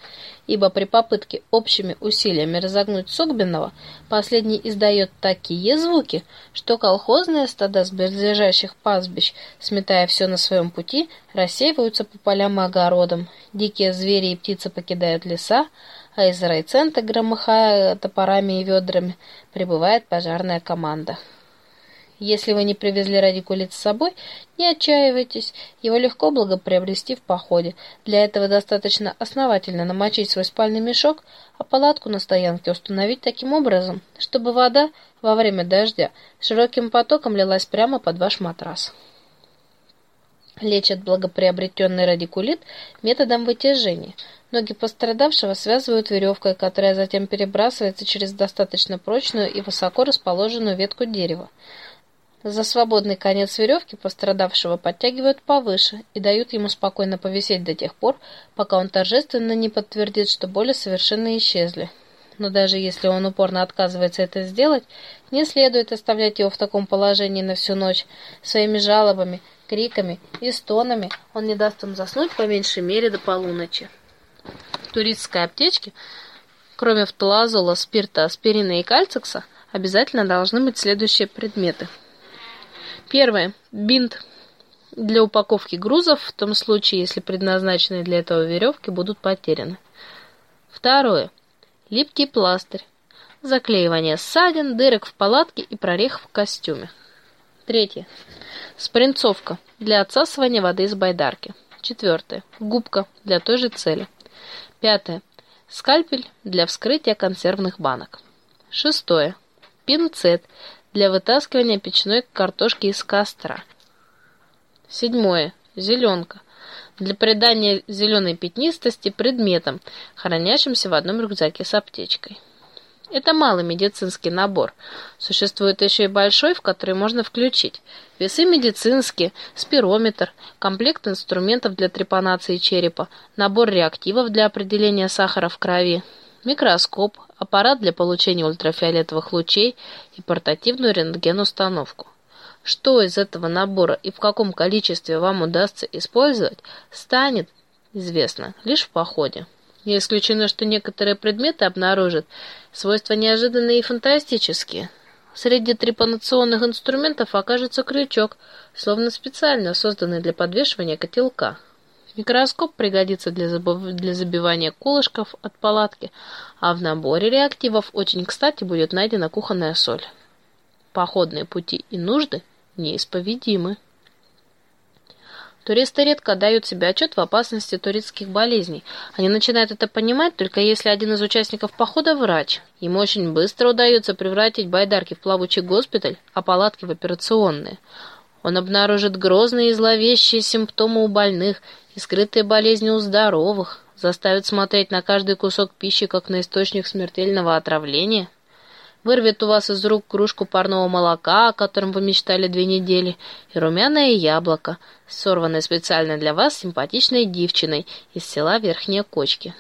ибо при попытке общими усилиями разогнуть Согбинова, последний издает такие звуки, что колхозные стада с близлежащих пастбищ, сметая все на своем пути, рассеиваются по полям и огородам, дикие звери и птицы покидают леса, а из райцентра, громыхая топорами и ведрами, прибывает пожарная команда. Если вы не привезли радикулит с собой, не отчаивайтесь, его легко благоприобрести в походе. Для этого достаточно основательно намочить свой спальный мешок, а палатку на стоянке установить таким образом, чтобы вода во время дождя широким потоком лилась прямо под ваш матрас. Лечат благоприобретенный радикулит методом вытяжения. Ноги пострадавшего связывают веревкой, которая затем перебрасывается через достаточно прочную и высоко расположенную ветку дерева. За свободный конец веревки пострадавшего подтягивают повыше и дают ему спокойно повисеть до тех пор, пока он торжественно не подтвердит, что боли совершенно исчезли. Но даже если он упорно отказывается это сделать, не следует оставлять его в таком положении на всю ночь. Своими жалобами, криками и стонами он не даст им заснуть по меньшей мере до полуночи. В туристской аптечке, кроме фталазола, спирта, аспирина и кальцикса, обязательно должны быть следующие предметы – Первое. Бинт для упаковки грузов, в том случае, если предназначенные для этого веревки будут потеряны. Второе. Липкий пластырь. Заклеивание ссадин, дырок в палатке и прорех в костюме. Третье. Спринцовка для отсасывания воды из байдарки. Четвертое. Губка для той же цели. Пятое. Скальпель для вскрытия консервных банок. Шестое. Пинцет для вытаскивания печной картошки из костра. Седьмое. Зеленка. Для придания зеленой пятнистости предметам, хранящимся в одном рюкзаке с аптечкой. Это малый медицинский набор. Существует еще и большой, в который можно включить весы медицинские, спирометр, комплект инструментов для трепанации черепа, набор реактивов для определения сахара в крови, микроскоп, аппарат для получения ультрафиолетовых лучей и портативную рентген-установку. Что из этого набора и в каком количестве вам удастся использовать, станет известно лишь в походе. Не исключено, что некоторые предметы обнаружат свойства неожиданные и фантастические. Среди трепанационных инструментов окажется крючок, словно специально созданный для подвешивания котелка. Микроскоп пригодится для, для забивания колышков от палатки, а в наборе реактивов очень кстати будет найдена кухонная соль. Походные пути и нужды неисповедимы. Туристы редко дают себе отчет в опасности туристских болезней. Они начинают это понимать только если один из участников похода – врач. Ему очень быстро удается превратить байдарки в плавучий госпиталь, а палатки в операционные. Он обнаружит грозные и зловещие симптомы у больных и скрытые болезни у здоровых, заставит смотреть на каждый кусок пищи как на источник смертельного отравления. вырвет у вас из рук кружку парного молока, о котором вы мечтали две недели, и румяное яблоко, сорванное специально для вас симпатичной девчиной из села Верхние Кочки.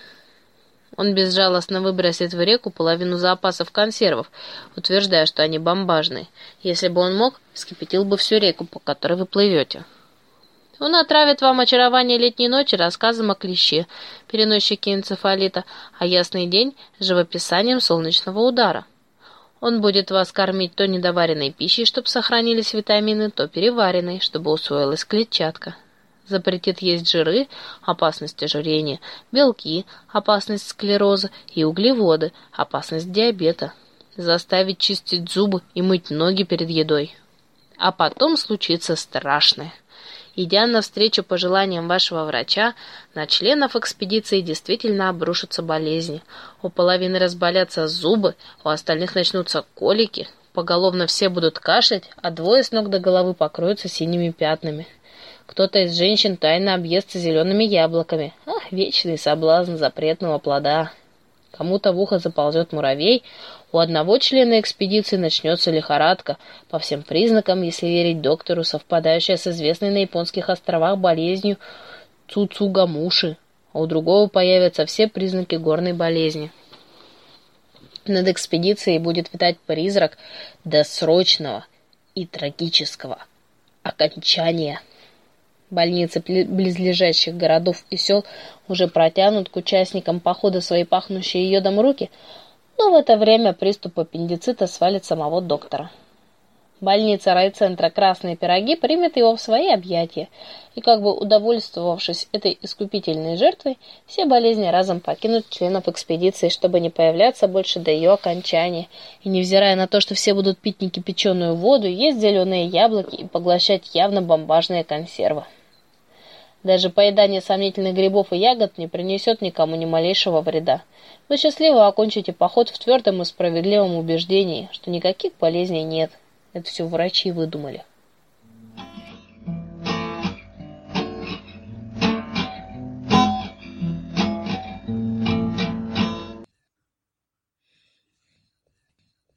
Он безжалостно выбросит в реку половину запасов консервов, утверждая, что они бомбажные. Если бы он мог, вскипятил бы всю реку, по которой вы плывете. Он отравит вам очарование летней ночи рассказом о клеще, переносчике энцефалита, а ясный день — живописанием солнечного удара. Он будет вас кормить то недоваренной пищей, чтобы сохранились витамины, то переваренной, чтобы усвоилась клетчатка. Запретит есть жиры, опасность ожирения, белки, опасность склероза и углеводы, опасность диабета. Заставить чистить зубы и мыть ноги перед едой. А потом случится страшное. Идя навстречу пожеланиям вашего врача, на членов экспедиции действительно обрушатся болезни. У половины разболятся зубы, у остальных начнутся колики, поголовно все будут кашлять, а двое с ног до головы покроются синими пятнами. Кто-то из женщин тайно объестся зелеными яблоками. Ах, вечный соблазн запретного плода. Кому-то в ухо заползет муравей, у одного члена экспедиции начнется лихорадка, по всем признакам, если верить доктору, совпадающая с известной на японских островах болезнью Цуцугамуши, а у другого появятся все признаки горной болезни. Над экспедицией будет витать призрак досрочного и трагического окончания. Больницы близлежащих городов и сел уже протянут к участникам похода свои пахнущие йодом руки – но в это время приступ аппендицита свалит самого доктора. Больница райцентра «Красные пироги» примет его в свои объятия, и как бы удовольствовавшись этой искупительной жертвой, все болезни разом покинут членов экспедиции, чтобы не появляться больше до ее окончания, и невзирая на то, что все будут пить некипяченую воду, есть зеленые яблоки и поглощать явно бомбажные консервы. Даже поедание сомнительных грибов и ягод не принесет никому ни малейшего вреда. Вы счастливо окончите поход в твердом и справедливом убеждении, что никаких болезней нет. Это все врачи выдумали.